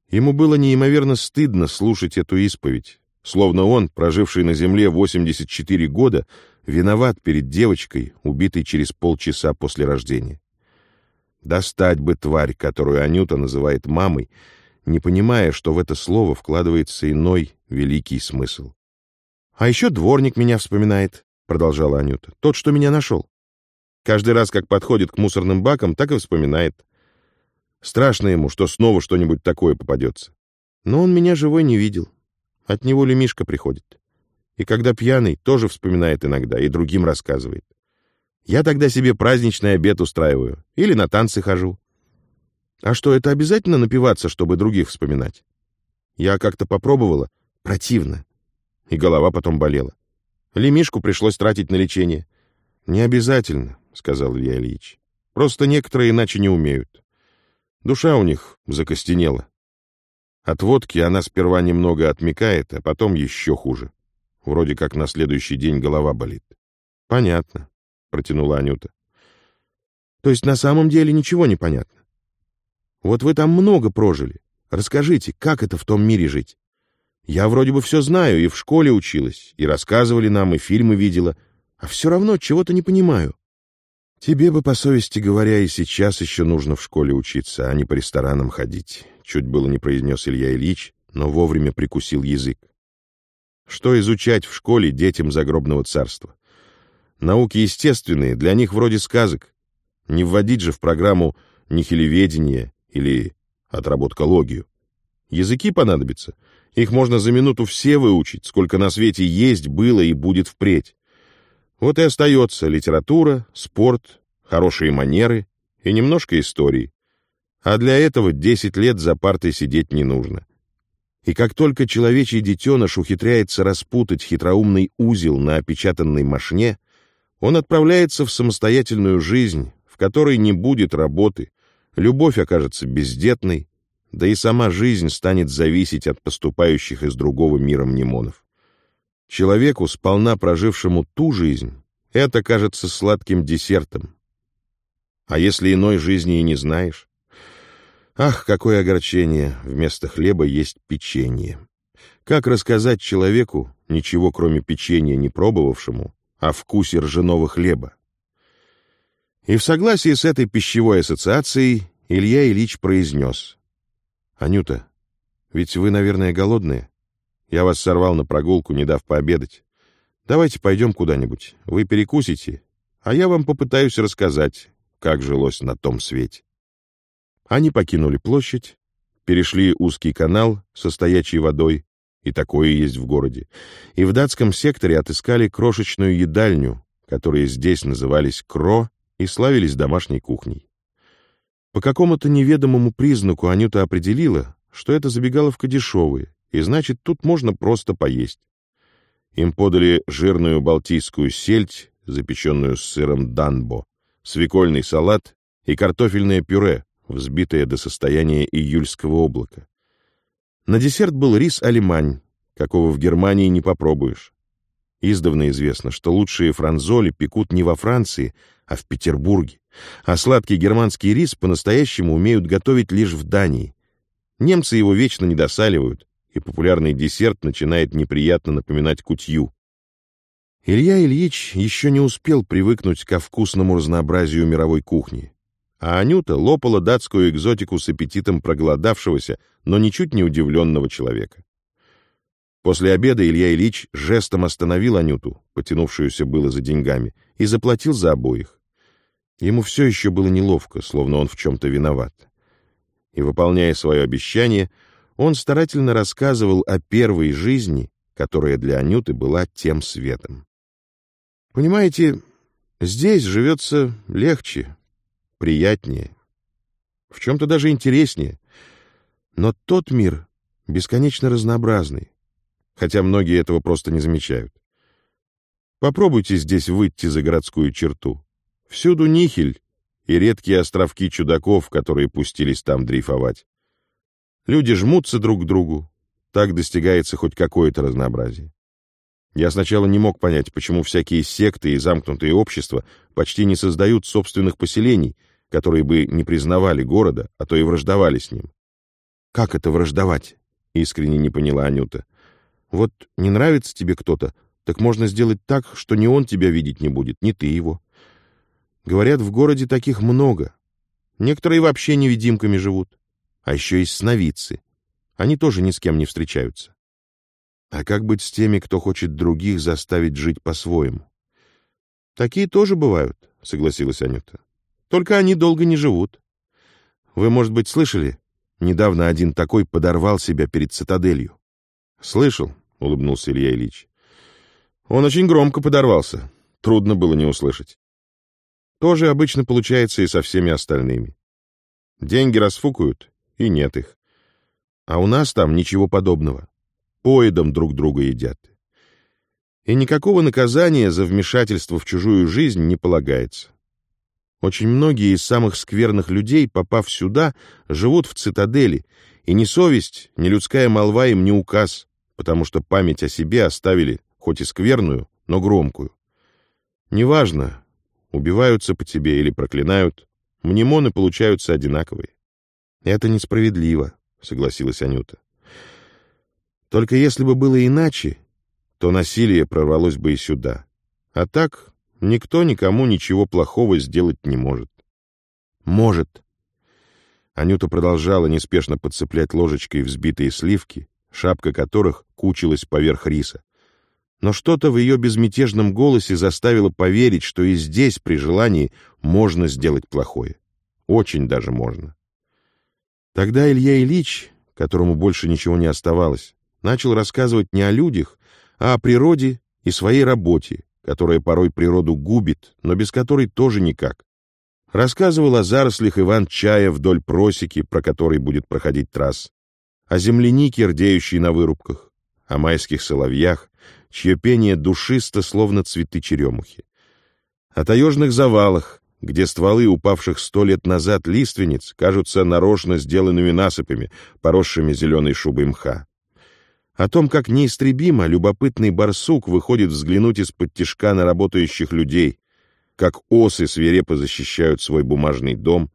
Ему было неимоверно стыдно слушать эту исповедь, словно он, проживший на земле 84 года, виноват перед девочкой, убитой через полчаса после рождения. Достать бы тварь, которую Анюта называет мамой, не понимая, что в это слово вкладывается иной великий смысл. «А еще дворник меня вспоминает», — продолжала Анюта, — «тот, что меня нашел. Каждый раз, как подходит к мусорным бакам, так и вспоминает. Страшно ему, что снова что-нибудь такое попадется. Но он меня живой не видел. От него ли Мишка приходит. И когда пьяный, тоже вспоминает иногда и другим рассказывает. Я тогда себе праздничный обед устраиваю или на танцы хожу. А что, это обязательно напиваться, чтобы других вспоминать? Я как-то попробовала. Противно. И голова потом болела. Лемишку пришлось тратить на лечение. Не обязательно, сказал Илья Ильич. Просто некоторые иначе не умеют. Душа у них закостенела. От водки она сперва немного отмекает, а потом еще хуже. Вроде как на следующий день голова болит. Понятно, протянула Анюта. То есть на самом деле ничего не понятно. Вот вы там много прожили. Расскажите, как это в том мире жить? Я вроде бы все знаю, и в школе училась, и рассказывали нам, и фильмы видела, а все равно чего-то не понимаю. Тебе бы, по совести говоря, и сейчас еще нужно в школе учиться, а не по ресторанам ходить. Чуть было не произнес Илья Ильич, но вовремя прикусил язык. Что изучать в школе детям загробного царства? Науки естественные, для них вроде сказок. Не вводить же в программу нихилеведение или отработкологию. Языки понадобятся. Их можно за минуту все выучить, сколько на свете есть, было и будет впредь. Вот и остается литература, спорт, хорошие манеры и немножко истории. А для этого 10 лет за партой сидеть не нужно. И как только человечий детеныш ухитряется распутать хитроумный узел на опечатанной мошне, он отправляется в самостоятельную жизнь, в которой не будет работы, любовь окажется бездетной, да и сама жизнь станет зависеть от поступающих из другого мира мнемонов. Человеку, сполна прожившему ту жизнь, это кажется сладким десертом. А если иной жизни и не знаешь? Ах, какое огорчение! Вместо хлеба есть печенье. Как рассказать человеку, ничего кроме печенья не пробовавшему, о вкусе ржаного хлеба? И в согласии с этой пищевой ассоциацией Илья Ильич произнес. «Анюта, ведь вы, наверное, голодные? Я вас сорвал на прогулку, не дав пообедать. Давайте пойдем куда-нибудь, вы перекусите, а я вам попытаюсь рассказать, как жилось на том свете». Они покинули площадь, перешли узкий канал со стоячей водой, и такое есть в городе, и в датском секторе отыскали крошечную едальню, которые здесь назывались «Кро» и славились домашней кухней. По какому-то неведомому признаку Анюта определила, что это забегаловка дешевая, и значит, тут можно просто поесть. Им подали жирную балтийскую сельдь, запеченную с сыром данбо, свекольный салат и картофельное пюре, взбитое до состояния июльского облака. На десерт был рис алимань, какого в Германии не попробуешь. Издавна известно, что лучшие франзоли пекут не во Франции, а в Петербурге, а сладкий германский рис по-настоящему умеют готовить лишь в Дании. Немцы его вечно недосаливают, и популярный десерт начинает неприятно напоминать кутью. Илья Ильич еще не успел привыкнуть ко вкусному разнообразию мировой кухни а Анюта лопала датскую экзотику с аппетитом проголодавшегося, но ничуть не удивленного человека. После обеда Илья Ильич жестом остановил Анюту, потянувшуюся было за деньгами, и заплатил за обоих. Ему все еще было неловко, словно он в чем-то виноват. И, выполняя свое обещание, он старательно рассказывал о первой жизни, которая для Анюты была тем светом. «Понимаете, здесь живется легче, приятнее, в чем-то даже интереснее. Но тот мир бесконечно разнообразный, хотя многие этого просто не замечают. Попробуйте здесь выйти за городскую черту. Всюду нихель и редкие островки чудаков, которые пустились там дрейфовать. Люди жмутся друг к другу, так достигается хоть какое-то разнообразие. Я сначала не мог понять, почему всякие секты и замкнутые общества почти не создают собственных поселений — которые бы не признавали города, а то и враждовали с ним. «Как это враждовать?» — искренне не поняла Анюта. «Вот не нравится тебе кто-то, так можно сделать так, что ни он тебя видеть не будет, ни ты его. Говорят, в городе таких много. Некоторые вообще невидимками живут. А еще есть сновидцы. Они тоже ни с кем не встречаются. А как быть с теми, кто хочет других заставить жить по-своему? Такие тоже бывают, согласилась Анюта. Только они долго не живут. Вы, может быть, слышали? Недавно один такой подорвал себя перед цитаделью. Слышал, улыбнулся Илья Ильич. Он очень громко подорвался. Трудно было не услышать. Тоже обычно получается и со всеми остальными. Деньги расфукают, и нет их. А у нас там ничего подобного. Поедом друг друга едят. И никакого наказания за вмешательство в чужую жизнь не полагается. Очень многие из самых скверных людей, попав сюда, живут в цитадели, и ни совесть, ни людская молва им не указ, потому что память о себе оставили, хоть и скверную, но громкую. Неважно, убиваются по тебе или проклинают, мнемоны получаются одинаковые. Это несправедливо, согласилась Анюта. Только если бы было иначе, то насилие прорвалось бы и сюда. А так Никто никому ничего плохого сделать не может. Может. Анюта продолжала неспешно подцеплять ложечкой взбитые сливки, шапка которых кучилась поверх риса. Но что-то в ее безмятежном голосе заставило поверить, что и здесь, при желании, можно сделать плохое. Очень даже можно. Тогда Илья Ильич, которому больше ничего не оставалось, начал рассказывать не о людях, а о природе и своей работе, которая порой природу губит, но без которой тоже никак. Рассказывал о зарослях Иван-чая вдоль просеки, про который будет проходить трасс, о землянике, рдеющей на вырубках, о майских соловьях, чье пение душисто, словно цветы черемухи, о таежных завалах, где стволы упавших сто лет назад лиственниц кажутся нарочно сделанными насыпями, поросшими зеленой шубой мха. О том, как неистребимо любопытный барсук выходит взглянуть из-под тишка на работающих людей, как осы свирепо защищают свой бумажный дом,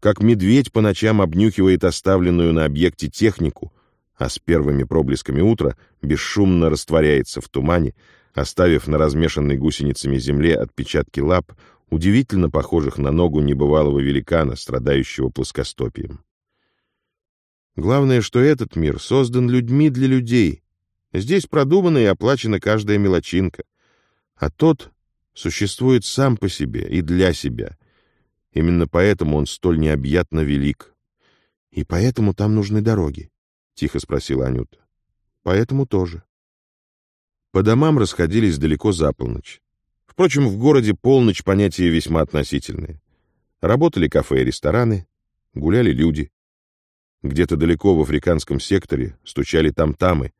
как медведь по ночам обнюхивает оставленную на объекте технику, а с первыми проблесками утра бесшумно растворяется в тумане, оставив на размешанной гусеницами земле отпечатки лап, удивительно похожих на ногу небывалого великана, страдающего плоскостопием. Главное, что этот мир создан людьми для людей. Здесь продумана и оплачена каждая мелочинка. А тот существует сам по себе и для себя. Именно поэтому он столь необъятно велик. — И поэтому там нужны дороги? — тихо спросила Анюта. — Поэтому тоже. По домам расходились далеко за полночь. Впрочем, в городе полночь понятие весьма относительное. Работали кафе и рестораны, гуляли люди. Где-то далеко в африканском секторе стучали там-тамы,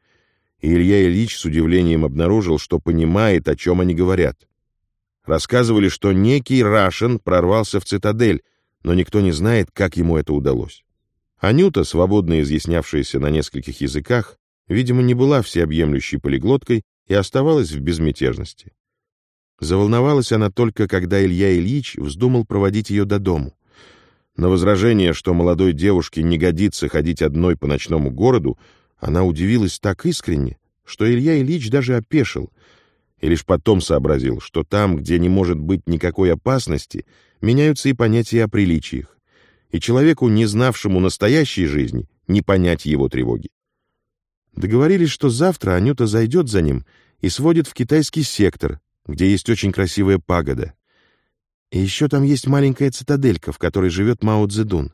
и Илья Ильич с удивлением обнаружил, что понимает, о чем они говорят. Рассказывали, что некий Рашен прорвался в цитадель, но никто не знает, как ему это удалось. Анюта, свободно изъяснявшаяся на нескольких языках, видимо, не была всеобъемлющей полиглоткой и оставалась в безмятежности. Заволновалась она только, когда Илья Ильич вздумал проводить ее до дому. На возражение, что молодой девушке не годится ходить одной по ночному городу, она удивилась так искренне, что Илья Ильич даже опешил — и лишь потом сообразил, что там, где не может быть никакой опасности, меняются и понятия о приличиях, и человеку, не знавшему настоящей жизни, не понять его тревоги. Договорились, что завтра Анюта зайдет за ним и сводит в китайский сектор, где есть очень красивая пагода. И еще там есть маленькая цитаделька, в которой живет Мао Цзэдун.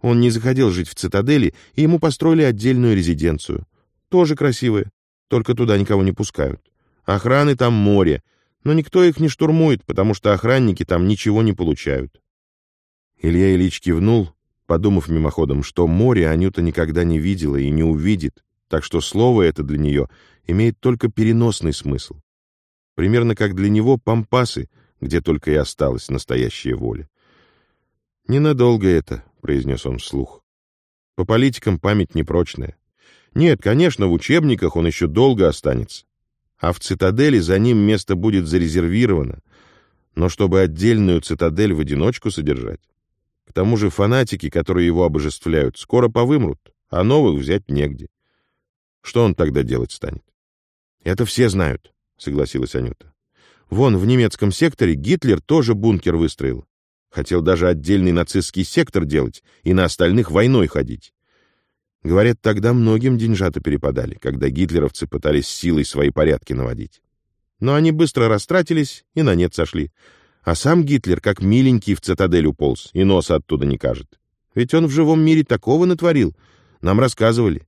Он не захотел жить в цитадели, и ему построили отдельную резиденцию. Тоже красивая, только туда никого не пускают. Охраны там море, но никто их не штурмует, потому что охранники там ничего не получают. Илья Ильич кивнул, подумав мимоходом, что море Анюта никогда не видела и не увидит, так что слово это для нее имеет только переносный смысл. Примерно как для него пампасы, где только и осталась настоящая воля. «Ненадолго это», — произнес он вслух. «По политикам память непрочная. Нет, конечно, в учебниках он еще долго останется а в цитадели за ним место будет зарезервировано, но чтобы отдельную цитадель в одиночку содержать. К тому же фанатики, которые его обожествляют, скоро повымрут, а новых взять негде. Что он тогда делать станет? Это все знают, согласилась Анюта. Вон, в немецком секторе Гитлер тоже бункер выстроил. Хотел даже отдельный нацистский сектор делать и на остальных войной ходить. Говорят, тогда многим деньжата перепадали, когда гитлеровцы пытались силой свои порядки наводить. Но они быстро растратились и на нет сошли. А сам Гитлер, как миленький, в цитадель уполз, и носа оттуда не кажет. Ведь он в живом мире такого натворил. Нам рассказывали.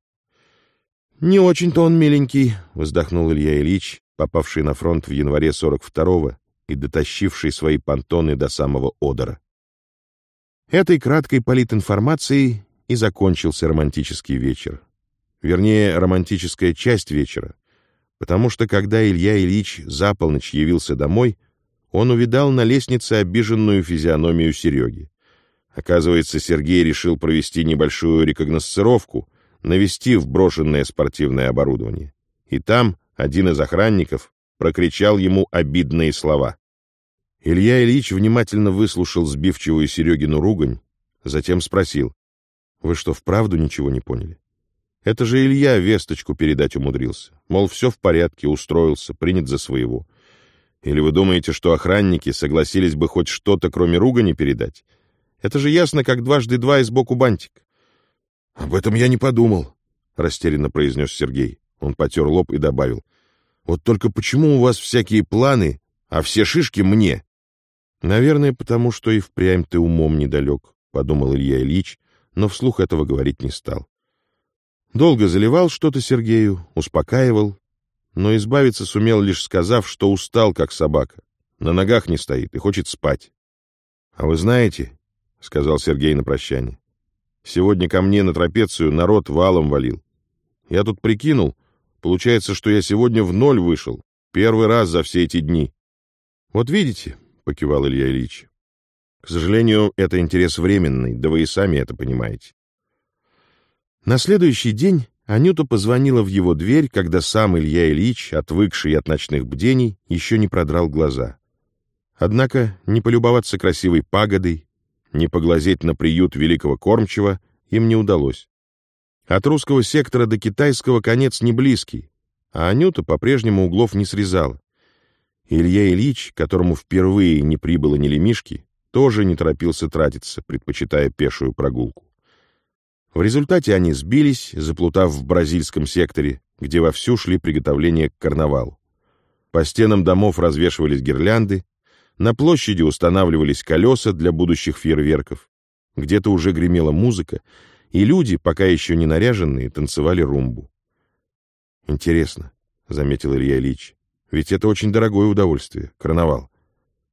«Не очень-то он миленький», — вздохнул Илья Ильич, попавший на фронт в январе 42-го и дотащивший свои понтоны до самого Одера. Этой краткой политинформацией и закончился романтический вечер. Вернее, романтическая часть вечера. Потому что, когда Илья Ильич за полночь явился домой, он увидал на лестнице обиженную физиономию Сереги. Оказывается, Сергей решил провести небольшую рекогносцировку, навестив брошенное спортивное оборудование. И там один из охранников прокричал ему обидные слова. Илья Ильич внимательно выслушал сбивчивую Серегину ругань, затем спросил. Вы что, вправду ничего не поняли? Это же Илья весточку передать умудрился. Мол, все в порядке, устроился, принят за своего. Или вы думаете, что охранники согласились бы хоть что-то, кроме ругани, передать? Это же ясно, как дважды два и сбоку бантик. — Об этом я не подумал, — растерянно произнес Сергей. Он потер лоб и добавил. — Вот только почему у вас всякие планы, а все шишки мне? — Наверное, потому что и впрямь ты умом недалек, — подумал Илья Ильич, но вслух этого говорить не стал. Долго заливал что-то Сергею, успокаивал, но избавиться сумел, лишь сказав, что устал, как собака, на ногах не стоит и хочет спать. — А вы знаете, — сказал Сергей на прощание, — сегодня ко мне на трапецию народ валом валил. Я тут прикинул, получается, что я сегодня в ноль вышел, первый раз за все эти дни. — Вот видите, — покивал Илья Ильич, — к сожалению, это интерес временный, да вы и сами это понимаете. На следующий день Анюта позвонила в его дверь, когда сам Илья Ильич, отвыкший от ночных бдений, еще не продрал глаза. Однако не полюбоваться красивой пагодой, не поглазеть на приют великого кормчего им не удалось. От русского сектора до китайского конец не близкий, а Анюта по-прежнему углов не срезала. Илья Ильич, которому впервые не прибыло ни лемишки, тоже не торопился тратиться, предпочитая пешую прогулку. В результате они сбились, заплутав в бразильском секторе, где вовсю шли приготовления к карнавалу. По стенам домов развешивались гирлянды, на площади устанавливались колеса для будущих фейерверков, где-то уже гремела музыка, и люди, пока еще не наряженные, танцевали румбу. «Интересно», — заметил Илья Ильич, — «ведь это очень дорогое удовольствие, карнавал.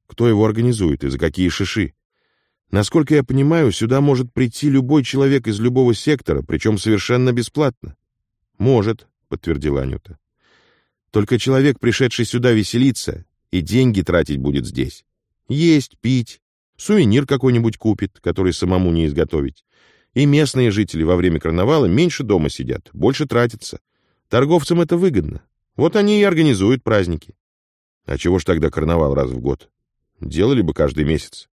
Кто его организует и за какие шиши?» Насколько я понимаю, сюда может прийти любой человек из любого сектора, причем совершенно бесплатно. Может, подтвердила Анюта. Только человек, пришедший сюда веселиться, и деньги тратить будет здесь. Есть, пить, сувенир какой-нибудь купит, который самому не изготовить. И местные жители во время карнавала меньше дома сидят, больше тратятся. Торговцам это выгодно. Вот они и организуют праздники. А чего ж тогда карнавал раз в год? Делали бы каждый месяц.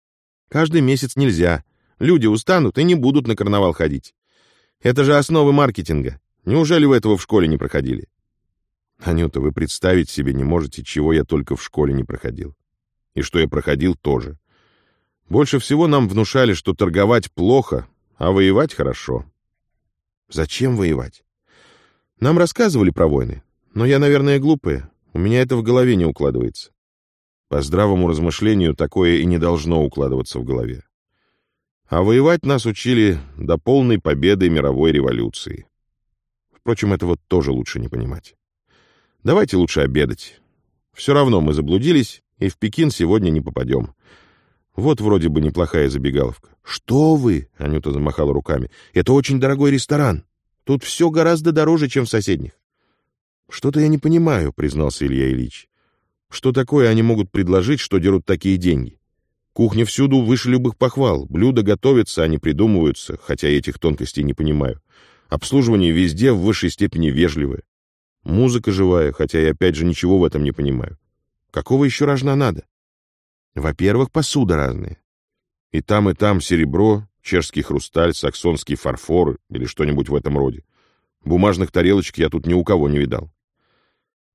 Каждый месяц нельзя. Люди устанут и не будут на карнавал ходить. Это же основы маркетинга. Неужели вы этого в школе не проходили? Анюта, вы представить себе не можете, чего я только в школе не проходил. И что я проходил тоже. Больше всего нам внушали, что торговать плохо, а воевать хорошо. Зачем воевать? Нам рассказывали про войны, но я, наверное, глупая. У меня это в голове не укладывается. По здравому размышлению такое и не должно укладываться в голове. А воевать нас учили до полной победы мировой революции. Впрочем, этого тоже лучше не понимать. Давайте лучше обедать. Все равно мы заблудились, и в Пекин сегодня не попадем. Вот вроде бы неплохая забегаловка. «Что вы?» — Анюта замахала руками. «Это очень дорогой ресторан. Тут все гораздо дороже, чем в соседних». «Что-то я не понимаю», — признался Илья Ильич. Что такое они могут предложить, что дерут такие деньги? Кухня всюду выше любых похвал. Блюда готовятся, они придумываются, хотя я этих тонкостей не понимаю. Обслуживание везде в высшей степени вежливое. Музыка живая, хотя я опять же ничего в этом не понимаю. Какого еще рожна надо? Во-первых, посуда разная. И там, и там серебро, чешский хрусталь, саксонский фарфор или что-нибудь в этом роде. Бумажных тарелочек я тут ни у кого не видал.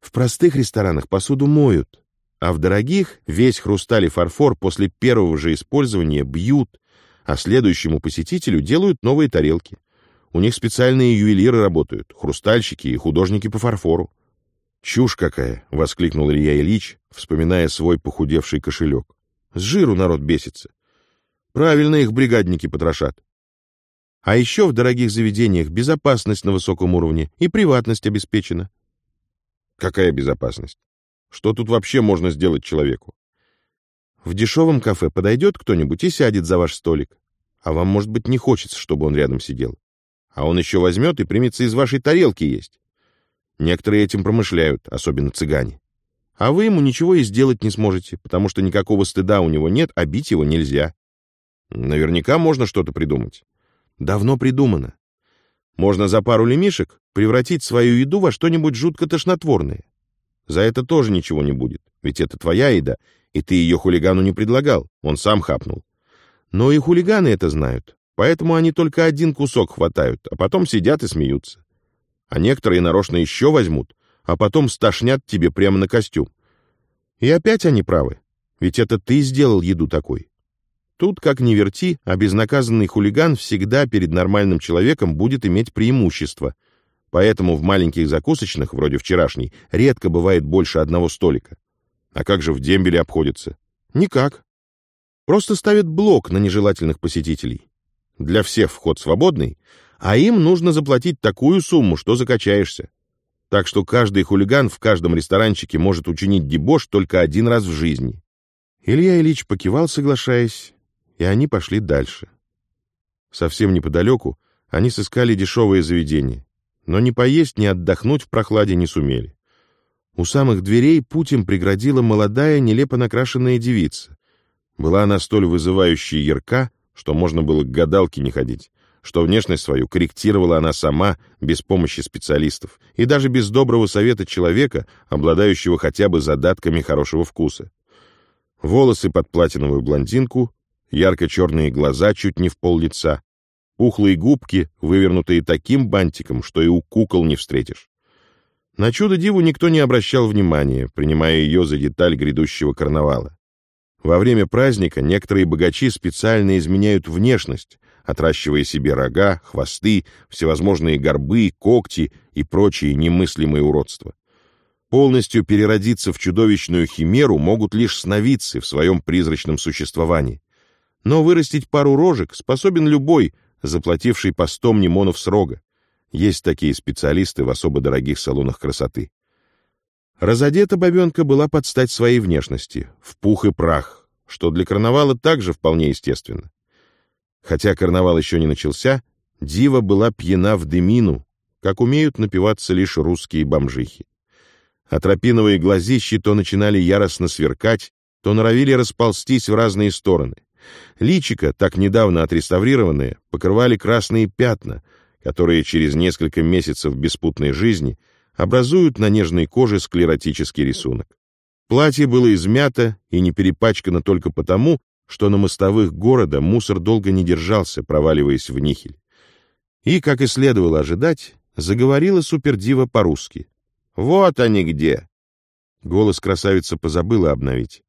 В простых ресторанах посуду моют, а в дорогих весь хрусталь и фарфор после первого же использования бьют, а следующему посетителю делают новые тарелки. У них специальные ювелиры работают, хрустальщики и художники по фарфору. «Чушь какая!» — воскликнул Илья Ильич, вспоминая свой похудевший кошелек. «С жиру народ бесится. Правильно их бригадники потрошат. А еще в дорогих заведениях безопасность на высоком уровне и приватность обеспечена. Какая безопасность? Что тут вообще можно сделать человеку? В дешевом кафе подойдет кто-нибудь и сядет за ваш столик. А вам, может быть, не хочется, чтобы он рядом сидел. А он еще возьмет и примется из вашей тарелки есть. Некоторые этим промышляют, особенно цыгане. А вы ему ничего и сделать не сможете, потому что никакого стыда у него нет, а бить его нельзя. Наверняка можно что-то придумать. Давно придумано. Можно за пару лемишек превратить свою еду во что-нибудь жутко тошнотворное. За это тоже ничего не будет, ведь это твоя еда, и ты ее хулигану не предлагал, он сам хапнул. Но и хулиганы это знают, поэтому они только один кусок хватают, а потом сидят и смеются. А некоторые нарочно еще возьмут, а потом стошнят тебе прямо на костюм. И опять они правы, ведь это ты сделал еду такой. Тут, как ни верти, а безнаказанный хулиган всегда перед нормальным человеком будет иметь преимущество. Поэтому в маленьких закусочных, вроде вчерашней, редко бывает больше одного столика. А как же в дембеле обходится? Никак. Просто ставят блок на нежелательных посетителей. Для всех вход свободный, а им нужно заплатить такую сумму, что закачаешься. Так что каждый хулиган в каждом ресторанчике может учинить дебош только один раз в жизни. Илья Ильич покивал, соглашаясь, и они пошли дальше. Совсем неподалеку они сыскали дешевое заведение, но ни поесть, ни отдохнуть в прохладе не сумели. У самых дверей путь им преградила молодая, нелепо накрашенная девица. Была она столь вызывающая ярка, что можно было к гадалке не ходить, что внешность свою корректировала она сама, без помощи специалистов, и даже без доброго совета человека, обладающего хотя бы задатками хорошего вкуса. Волосы под платиновую блондинку, ярко-черные глаза чуть не в пол лица, пухлые губки, вывернутые таким бантиком, что и у кукол не встретишь. На чудо-диву никто не обращал внимания, принимая ее за деталь грядущего карнавала. Во время праздника некоторые богачи специально изменяют внешность, отращивая себе рога, хвосты, всевозможные горбы, когти и прочие немыслимые уродства. Полностью переродиться в чудовищную химеру могут лишь сновидцы в своем призрачном существовании. Но вырастить пару рожек способен любой, заплативший по сто мнемонов срога. Есть такие специалисты в особо дорогих салонах красоты. Разодета бабенка была под стать своей внешности, в пух и прах, что для карнавала также вполне естественно. Хотя карнавал еще не начался, дива была пьяна в дымину, как умеют напиваться лишь русские бомжихи. Атропиновые глазищи то начинали яростно сверкать, то норовили расползтись в разные стороны. Личико, так недавно отреставрированное, покрывали красные пятна, которые через несколько месяцев беспутной жизни образуют на нежной коже склеротический рисунок. Платье было измято и не перепачкано только потому, что на мостовых города мусор долго не держался, проваливаясь в нихель. И, как и следовало ожидать, заговорила супердива по-русски. «Вот они где!» Голос красавица позабыла обновить,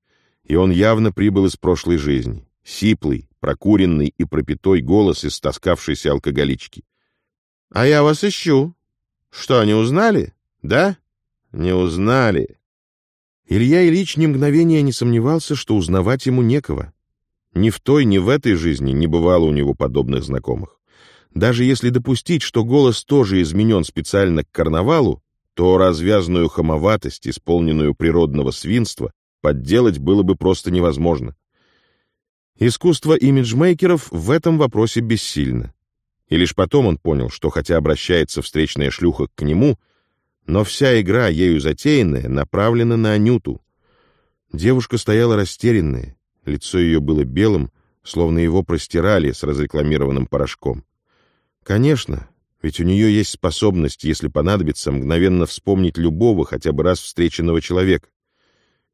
и он явно прибыл из прошлой жизни. Сиплый, прокуренный и пропитой голос истоскавшейся алкоголички. А я вас ищу. Что, не узнали? Да? Не узнали. Илья Ильич ни мгновения не сомневался, что узнавать ему некого. Ни в той, ни в этой жизни не бывало у него подобных знакомых. Даже если допустить, что голос тоже изменен специально к карнавалу, то развязную хамоватость, исполненную природного свинства, подделать было бы просто невозможно. Искусство имиджмейкеров в этом вопросе бессильно. И лишь потом он понял, что хотя обращается встречная шлюха к нему, но вся игра, ею затеянная, направлена на Анюту. Девушка стояла растерянная, лицо ее было белым, словно его простирали с разрекламированным порошком. Конечно, ведь у нее есть способность, если понадобится, мгновенно вспомнить любого хотя бы раз встреченного человека.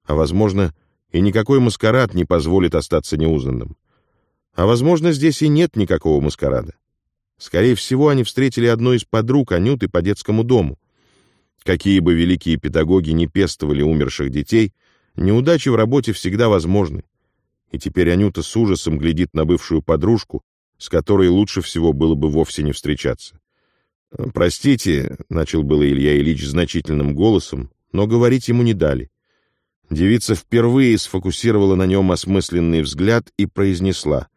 А, возможно, и никакой маскарад не позволит остаться неузнанным. А, возможно, здесь и нет никакого маскарада. Скорее всего, они встретили одну из подруг Анюты по детскому дому. Какие бы великие педагоги не пестовали умерших детей, неудачи в работе всегда возможны. И теперь Анюта с ужасом глядит на бывшую подружку, с которой лучше всего было бы вовсе не встречаться. «Простите», — начал было Илья Ильич значительным голосом, но говорить ему не дали. Девица впервые сфокусировала на нем осмысленный взгляд и произнесла.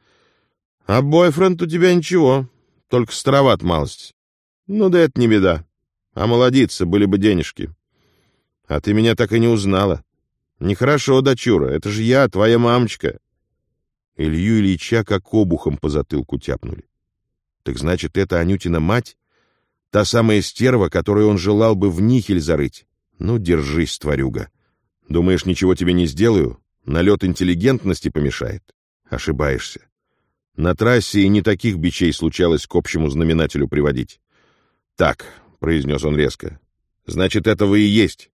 «А бойфренд у тебя ничего, только староват малость. Ну да это не беда. А молодиться были бы денежки. А ты меня так и не узнала. Нехорошо, дочура, это же я, твоя мамочка. Илью Ильича как обухом по затылку тяпнули. Так значит, это Анютина мать? Та самая стерва, которую он желал бы в нихель зарыть? Ну, держись, тварюга. Думаешь, ничего тебе не сделаю? Налет интеллигентности помешает? Ошибаешься. На трассе и не таких бичей случалось к общему знаменателю приводить. «Так», — произнес он резко, — «значит, это вы и есть.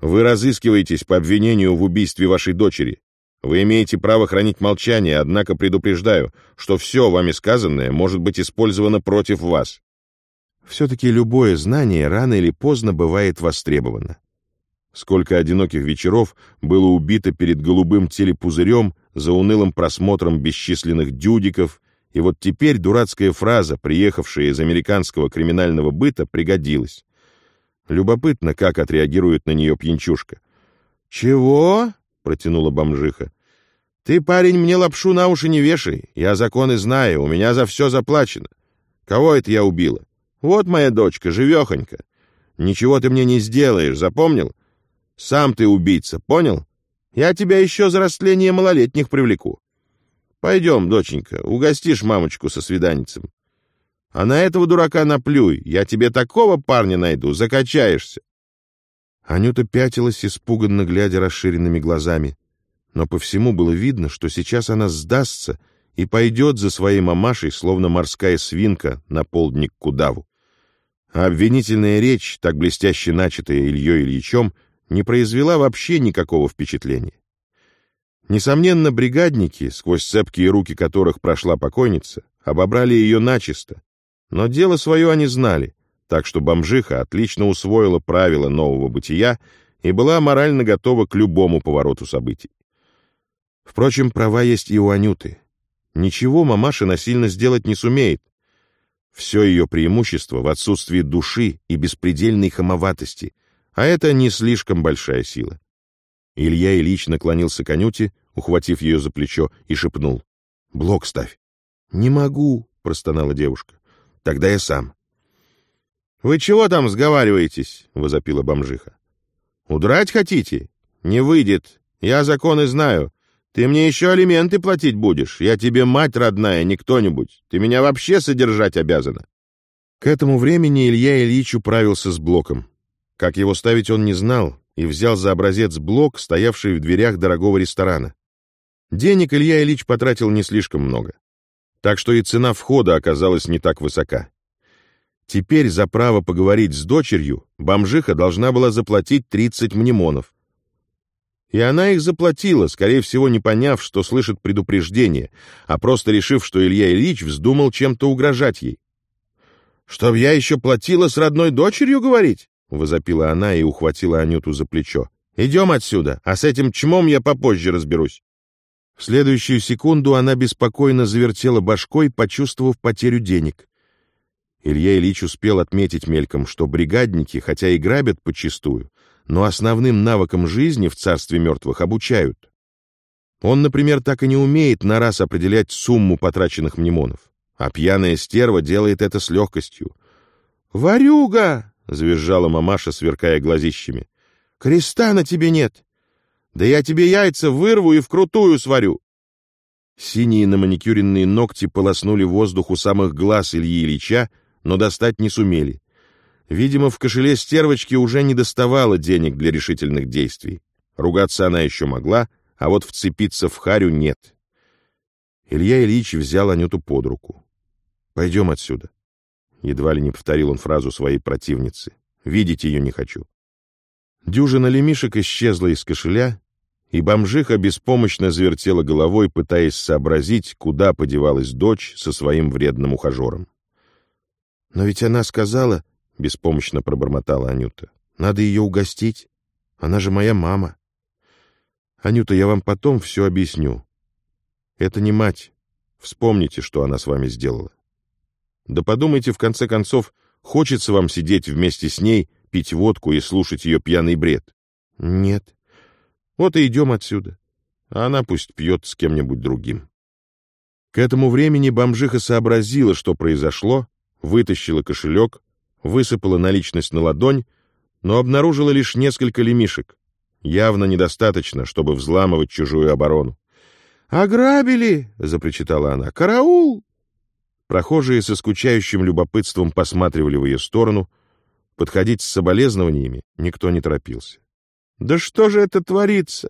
Вы разыскиваетесь по обвинению в убийстве вашей дочери. Вы имеете право хранить молчание, однако предупреждаю, что все вами сказанное может быть использовано против вас». Все-таки любое знание рано или поздно бывает востребовано. Сколько одиноких вечеров было убито перед голубым телепузырем за унылым просмотром бесчисленных дюдиков, и вот теперь дурацкая фраза, приехавшая из американского криминального быта, пригодилась. Любопытно, как отреагирует на нее пьянчушка. «Чего?» — протянула бомжиха. «Ты, парень, мне лапшу на уши не вешай. Я законы знаю, у меня за все заплачено. Кого это я убила? Вот моя дочка, живехонька. Ничего ты мне не сделаешь, запомнил? Сам ты убийца, понял? Я тебя еще за растление малолетних привлеку. Пойдем, доченька, угостишь мамочку со свиданницем. А на этого дурака наплюй, я тебе такого парня найду, закачаешься. Анюта пятилась, испуганно глядя расширенными глазами. Но по всему было видно, что сейчас она сдастся и пойдет за своей мамашей, словно морская свинка, на полдник к удаву. А обвинительная речь, так блестяще начатая Ильей Ильичем, не произвела вообще никакого впечатления. Несомненно, бригадники, сквозь цепкие руки которых прошла покойница, обобрали ее начисто. Но дело свое они знали, так что бомжиха отлично усвоила правила нового бытия и была морально готова к любому повороту событий. Впрочем, права есть и у Анюты. Ничего мамаша насильно сделать не сумеет. Все ее преимущество в отсутствии души и беспредельной хамоватости, а это не слишком большая сила. Илья Ильич наклонился к Анюте, ухватив ее за плечо, и шепнул. «Блок ставь». «Не могу», — простонала девушка. «Тогда я сам». «Вы чего там сговариваетесь?» — возопила бомжиха. «Удрать хотите? Не выйдет. Я законы знаю. Ты мне еще алименты платить будешь. Я тебе мать родная, не кто-нибудь. Ты меня вообще содержать обязана». К этому времени Илья Ильич управился с блоком. Как его ставить он не знал, и взял за образец блок, стоявший в дверях дорогого ресторана. Денег Илья Ильич потратил не слишком много. Так что и цена входа оказалась не так высока. Теперь за право поговорить с дочерью бомжиха должна была заплатить 30 мнемонов. И она их заплатила, скорее всего, не поняв, что слышит предупреждение, а просто решив, что Илья Ильич вздумал чем-то угрожать ей. «Чтоб я еще платила с родной дочерью говорить?» Возопила она и ухватила Анюту за плечо. «Идем отсюда, а с этим чмом я попозже разберусь». В следующую секунду она беспокойно завертела башкой, почувствовав потерю денег. Илья Ильич успел отметить мельком, что бригадники, хотя и грабят подчистую, но основным навыкам жизни в царстве мертвых обучают. Он, например, так и не умеет на раз определять сумму потраченных мнемонов, а пьяная стерва делает это с легкостью. «Варюга!» — завизжала мамаша, сверкая глазищами. «Креста на тебе нет! Да я тебе яйца вырву и вкрутую сварю!» Синие наманикюренные ногти полоснули воздух у самых глаз Ильи Ильича, но достать не сумели. Видимо, в кошеле стервочки уже не доставало денег для решительных действий. Ругаться она еще могла, а вот вцепиться в харю нет. Илья Ильич взял Анюту под руку. «Пойдем отсюда. Едва ли не повторил он фразу своей противницы. «Видеть ее не хочу». Дюжина лемишек исчезла из кошеля, и бомжиха беспомощно завертела головой, пытаясь сообразить, куда подевалась дочь со своим вредным ухажером. «Но ведь она сказала...» — беспомощно пробормотала Анюта. «Надо ее угостить. Она же моя мама». «Анюта, я вам потом все объясню. Это не мать. Вспомните, что она с вами сделала». Да подумайте, в конце концов, хочется вам сидеть вместе с ней, пить водку и слушать ее пьяный бред? Нет. Вот и идем отсюда. А она пусть пьет с кем-нибудь другим. К этому времени бомжиха сообразила, что произошло, вытащила кошелек, высыпала наличность на ладонь, но обнаружила лишь несколько лемишек. Явно недостаточно, чтобы взламывать чужую оборону. «Ограбили!» — запричитала она. «Караул!» Прохожие со скучающим любопытством посматривали в ее сторону. Подходить с соболезнованиями никто не торопился. «Да что же это творится?»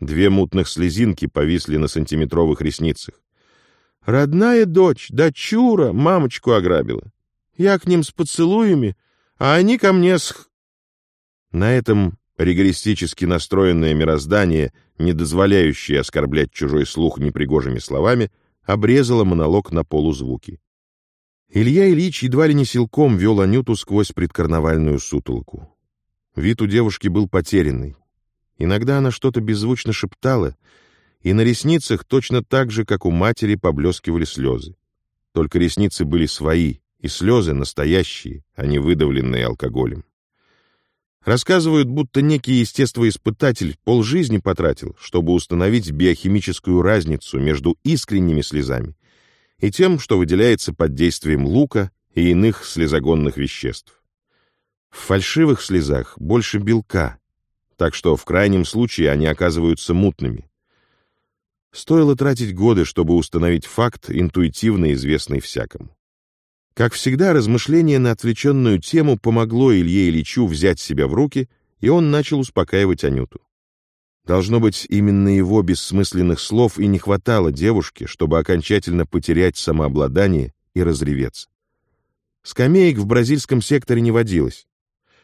Две мутных слезинки повисли на сантиметровых ресницах. «Родная дочь, дочура, мамочку ограбила. Я к ним с поцелуями, а они ко мне с...» На этом ригористически настроенное мироздание, не дозволяющее оскорблять чужой слух непригожими словами, — обрезала монолог на полузвуки. Илья Ильич едва ли не силком вел Анюту сквозь предкарнавальную сутолку. Вид у девушки был потерянный. Иногда она что-то беззвучно шептала, и на ресницах точно так же, как у матери, поблескивали слезы. Только ресницы были свои, и слезы настоящие, а не выдавленные алкоголем. Рассказывают, будто некий естествоиспытатель полжизни потратил, чтобы установить биохимическую разницу между искренними слезами и тем, что выделяется под действием лука и иных слезогонных веществ. В фальшивых слезах больше белка, так что в крайнем случае они оказываются мутными. Стоило тратить годы, чтобы установить факт, интуитивно известный всякому. Как всегда, размышление на отвлеченную тему помогло Илье Ильичу взять себя в руки, и он начал успокаивать Анюту. Должно быть, именно его бессмысленных слов и не хватало девушке, чтобы окончательно потерять самообладание и разреветься. Скамеек в бразильском секторе не водилось.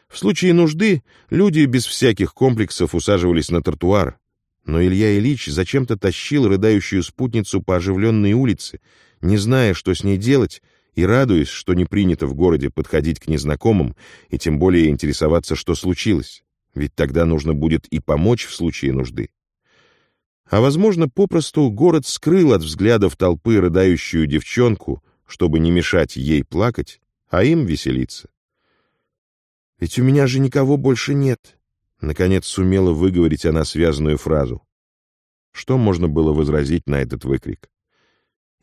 В случае нужды люди без всяких комплексов усаживались на тротуар, но Илья Ильич зачем-то тащил рыдающую спутницу по оживленной улице, не зная, что с ней делать, и радуясь, что не принято в городе подходить к незнакомым и тем более интересоваться, что случилось, ведь тогда нужно будет и помочь в случае нужды. А, возможно, попросту город скрыл от взглядов толпы рыдающую девчонку, чтобы не мешать ей плакать, а им веселиться. «Ведь у меня же никого больше нет», Наконец сумела выговорить она связанную фразу. Что можно было возразить на этот выкрик?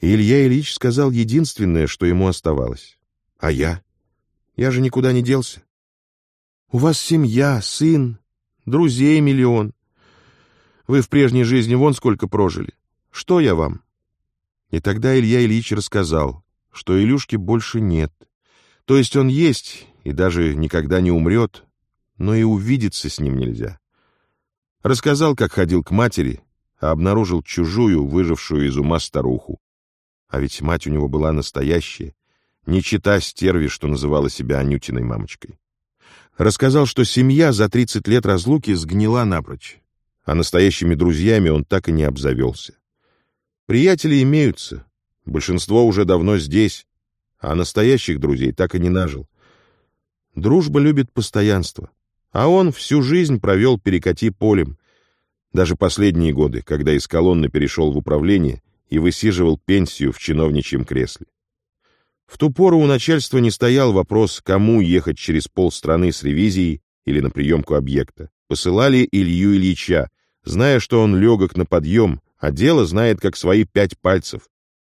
И Илья Ильич сказал единственное, что ему оставалось. «А я? Я же никуда не делся. У вас семья, сын, друзей миллион. Вы в прежней жизни вон сколько прожили. Что я вам?» И тогда Илья Ильич рассказал, что Илюшки больше нет. То есть он есть и даже никогда не умрет, но и увидеться с ним нельзя. Рассказал, как ходил к матери, а обнаружил чужую, выжившую из ума старуху. А ведь мать у него была настоящая, не чита стерви, что называла себя Анютиной мамочкой. Рассказал, что семья за 30 лет разлуки сгнила напрочь, а настоящими друзьями он так и не обзавелся. Приятели имеются, большинство уже давно здесь, а настоящих друзей так и не нажил. Дружба любит постоянство. А он всю жизнь провел перекати полем. Даже последние годы, когда из колонны перешел в управление и высиживал пенсию в чиновничьем кресле. В ту пору у начальства не стоял вопрос, кому ехать через полстраны с ревизией или на приемку объекта. Посылали Илью Ильича, зная, что он легок на подъем, а дело знает как свои пять пальцев,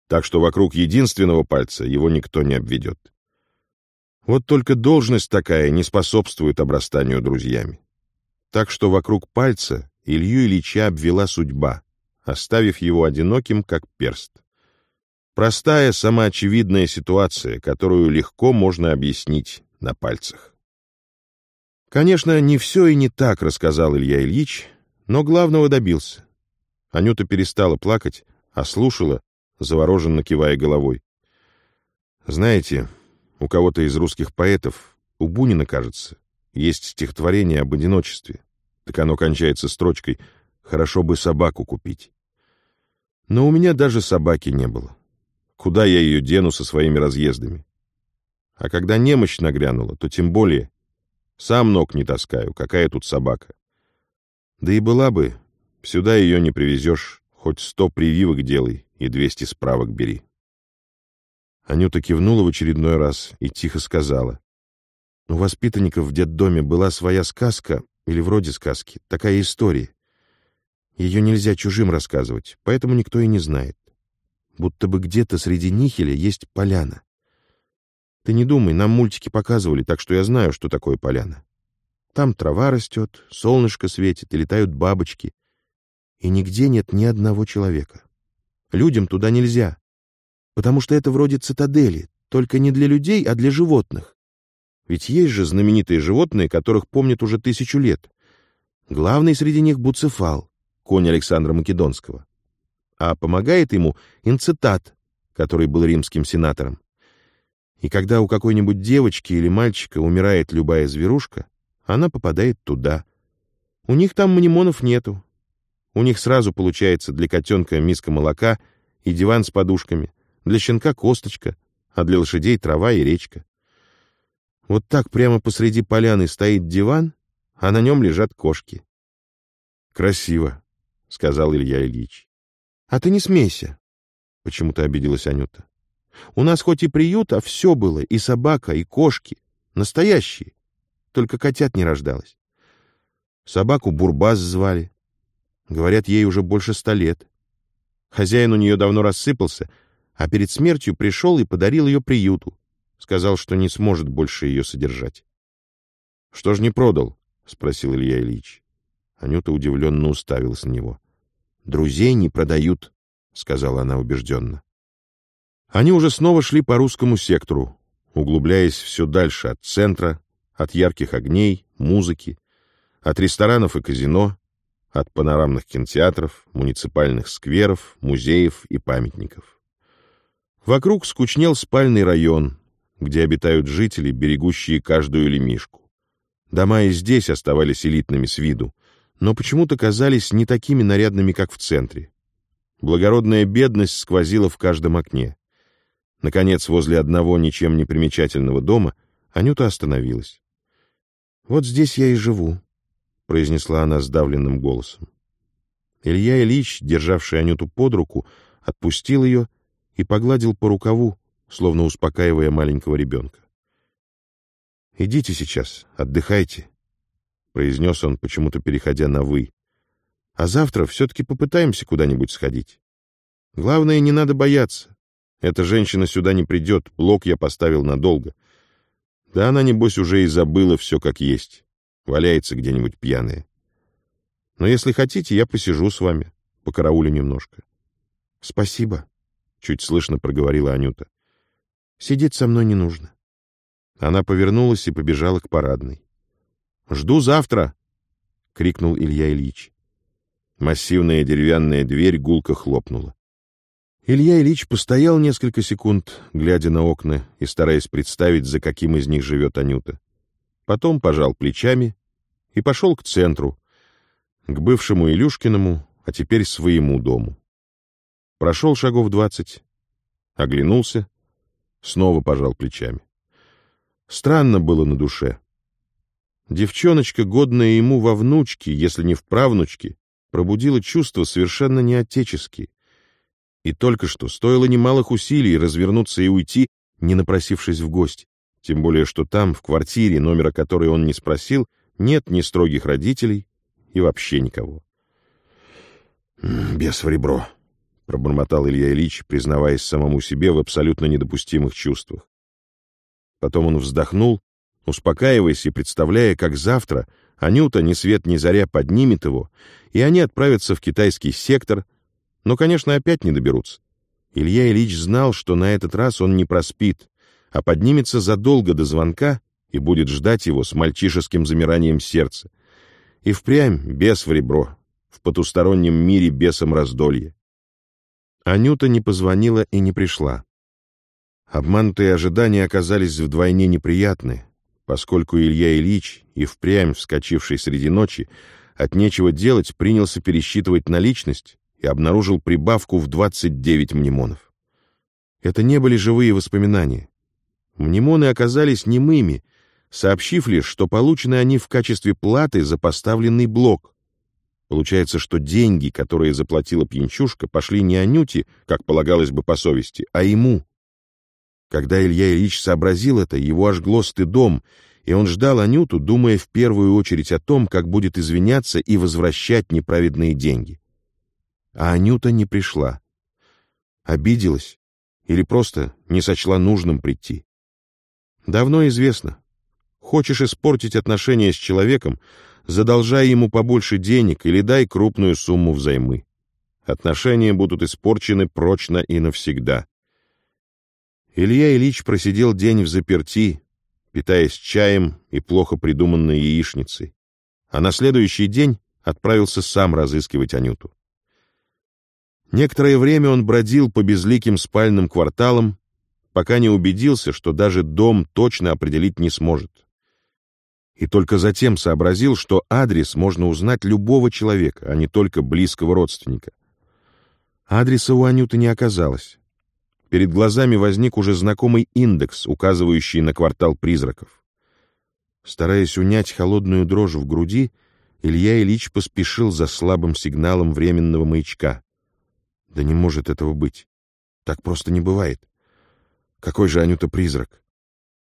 так что вокруг единственного пальца его никто не обведет. Вот только должность такая не способствует обрастанию друзьями. Так что вокруг пальца Илью Ильича обвела судьба, оставив его одиноким, как перст. Простая, самоочевидная ситуация, которую легко можно объяснить на пальцах. Конечно, не все и не так рассказал Илья Ильич, но главного добился. Анюта перестала плакать, а слушала, завороженно кивая головой. «Знаете, у кого-то из русских поэтов, у Бунина, кажется, есть стихотворение об одиночестве. Так оно кончается строчкой «Хорошо бы собаку купить». Но у меня даже собаки не было. Куда я ее дену со своими разъездами? А когда немощь нагрянула, то тем более. Сам ног не таскаю, какая тут собака. Да и была бы, сюда ее не привезешь, хоть сто прививок делай и двести справок бери. Анюта кивнула в очередной раз и тихо сказала. «У воспитанников в детдоме была своя сказка, или вроде сказки, такая история. Ее нельзя чужим рассказывать, поэтому никто и не знает. Будто бы где-то среди нихеля есть поляна. Ты не думай, нам мультики показывали, так что я знаю, что такое поляна. Там трава растет, солнышко светит и летают бабочки. И нигде нет ни одного человека. Людям туда нельзя потому что это вроде цитадели, только не для людей, а для животных. Ведь есть же знаменитые животные, которых помнят уже тысячу лет. Главный среди них — Буцефал, конь Александра Македонского. А помогает ему инцитат, который был римским сенатором. И когда у какой-нибудь девочки или мальчика умирает любая зверушка, она попадает туда. У них там манимонов нету. У них сразу получается для котенка миска молока и диван с подушками, для щенка косточка, а для лошадей трава и речка. Вот так прямо посреди поляны стоит диван, а на нем лежат кошки. «Красиво», — сказал Илья Ильич. «А ты не смейся», — почему-то обиделась Анюта. «У нас хоть и приют, а все было, и собака, и кошки, настоящие, только котят не рождалось. Собаку Бурбас звали. Говорят, ей уже больше ста лет. Хозяин у нее давно рассыпался — а перед смертью пришел и подарил ее приюту. Сказал, что не сможет больше ее содержать. — Что ж не продал? — спросил Илья Ильич. Анюта удивленно уставилась на него. — Друзей не продают, — сказала она убежденно. Они уже снова шли по русскому сектору, углубляясь все дальше от центра, от ярких огней, музыки, от ресторанов и казино, от панорамных кинотеатров, муниципальных скверов, музеев и памятников. Вокруг скучнел спальный район, где обитают жители, берегущие каждую лемишку. Дома и здесь оставались элитными с виду, но почему-то казались не такими нарядными, как в центре. Благородная бедность сквозила в каждом окне. Наконец, возле одного ничем не примечательного дома Анюта остановилась. «Вот здесь я и живу», — произнесла она сдавленным голосом. Илья Ильич, державший Анюту под руку, отпустил ее и погладил по рукаву, словно успокаивая маленького ребенка. «Идите сейчас, отдыхайте», — произнес он, почему-то переходя на «вы». «А завтра все-таки попытаемся куда-нибудь сходить. Главное, не надо бояться. Эта женщина сюда не придет, блок я поставил надолго. Да она, небось, уже и забыла все как есть. Валяется где-нибудь пьяная. Но если хотите, я посижу с вами, покараулю немножко. — Спасибо, — чуть слышно проговорила Анюта. — Сидеть со мной не нужно. Она повернулась и побежала к парадной. — Жду завтра! — крикнул Илья Ильич. Массивная деревянная дверь гулко хлопнула. Илья Ильич постоял несколько секунд, глядя на окна и стараясь представить, за каким из них живет Анюта. Потом пожал плечами и пошел к центру, к бывшему Илюшкиному, а теперь своему дому. Прошел шагов двадцать, оглянулся, снова пожал плечами. Странно было на душе. Девчоночка, годная ему во внучке, если не в правнучке, пробудила чувства совершенно неотеческие, и только что стоило немалых усилий развернуться и уйти, не напросившись в гость. Тем более, что там, в квартире, номера которой он не спросил, нет ни строгих родителей и вообще никого. «Бес в ребро», — пробормотал Илья Ильич, признаваясь самому себе в абсолютно недопустимых чувствах. Потом он вздохнул, успокаиваясь и представляя, как завтра Анюта ни свет ни заря поднимет его, и они отправятся в китайский сектор — но, конечно, опять не доберутся. Илья Ильич знал, что на этот раз он не проспит, а поднимется задолго до звонка и будет ждать его с мальчишеским замиранием сердца. И впрямь бес в ребро, в потустороннем мире бесом раздолье. Анюта не позвонила и не пришла. Обманутые ожидания оказались вдвойне неприятны, поскольку Илья Ильич, и впрямь вскочивший среди ночи, от нечего делать принялся пересчитывать наличность и обнаружил прибавку в 29 мнемонов. Это не были живые воспоминания. Мнемоны оказались немыми, сообщив лишь, что получены они в качестве платы за поставленный блок. Получается, что деньги, которые заплатила пьянчушка, пошли не Анюте, как полагалось бы по совести, а ему. Когда Илья Ильич сообразил это, его ожгло стыдом, и он ждал Анюту, думая в первую очередь о том, как будет извиняться и возвращать неправедные деньги а Анюта не пришла. Обиделась или просто не сочла нужным прийти. Давно известно. Хочешь испортить отношения с человеком, задолжай ему побольше денег или дай крупную сумму взаймы. Отношения будут испорчены прочно и навсегда. Илья Ильич просидел день в заперти, питаясь чаем и плохо придуманной яичницей, а на следующий день отправился сам разыскивать Анюту. Некоторое время он бродил по безликим спальным кварталам, пока не убедился, что даже дом точно определить не сможет. И только затем сообразил, что адрес можно узнать любого человека, а не только близкого родственника. Адреса у Анюты не оказалось. Перед глазами возник уже знакомый индекс, указывающий на квартал призраков. Стараясь унять холодную дрожь в груди, Илья Ильич поспешил за слабым сигналом временного маячка. Да не может этого быть. Так просто не бывает. Какой же Анюта призрак?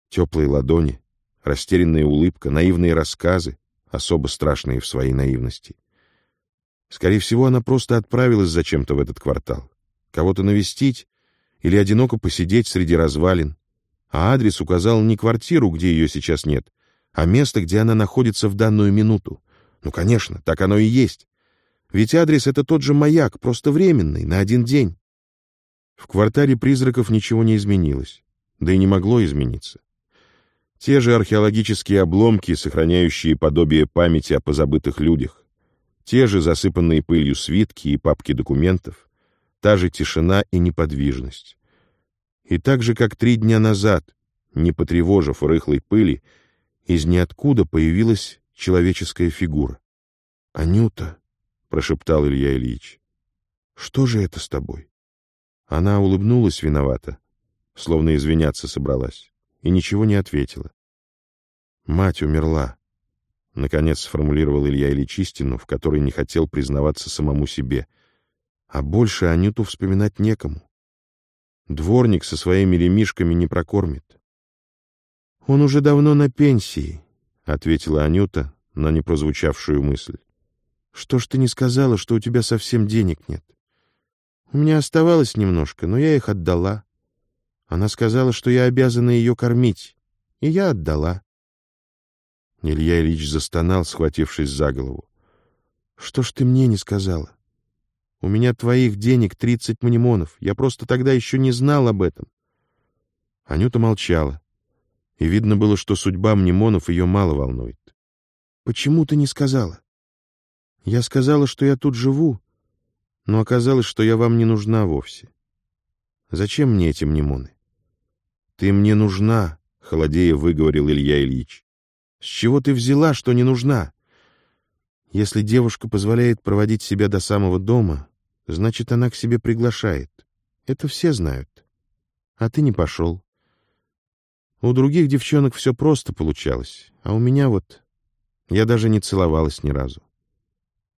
Теплые ладони, растерянная улыбка, наивные рассказы, особо страшные в своей наивности. Скорее всего, она просто отправилась зачем-то в этот квартал. Кого-то навестить или одиноко посидеть среди развалин, А адрес указал не квартиру, где ее сейчас нет, а место, где она находится в данную минуту. Ну, конечно, так оно и есть. Ведь адрес — это тот же маяк, просто временный, на один день. В квартале призраков ничего не изменилось, да и не могло измениться. Те же археологические обломки, сохраняющие подобие памяти о позабытых людях, те же засыпанные пылью свитки и папки документов, та же тишина и неподвижность. И так же, как три дня назад, не потревожив рыхлой пыли, из ниоткуда появилась человеческая фигура. «Анюта», — прошептал Илья Ильич, — «что же это с тобой?» Она улыбнулась виновато, словно извиняться собралась, и ничего не ответила. «Мать умерла», — наконец сформулировал Илья Ильич истину, в которой не хотел признаваться самому себе. А больше Анюту вспоминать некому. Дворник со своими ремишками не прокормит. «Он уже давно на пенсии», — ответила Анюта на непрозвучавшую мысль. «Что ж ты не сказала, что у тебя совсем денег нет?» У меня оставалось немножко, но я их отдала. Она сказала, что я обязана ее кормить, и я отдала. Илья Ильич застонал, схватившись за голову. «Что ж ты мне не сказала? У меня твоих денег тридцать мнемонов. Я просто тогда еще не знал об этом». Анюта молчала, и видно было, что судьба мнемонов ее мало волнует. «Почему ты не сказала?» «Я сказала, что я тут живу, но оказалось, что я вам не нужна вовсе. Зачем мне эти мнемоны? Ты мне нужна, холодея выговорил Илья Ильич. С чего ты взяла, что не нужна? Если девушка позволяет проводить себя до самого дома, значит, она к себе приглашает. Это все знают. А ты не пошел. У других девчонок все просто получалось, а у меня вот... Я даже не целовалась ни разу.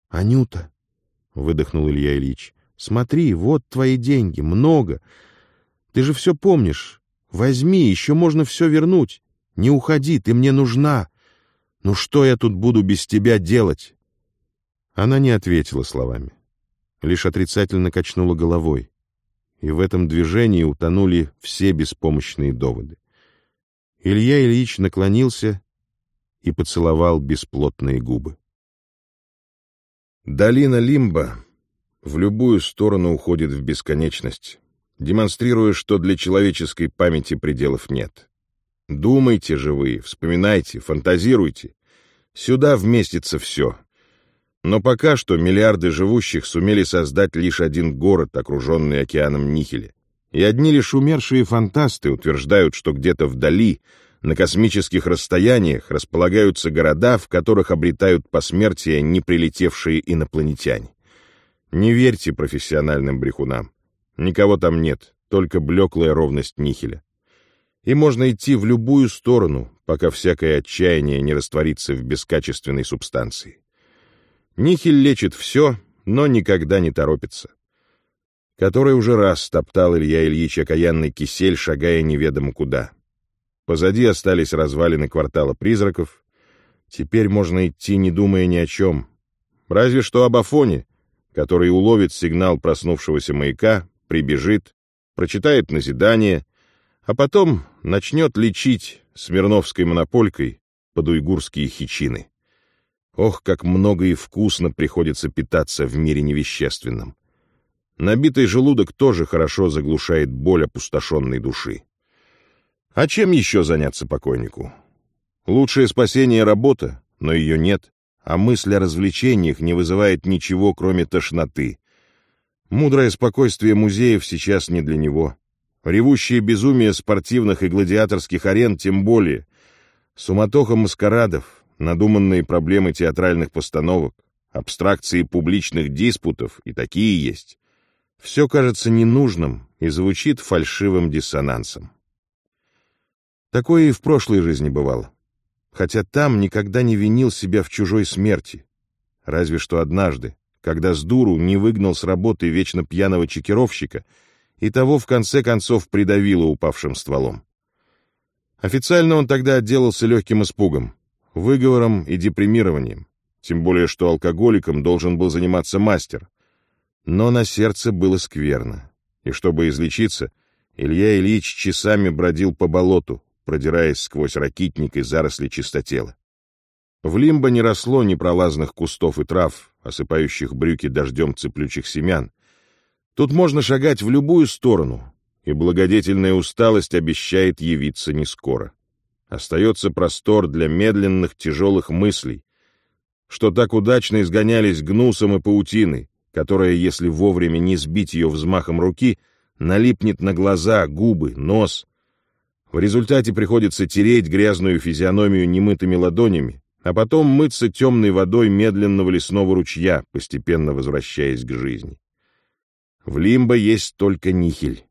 «Анюта!» — выдохнул Илья Ильич. «Смотри, вот твои деньги, много. Ты же все помнишь. Возьми, еще можно все вернуть. Не уходи, ты мне нужна. Ну что я тут буду без тебя делать?» Она не ответила словами, лишь отрицательно качнула головой. И в этом движении утонули все беспомощные доводы. Илья Ильич наклонился и поцеловал бесплотные губы. Долина Лимба в любую сторону уходит в бесконечность, демонстрируя, что для человеческой памяти пределов нет. Думайте же вы, вспоминайте, фантазируйте. Сюда вместится все. Но пока что миллиарды живущих сумели создать лишь один город, окруженный океаном Нихеля. И одни лишь умершие фантасты утверждают, что где-то вдали — на космических расстояниях располагаются города, в которых обретают посмертие не прилетевшие инопланетяне. Не верьте профессиональным брехунам. Никого там нет, только блеклая ровность нихеля. И можно идти в любую сторону, пока всякое отчаяние не растворится в бескачественной субстанции. Нихель лечит все, но никогда не торопится. Который уже раз стоптал Илья Ильич окаянный кисель, шагая неведомо куда. Позади остались развалины квартала призраков. Теперь можно идти, не думая ни о чем. Разве что об Афоне, который уловит сигнал проснувшегося маяка, прибежит, прочитает назидание, а потом начнет лечить смирновской монополькой под уйгурские хичины. Ох, как много и вкусно приходится питаться в мире невещественном. Набитый желудок тоже хорошо заглушает боль опустошенной души. А чем еще заняться покойнику? Лучшее спасение — работа, но ее нет, а мысль о развлечениях не вызывает ничего, кроме тошноты. Мудрое спокойствие музеев сейчас не для него. Ревущее безумие спортивных и гладиаторских арен тем более. Суматоха маскарадов, надуманные проблемы театральных постановок, абстракции публичных диспутов, и такие есть. Все кажется ненужным и звучит фальшивым диссонансом. Такое и в прошлой жизни бывало. Хотя там никогда не винил себя в чужой смерти. Разве что однажды, когда с дуру не выгнал с работы вечно пьяного чекировщика и того в конце концов придавило упавшим стволом. Официально он тогда отделался легким испугом, выговором и депримированием, тем более что алкоголиком должен был заниматься мастер. Но на сердце было скверно, и чтобы излечиться, Илья Ильич часами бродил по болоту, продираясь сквозь ракитник и заросли чистотела. В лимбо не росло ни пролазных кустов и трав, осыпающих брюки дождем цеплючих семян. Тут можно шагать в любую сторону, и благодетельная усталость обещает явиться не скоро. Остается простор для медленных тяжелых мыслей, что так удачно изгонялись гнусом и паутиной, которая, если вовремя не сбить ее взмахом руки, налипнет на глаза, губы, нос. В результате приходится тереть грязную физиономию немытыми ладонями, а потом мыться темной водой медленного лесного ручья, постепенно возвращаясь к жизни. В лимбо есть только нихель.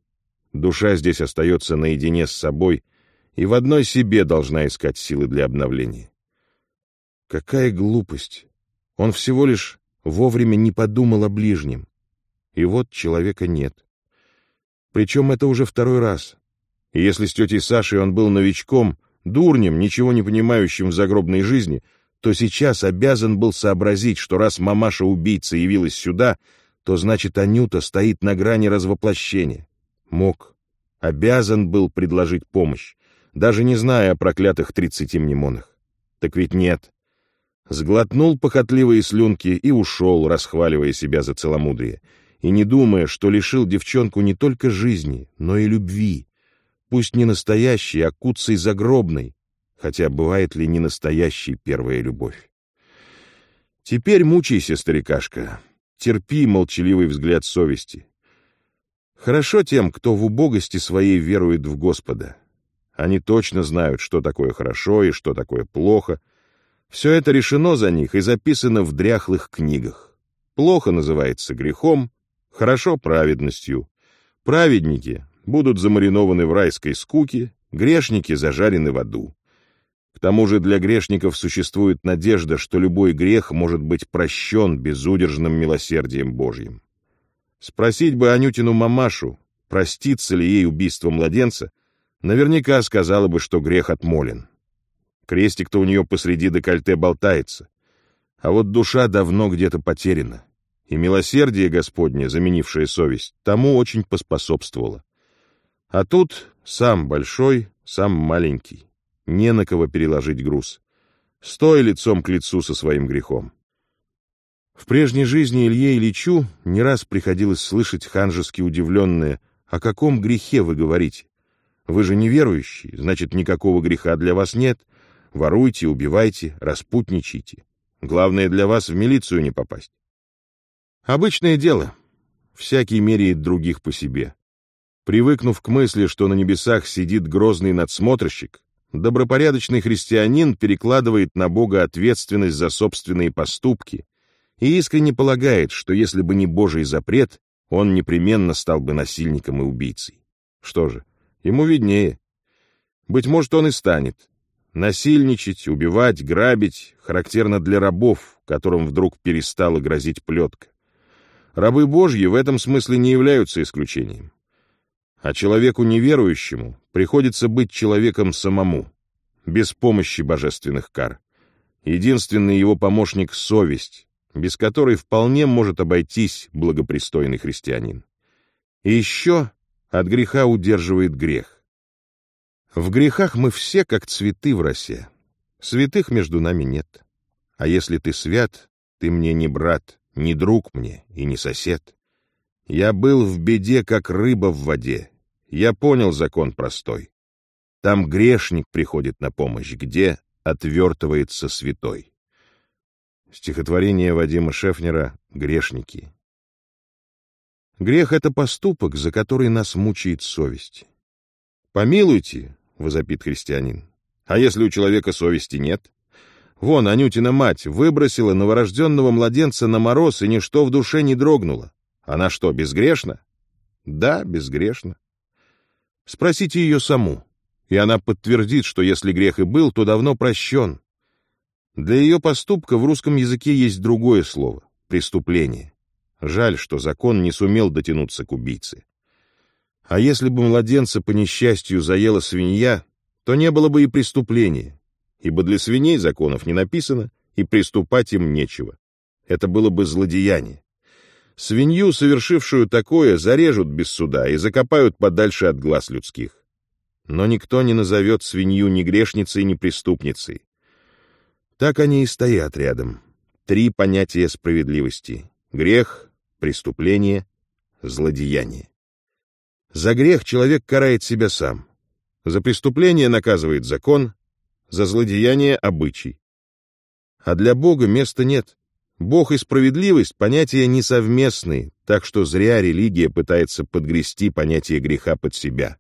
Душа здесь остается наедине с собой и в одной себе должна искать силы для обновления. Какая глупость! Он всего лишь вовремя не подумал о ближнем. И вот человека нет. Причем это уже второй раз. И если с тетей Сашей он был новичком, дурнем, ничего не понимающим в загробной жизни, то сейчас обязан был сообразить, что раз мамаша-убийца явилась сюда, то значит Анюта стоит на грани развоплощения. Мог. Обязан был предложить помощь, даже не зная о проклятых тридцати мнемонах. Так ведь нет. Сглотнул похотливые слюнки и ушел, расхваливая себя за целомудрие, и не думая, что лишил девчонку не только жизни, но и любви, пусть не настоящей, а куцей загробной, хотя бывает ли не настоящей первая любовь. Теперь мучайся, старикашка, терпи молчаливый взгляд совести. Хорошо тем, кто в убогости своей верует в Господа. Они точно знают, что такое хорошо и что такое плохо. Все это решено за них и записано в дряхлых книгах. Плохо называется грехом, хорошо праведностью. Праведники будут замаринованы в райской скуке, грешники зажарены в аду. К тому же для грешников существует надежда, что любой грех может быть прощен безудержным милосердием Божьим. Спросить бы Анютину мамашу, простится ли ей убийство младенца, наверняка сказала бы, что грех отмолен. Крестик-то у нее посреди декольте болтается. А вот душа давно где-то потеряна. И милосердие Господне, заменившее совесть, тому очень поспособствовало. А тут сам большой, сам маленький. Не на кого переложить груз. Стой лицом к лицу со своим грехом. В прежней жизни Илье Ильичу не раз приходилось слышать ханжески удивленное «О каком грехе вы говорите? Вы же неверующий, значит, никакого греха для вас нет. Воруйте, убивайте, распутничайте. Главное для вас в милицию не попасть». Обычное дело. Всякий меряет других по себе. Привыкнув к мысли, что на небесах сидит грозный надсмотрщик, добропорядочный христианин перекладывает на Бога ответственность за собственные поступки и искренне полагает, что если бы не Божий запрет, он непременно стал бы насильником и убийцей. Что же, ему виднее. Быть может, он и станет. Насильничать, убивать, грабить характерно для рабов, которым вдруг перестала грозить плетка. Рабы Божьи в этом смысле не являются исключением. А человеку неверующему приходится быть человеком самому, без помощи божественных кар. Единственный его помощник — совесть, без которой вполне может обойтись благопристойный христианин. И еще от греха удерживает грех. В грехах мы все как цветы в росе. Святых между нами нет. А если ты свят, ты мне не брат, не друг мне и не сосед. Я был в беде, как рыба в воде. Я понял закон простой. Там грешник приходит на помощь, где отвертывается святой. Стихотворение Вадима Шефнера «Грешники». Грех — это поступок, за который нас мучает совесть. «Помилуйте», — возопит христианин, — «а если у человека совести нет?» Вон, Анютина мать выбросила новорожденного младенца на мороз, и ничто в душе не дрогнуло. Она что, безгрешна? Да, безгрешна. Спросите ее саму, и она подтвердит, что если грех и был, то давно прощен. Для ее поступка в русском языке есть другое слово — преступление. Жаль, что закон не сумел дотянуться к убийце. А если бы младенца по несчастью заела свинья, то не было бы и преступления, ибо для свиней законов не написано, и приступать им нечего. Это было бы злодеяние. Свинью, совершившую такое, зарежут без суда и закопают подальше от глаз людских. Но никто не назовет свинью ни грешницей, ни преступницей. Так они и стоят рядом. Три понятия справедливости — грех, преступление, злодеяние. За грех человек карает себя сам. За преступление наказывает закон, за злодеяние — обычай. А для Бога места нет. Бог и справедливость — понятия несовместные, так что зря религия пытается подгрести понятие греха под себя.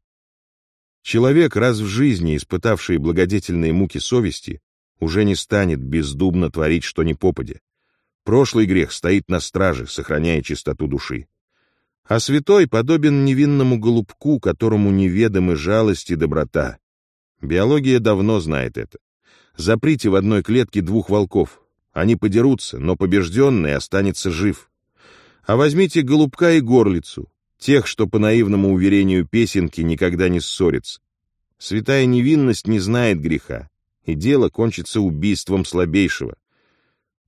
Человек, раз в жизни испытавший благодетельные муки совести, уже не станет бездумно творить что ни попадя. Прошлый грех стоит на страже, сохраняя чистоту души. А святой подобен невинному голубку, которому неведомы жалость и доброта. Биология давно знает это. Заприте в одной клетке двух волков, они подерутся, но побежденный останется жив. А возьмите голубка и горлицу, тех, что по наивному уверению песенки никогда не ссорятся. Святая невинность не знает греха, и дело кончится убийством слабейшего.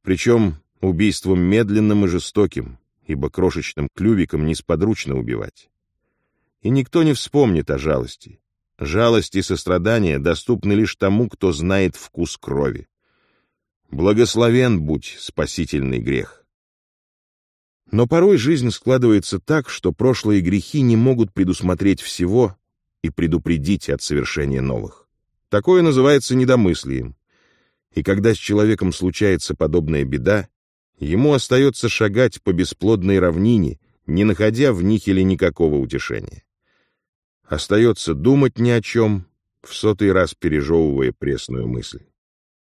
Причем убийством медленным и жестоким, ибо крошечным клювиком несподручно убивать. И никто не вспомнит о жалости. Жалость и сострадание доступны лишь тому, кто знает вкус крови. Благословен будь спасительный грех. Но порой жизнь складывается так, что прошлые грехи не могут предусмотреть всего и предупредить от совершения новых. Такое называется недомыслием. И когда с человеком случается подобная беда, ему остается шагать по бесплодной равнине, не находя в нихеле никакого утешения. Остается думать ни о чем, в сотый раз пережевывая пресную мысль.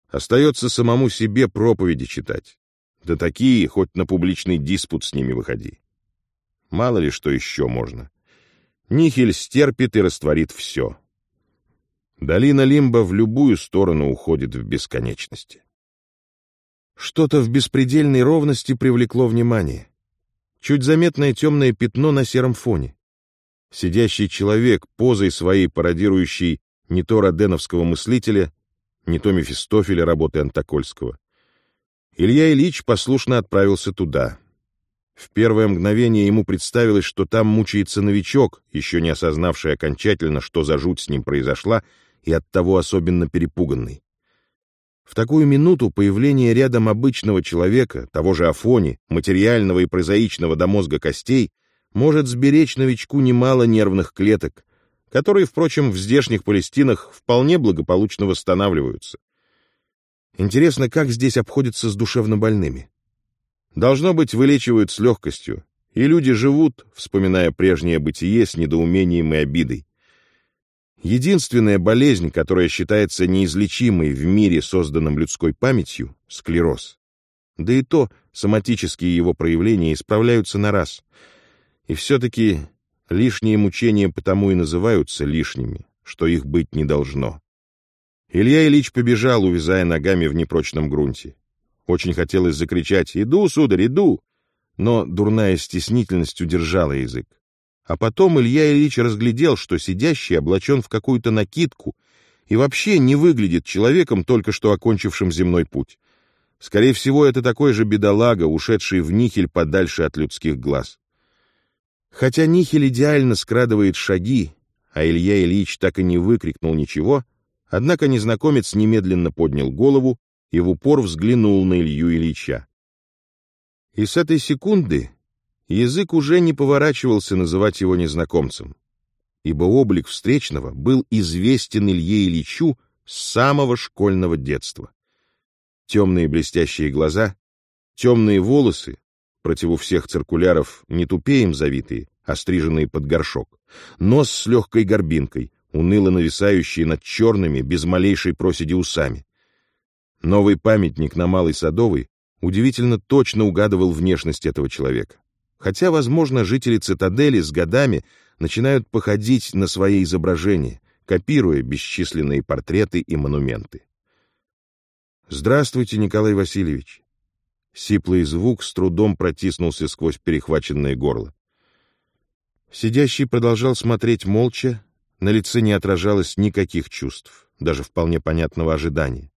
Остается самому себе проповеди читать. Да такие, хоть на публичный диспут с ними выходи. Мало ли что еще можно. Нихель стерпит и растворит все. Долина Лимба в любую сторону уходит в бесконечности. Что-то в беспредельной ровности привлекло внимание. Чуть заметное темное пятно на сером фоне. Сидящий человек, позой своей пародирующий не то роденовского мыслителя, не то Мефистофеля работы Антокольского. Илья Ильич послушно отправился туда. В первое мгновение ему представилось, что там мучается новичок, еще не осознавший окончательно, что за жуть с ним произошла, и оттого особенно перепуганный. В такую минуту появление рядом обычного человека, того же Афони, материального и прозаичного до мозга костей, может сберечь новичку немало нервных клеток, которые, впрочем, в здешних Палестинах вполне благополучно восстанавливаются. Интересно, как здесь обходятся с душевнобольными? Должно быть, вылечивают с легкостью, и люди живут, вспоминая прежнее бытие с недоумением и обидой. Единственная болезнь, которая считается неизлечимой в мире, созданном людской памятью — склероз. Да и то соматические его проявления исправляются на раз. И все-таки Лишние мучения потому и называются лишними, что их быть не должно. Илья Ильич побежал, увязая ногами в непрочном грунте. Очень хотелось закричать «Иду, сударь, иду!», но дурная стеснительность удержала язык. А потом Илья Ильич разглядел, что сидящий облачен в какую-то накидку и вообще не выглядит человеком, только что окончившим земной путь. Скорее всего, это такой же бедолага, ушедший в нихель подальше от людских глаз. Хотя Нихель идеально скрадывает шаги, а Илья Ильич так и не выкрикнул ничего, однако незнакомец немедленно поднял голову и в упор взглянул на Илью Ильича. И с этой секунды язык уже не поворачивался называть его незнакомцем, ибо облик встречного был известен Илье Ильичу с самого школьного детства. Темные блестящие глаза, темные волосы, противу всех циркуляров не тупеем завитые, а стриженные под горшок, нос с легкой горбинкой, уныло нависающий над черными, без малейшей проседи усами. Новый памятник на Малой Садовой удивительно точно угадывал внешность этого человека. Хотя, возможно, жители цитадели с годами начинают походить на свои изображения, копируя бесчисленные портреты и монументы. «Здравствуйте, Николай Васильевич!» Сиплый звук с трудом протиснулся сквозь перехваченное горло. Сидящий продолжал смотреть молча, на лице не отражалось никаких чувств, даже вполне понятного ожидания.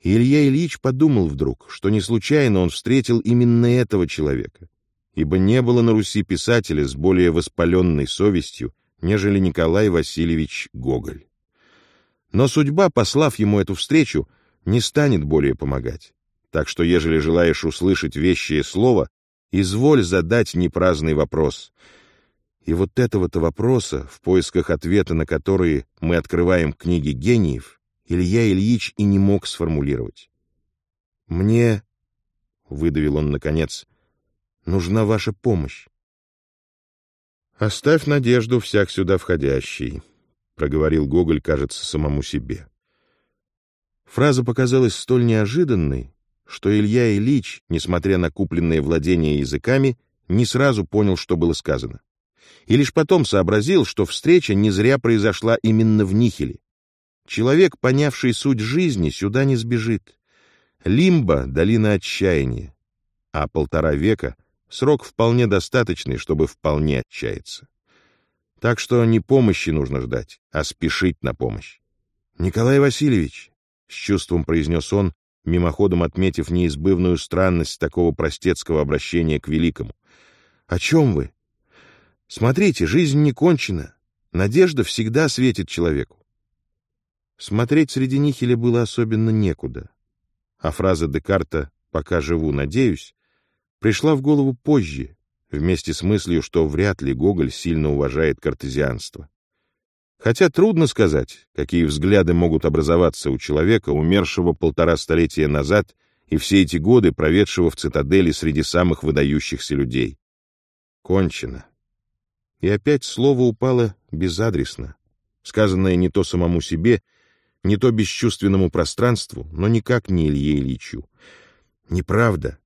Илья Ильич подумал вдруг, что не случайно он встретил именно этого человека. Ибо не было на Руси писателя с более воспаленной совестью, нежели Николай Васильевич Гоголь. Но судьба, послав ему эту встречу, не станет более помогать. Так что, ежели желаешь услышать вещее слово, изволь задать непраздный вопрос. И вот этого-то вопроса, в поисках ответа на которые мы открываем книги гениев, Илья Ильич и не мог сформулировать. «Мне», — выдавил он наконец, — «нужна ваша помощь». «Оставь надежду всяк сюда входящий», — проговорил Гоголь, кажется, самому себе. Фраза показалась столь неожиданной, что Илья Ильич, несмотря на купленные владения языками, не сразу понял, что было сказано. И лишь потом сообразил, что встреча не зря произошла именно в Нихеле. Человек, понявший суть жизни, сюда не сбежит. Лимба — долина отчаяния, а полтора века — срок вполне достаточный, чтобы вполне отчаяться. Так что не помощи нужно ждать, а спешить на помощь. «Николай Васильевич», — с чувством произнес он, мимоходом отметив неизбывную странность такого простецкого обращения к великому. «О чем вы? Смотрите, жизнь не кончена. Надежда всегда светит человеку». Смотреть среди Нихеля было особенно некуда. А фраза Декарта «пока живу, надеюсь» пришла в голову позже, вместе с мыслью, что вряд ли Гоголь сильно уважает картезианство. Хотя трудно сказать, какие взгляды могут образоваться у человека, умершего полтора столетия назад и все эти годы проведшего в цитадели среди самых выдающихся людей. Кончено. И опять слово упало безадресно, сказанное не то самому себе, не то бесчувственному пространству, но никак не Илье Ильичу. Неправда.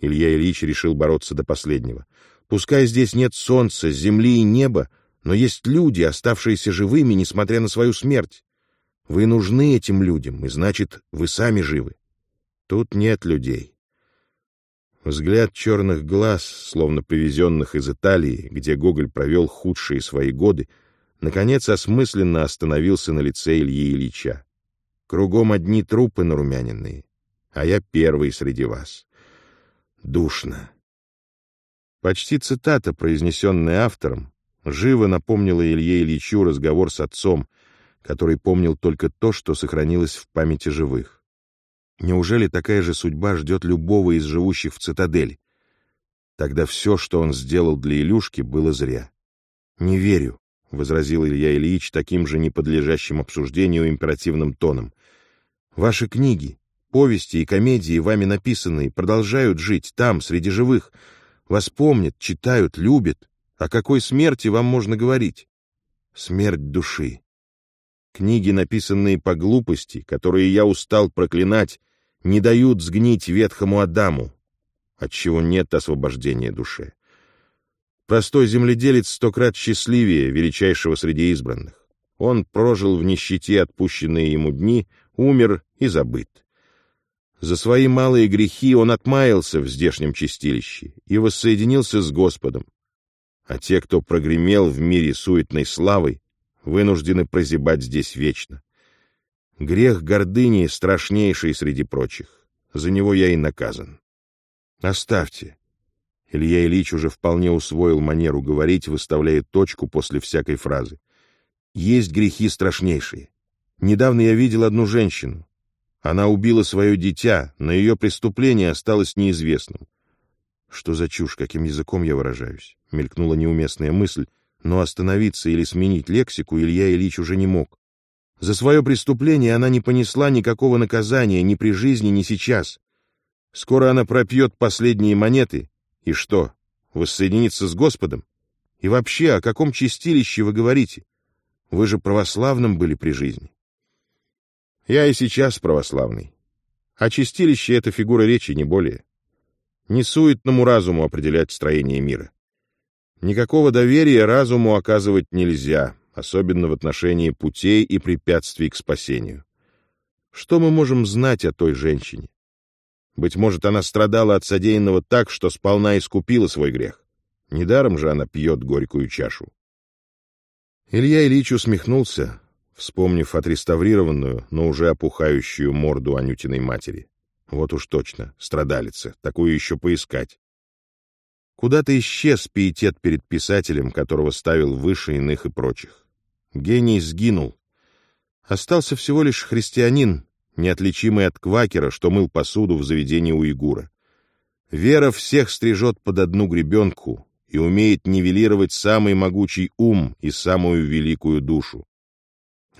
Илья Ильич решил бороться до последнего. Пускай здесь нет солнца, земли и неба, но есть люди, оставшиеся живыми, несмотря на свою смерть. Вы нужны этим людям, и значит, вы сами живы. Тут нет людей. Взгляд черных глаз, словно привезенных из Италии, где Гоголь провел худшие свои годы, наконец осмысленно остановился на лице Ильи Ильича. Кругом одни трупы нарумяненные, а я первый среди вас. Душно. Почти цитата, произнесенная автором, живо напомнила Илье Ильичу разговор с отцом, который помнил только то, что сохранилось в памяти живых. Неужели такая же судьба ждет любого из живущих в цитадели? Тогда все, что он сделал для Илюшки, было зря. «Не верю», — возразил Илья Ильич таким же неподлежащим обсуждению императивным тоном. «Ваши книги, повести и комедии, вами написанные, продолжают жить там, среди живых. Вас помнят, читают, любят. О какой смерти вам можно говорить? Смерть души. Книги, написанные по глупости, которые я устал проклинать, не дают сгнить ветхому Адаму, отчего нет освобождения душе. Простой земледелец сто крат счастливее величайшего среди избранных. Он прожил в нищете отпущенные ему дни, умер и забыт. За свои малые грехи он отмаялся в здешнем чистилище и воссоединился с Господом, а те, кто прогремел в мире суетной славой, вынуждены прозябать здесь вечно. Грех гордыни страшнейший среди прочих. За него я и наказан. Оставьте. Илья Ильич уже вполне усвоил манеру говорить, выставляя точку после всякой фразы. Есть грехи страшнейшие. Недавно я видел одну женщину. Она убила свое дитя, но ее преступление осталось неизвестным. Что за чушь, каким языком я выражаюсь? Мелькнула неуместная мысль, но остановиться или сменить лексику Илья Ильич уже не мог. За свое преступление она не понесла никакого наказания ни при жизни, ни сейчас. Скоро она пропьет последние монеты. И что, воссоединится с Господом? И вообще, о каком чистилище вы говорите? Вы же православным были при жизни. Я и сейчас православный. А чистилище — это фигура речи, не более не суетному разуму определять строение мира. Никакого доверия разуму оказывать нельзя, особенно в отношении путей и препятствий к спасению. Что мы можем знать о той женщине? Быть может, она страдала от содеянного так, что сполна искупила свой грех. Недаром же она пьет горькую чашу. Илья Ильич усмехнулся, вспомнив отреставрированную, но уже опухающую морду Анютиной матери. Вот уж точно, страдалица, такую еще поискать. Куда-то исчез пиетет перед писателем, которого ставил выше иных и прочих. Гений сгинул. Остался всего лишь христианин, неотличимый от квакера, что мыл посуду в заведении уйгура. Вера всех стрижет под одну гребенку и умеет нивелировать самый могучий ум и самую великую душу.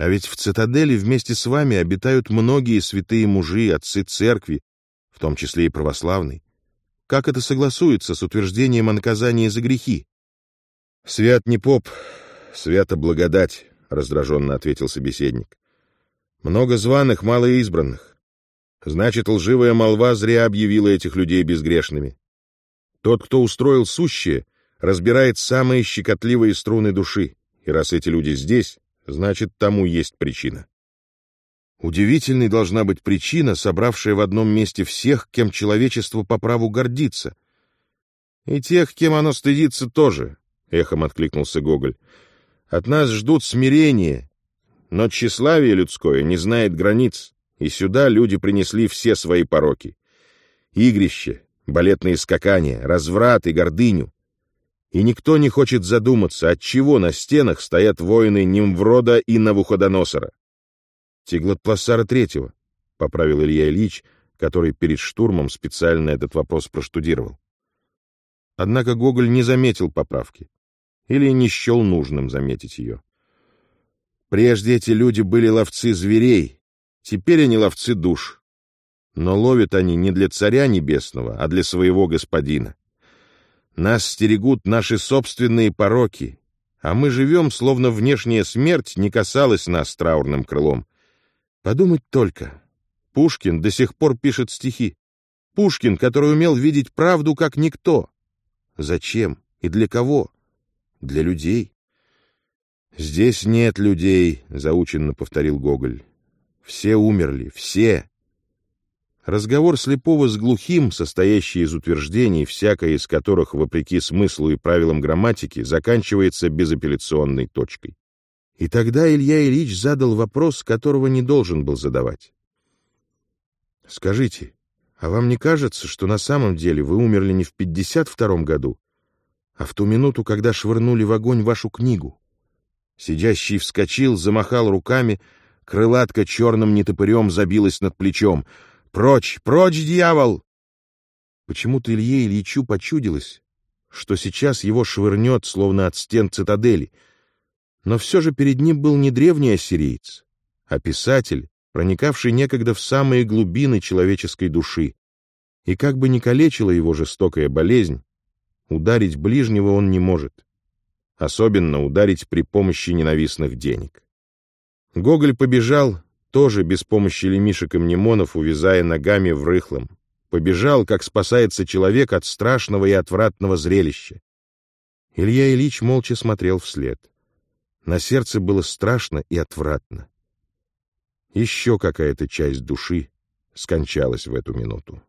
А ведь в цитадели вместе с вами обитают многие святые мужи, отцы церкви, в том числе и православной. Как это согласуется с утверждением о наказании за грехи? — Свят не поп, свята благодать, — раздраженно ответил собеседник. — Много званых, мало избранных. Значит, лживая молва зря объявила этих людей безгрешными. Тот, кто устроил сущее, разбирает самые щекотливые струны души, и раз эти люди здесь, значит, тому есть причина. Удивительной должна быть причина, собравшая в одном месте всех, кем человечество по праву гордится. И тех, кем оно стыдится тоже, — эхом откликнулся Гоголь. От нас ждут смирения, но тщеславие людское не знает границ, и сюда люди принесли все свои пороки. Игрище, балетные скакания, разврат и гордыню. И никто не хочет задуматься, от чего на стенах стоят воины Нимврода и Навуходоносора. Тиглотпласара Третьего, — поправил Илья Ильич, который перед штурмом специально этот вопрос проштудировал. Однако Гоголь не заметил поправки или не счел нужным заметить ее. Прежде эти люди были ловцы зверей, теперь они ловцы душ. Но ловят они не для царя небесного, а для своего господина. Нас стерегут наши собственные пороки, а мы живем, словно внешняя смерть не касалась нас траурным крылом. Подумать только. Пушкин до сих пор пишет стихи. Пушкин, который умел видеть правду как никто. Зачем и для кого? Для людей. «Здесь нет людей», — заученно повторил Гоголь. «Все умерли, все. Разговор слепого с глухим, состоящий из утверждений, всякое из которых, вопреки смыслу и правилам грамматики, заканчивается безапелляционной точкой. И тогда Илья Ильич задал вопрос, которого не должен был задавать. «Скажите, а вам не кажется, что на самом деле вы умерли не в 52-м году, а в ту минуту, когда швырнули в огонь вашу книгу?» Сидящий вскочил, замахал руками, крылатка черным нетопырем забилась над плечом — Прочь, прочь, дьявол! Почему-то Илье Ильичу почудилось, что сейчас его швырнет, словно от стен цитадели. Но все же перед ним был не древний ассириец, а писатель, проникавший некогда в самые глубины человеческой души. И как бы ни калечила его жестокая болезнь, ударить ближнего он не может. Особенно ударить при помощи ненавистных денег. Гоголь побежал, тоже без помощи лемишек и мнемонов, увязая ногами в рыхлом. Побежал, как спасается человек от страшного и отвратного зрелища. Илья Ильич молча смотрел вслед. На сердце было страшно и отвратно. Еще какая-то часть души скончалась в эту минуту.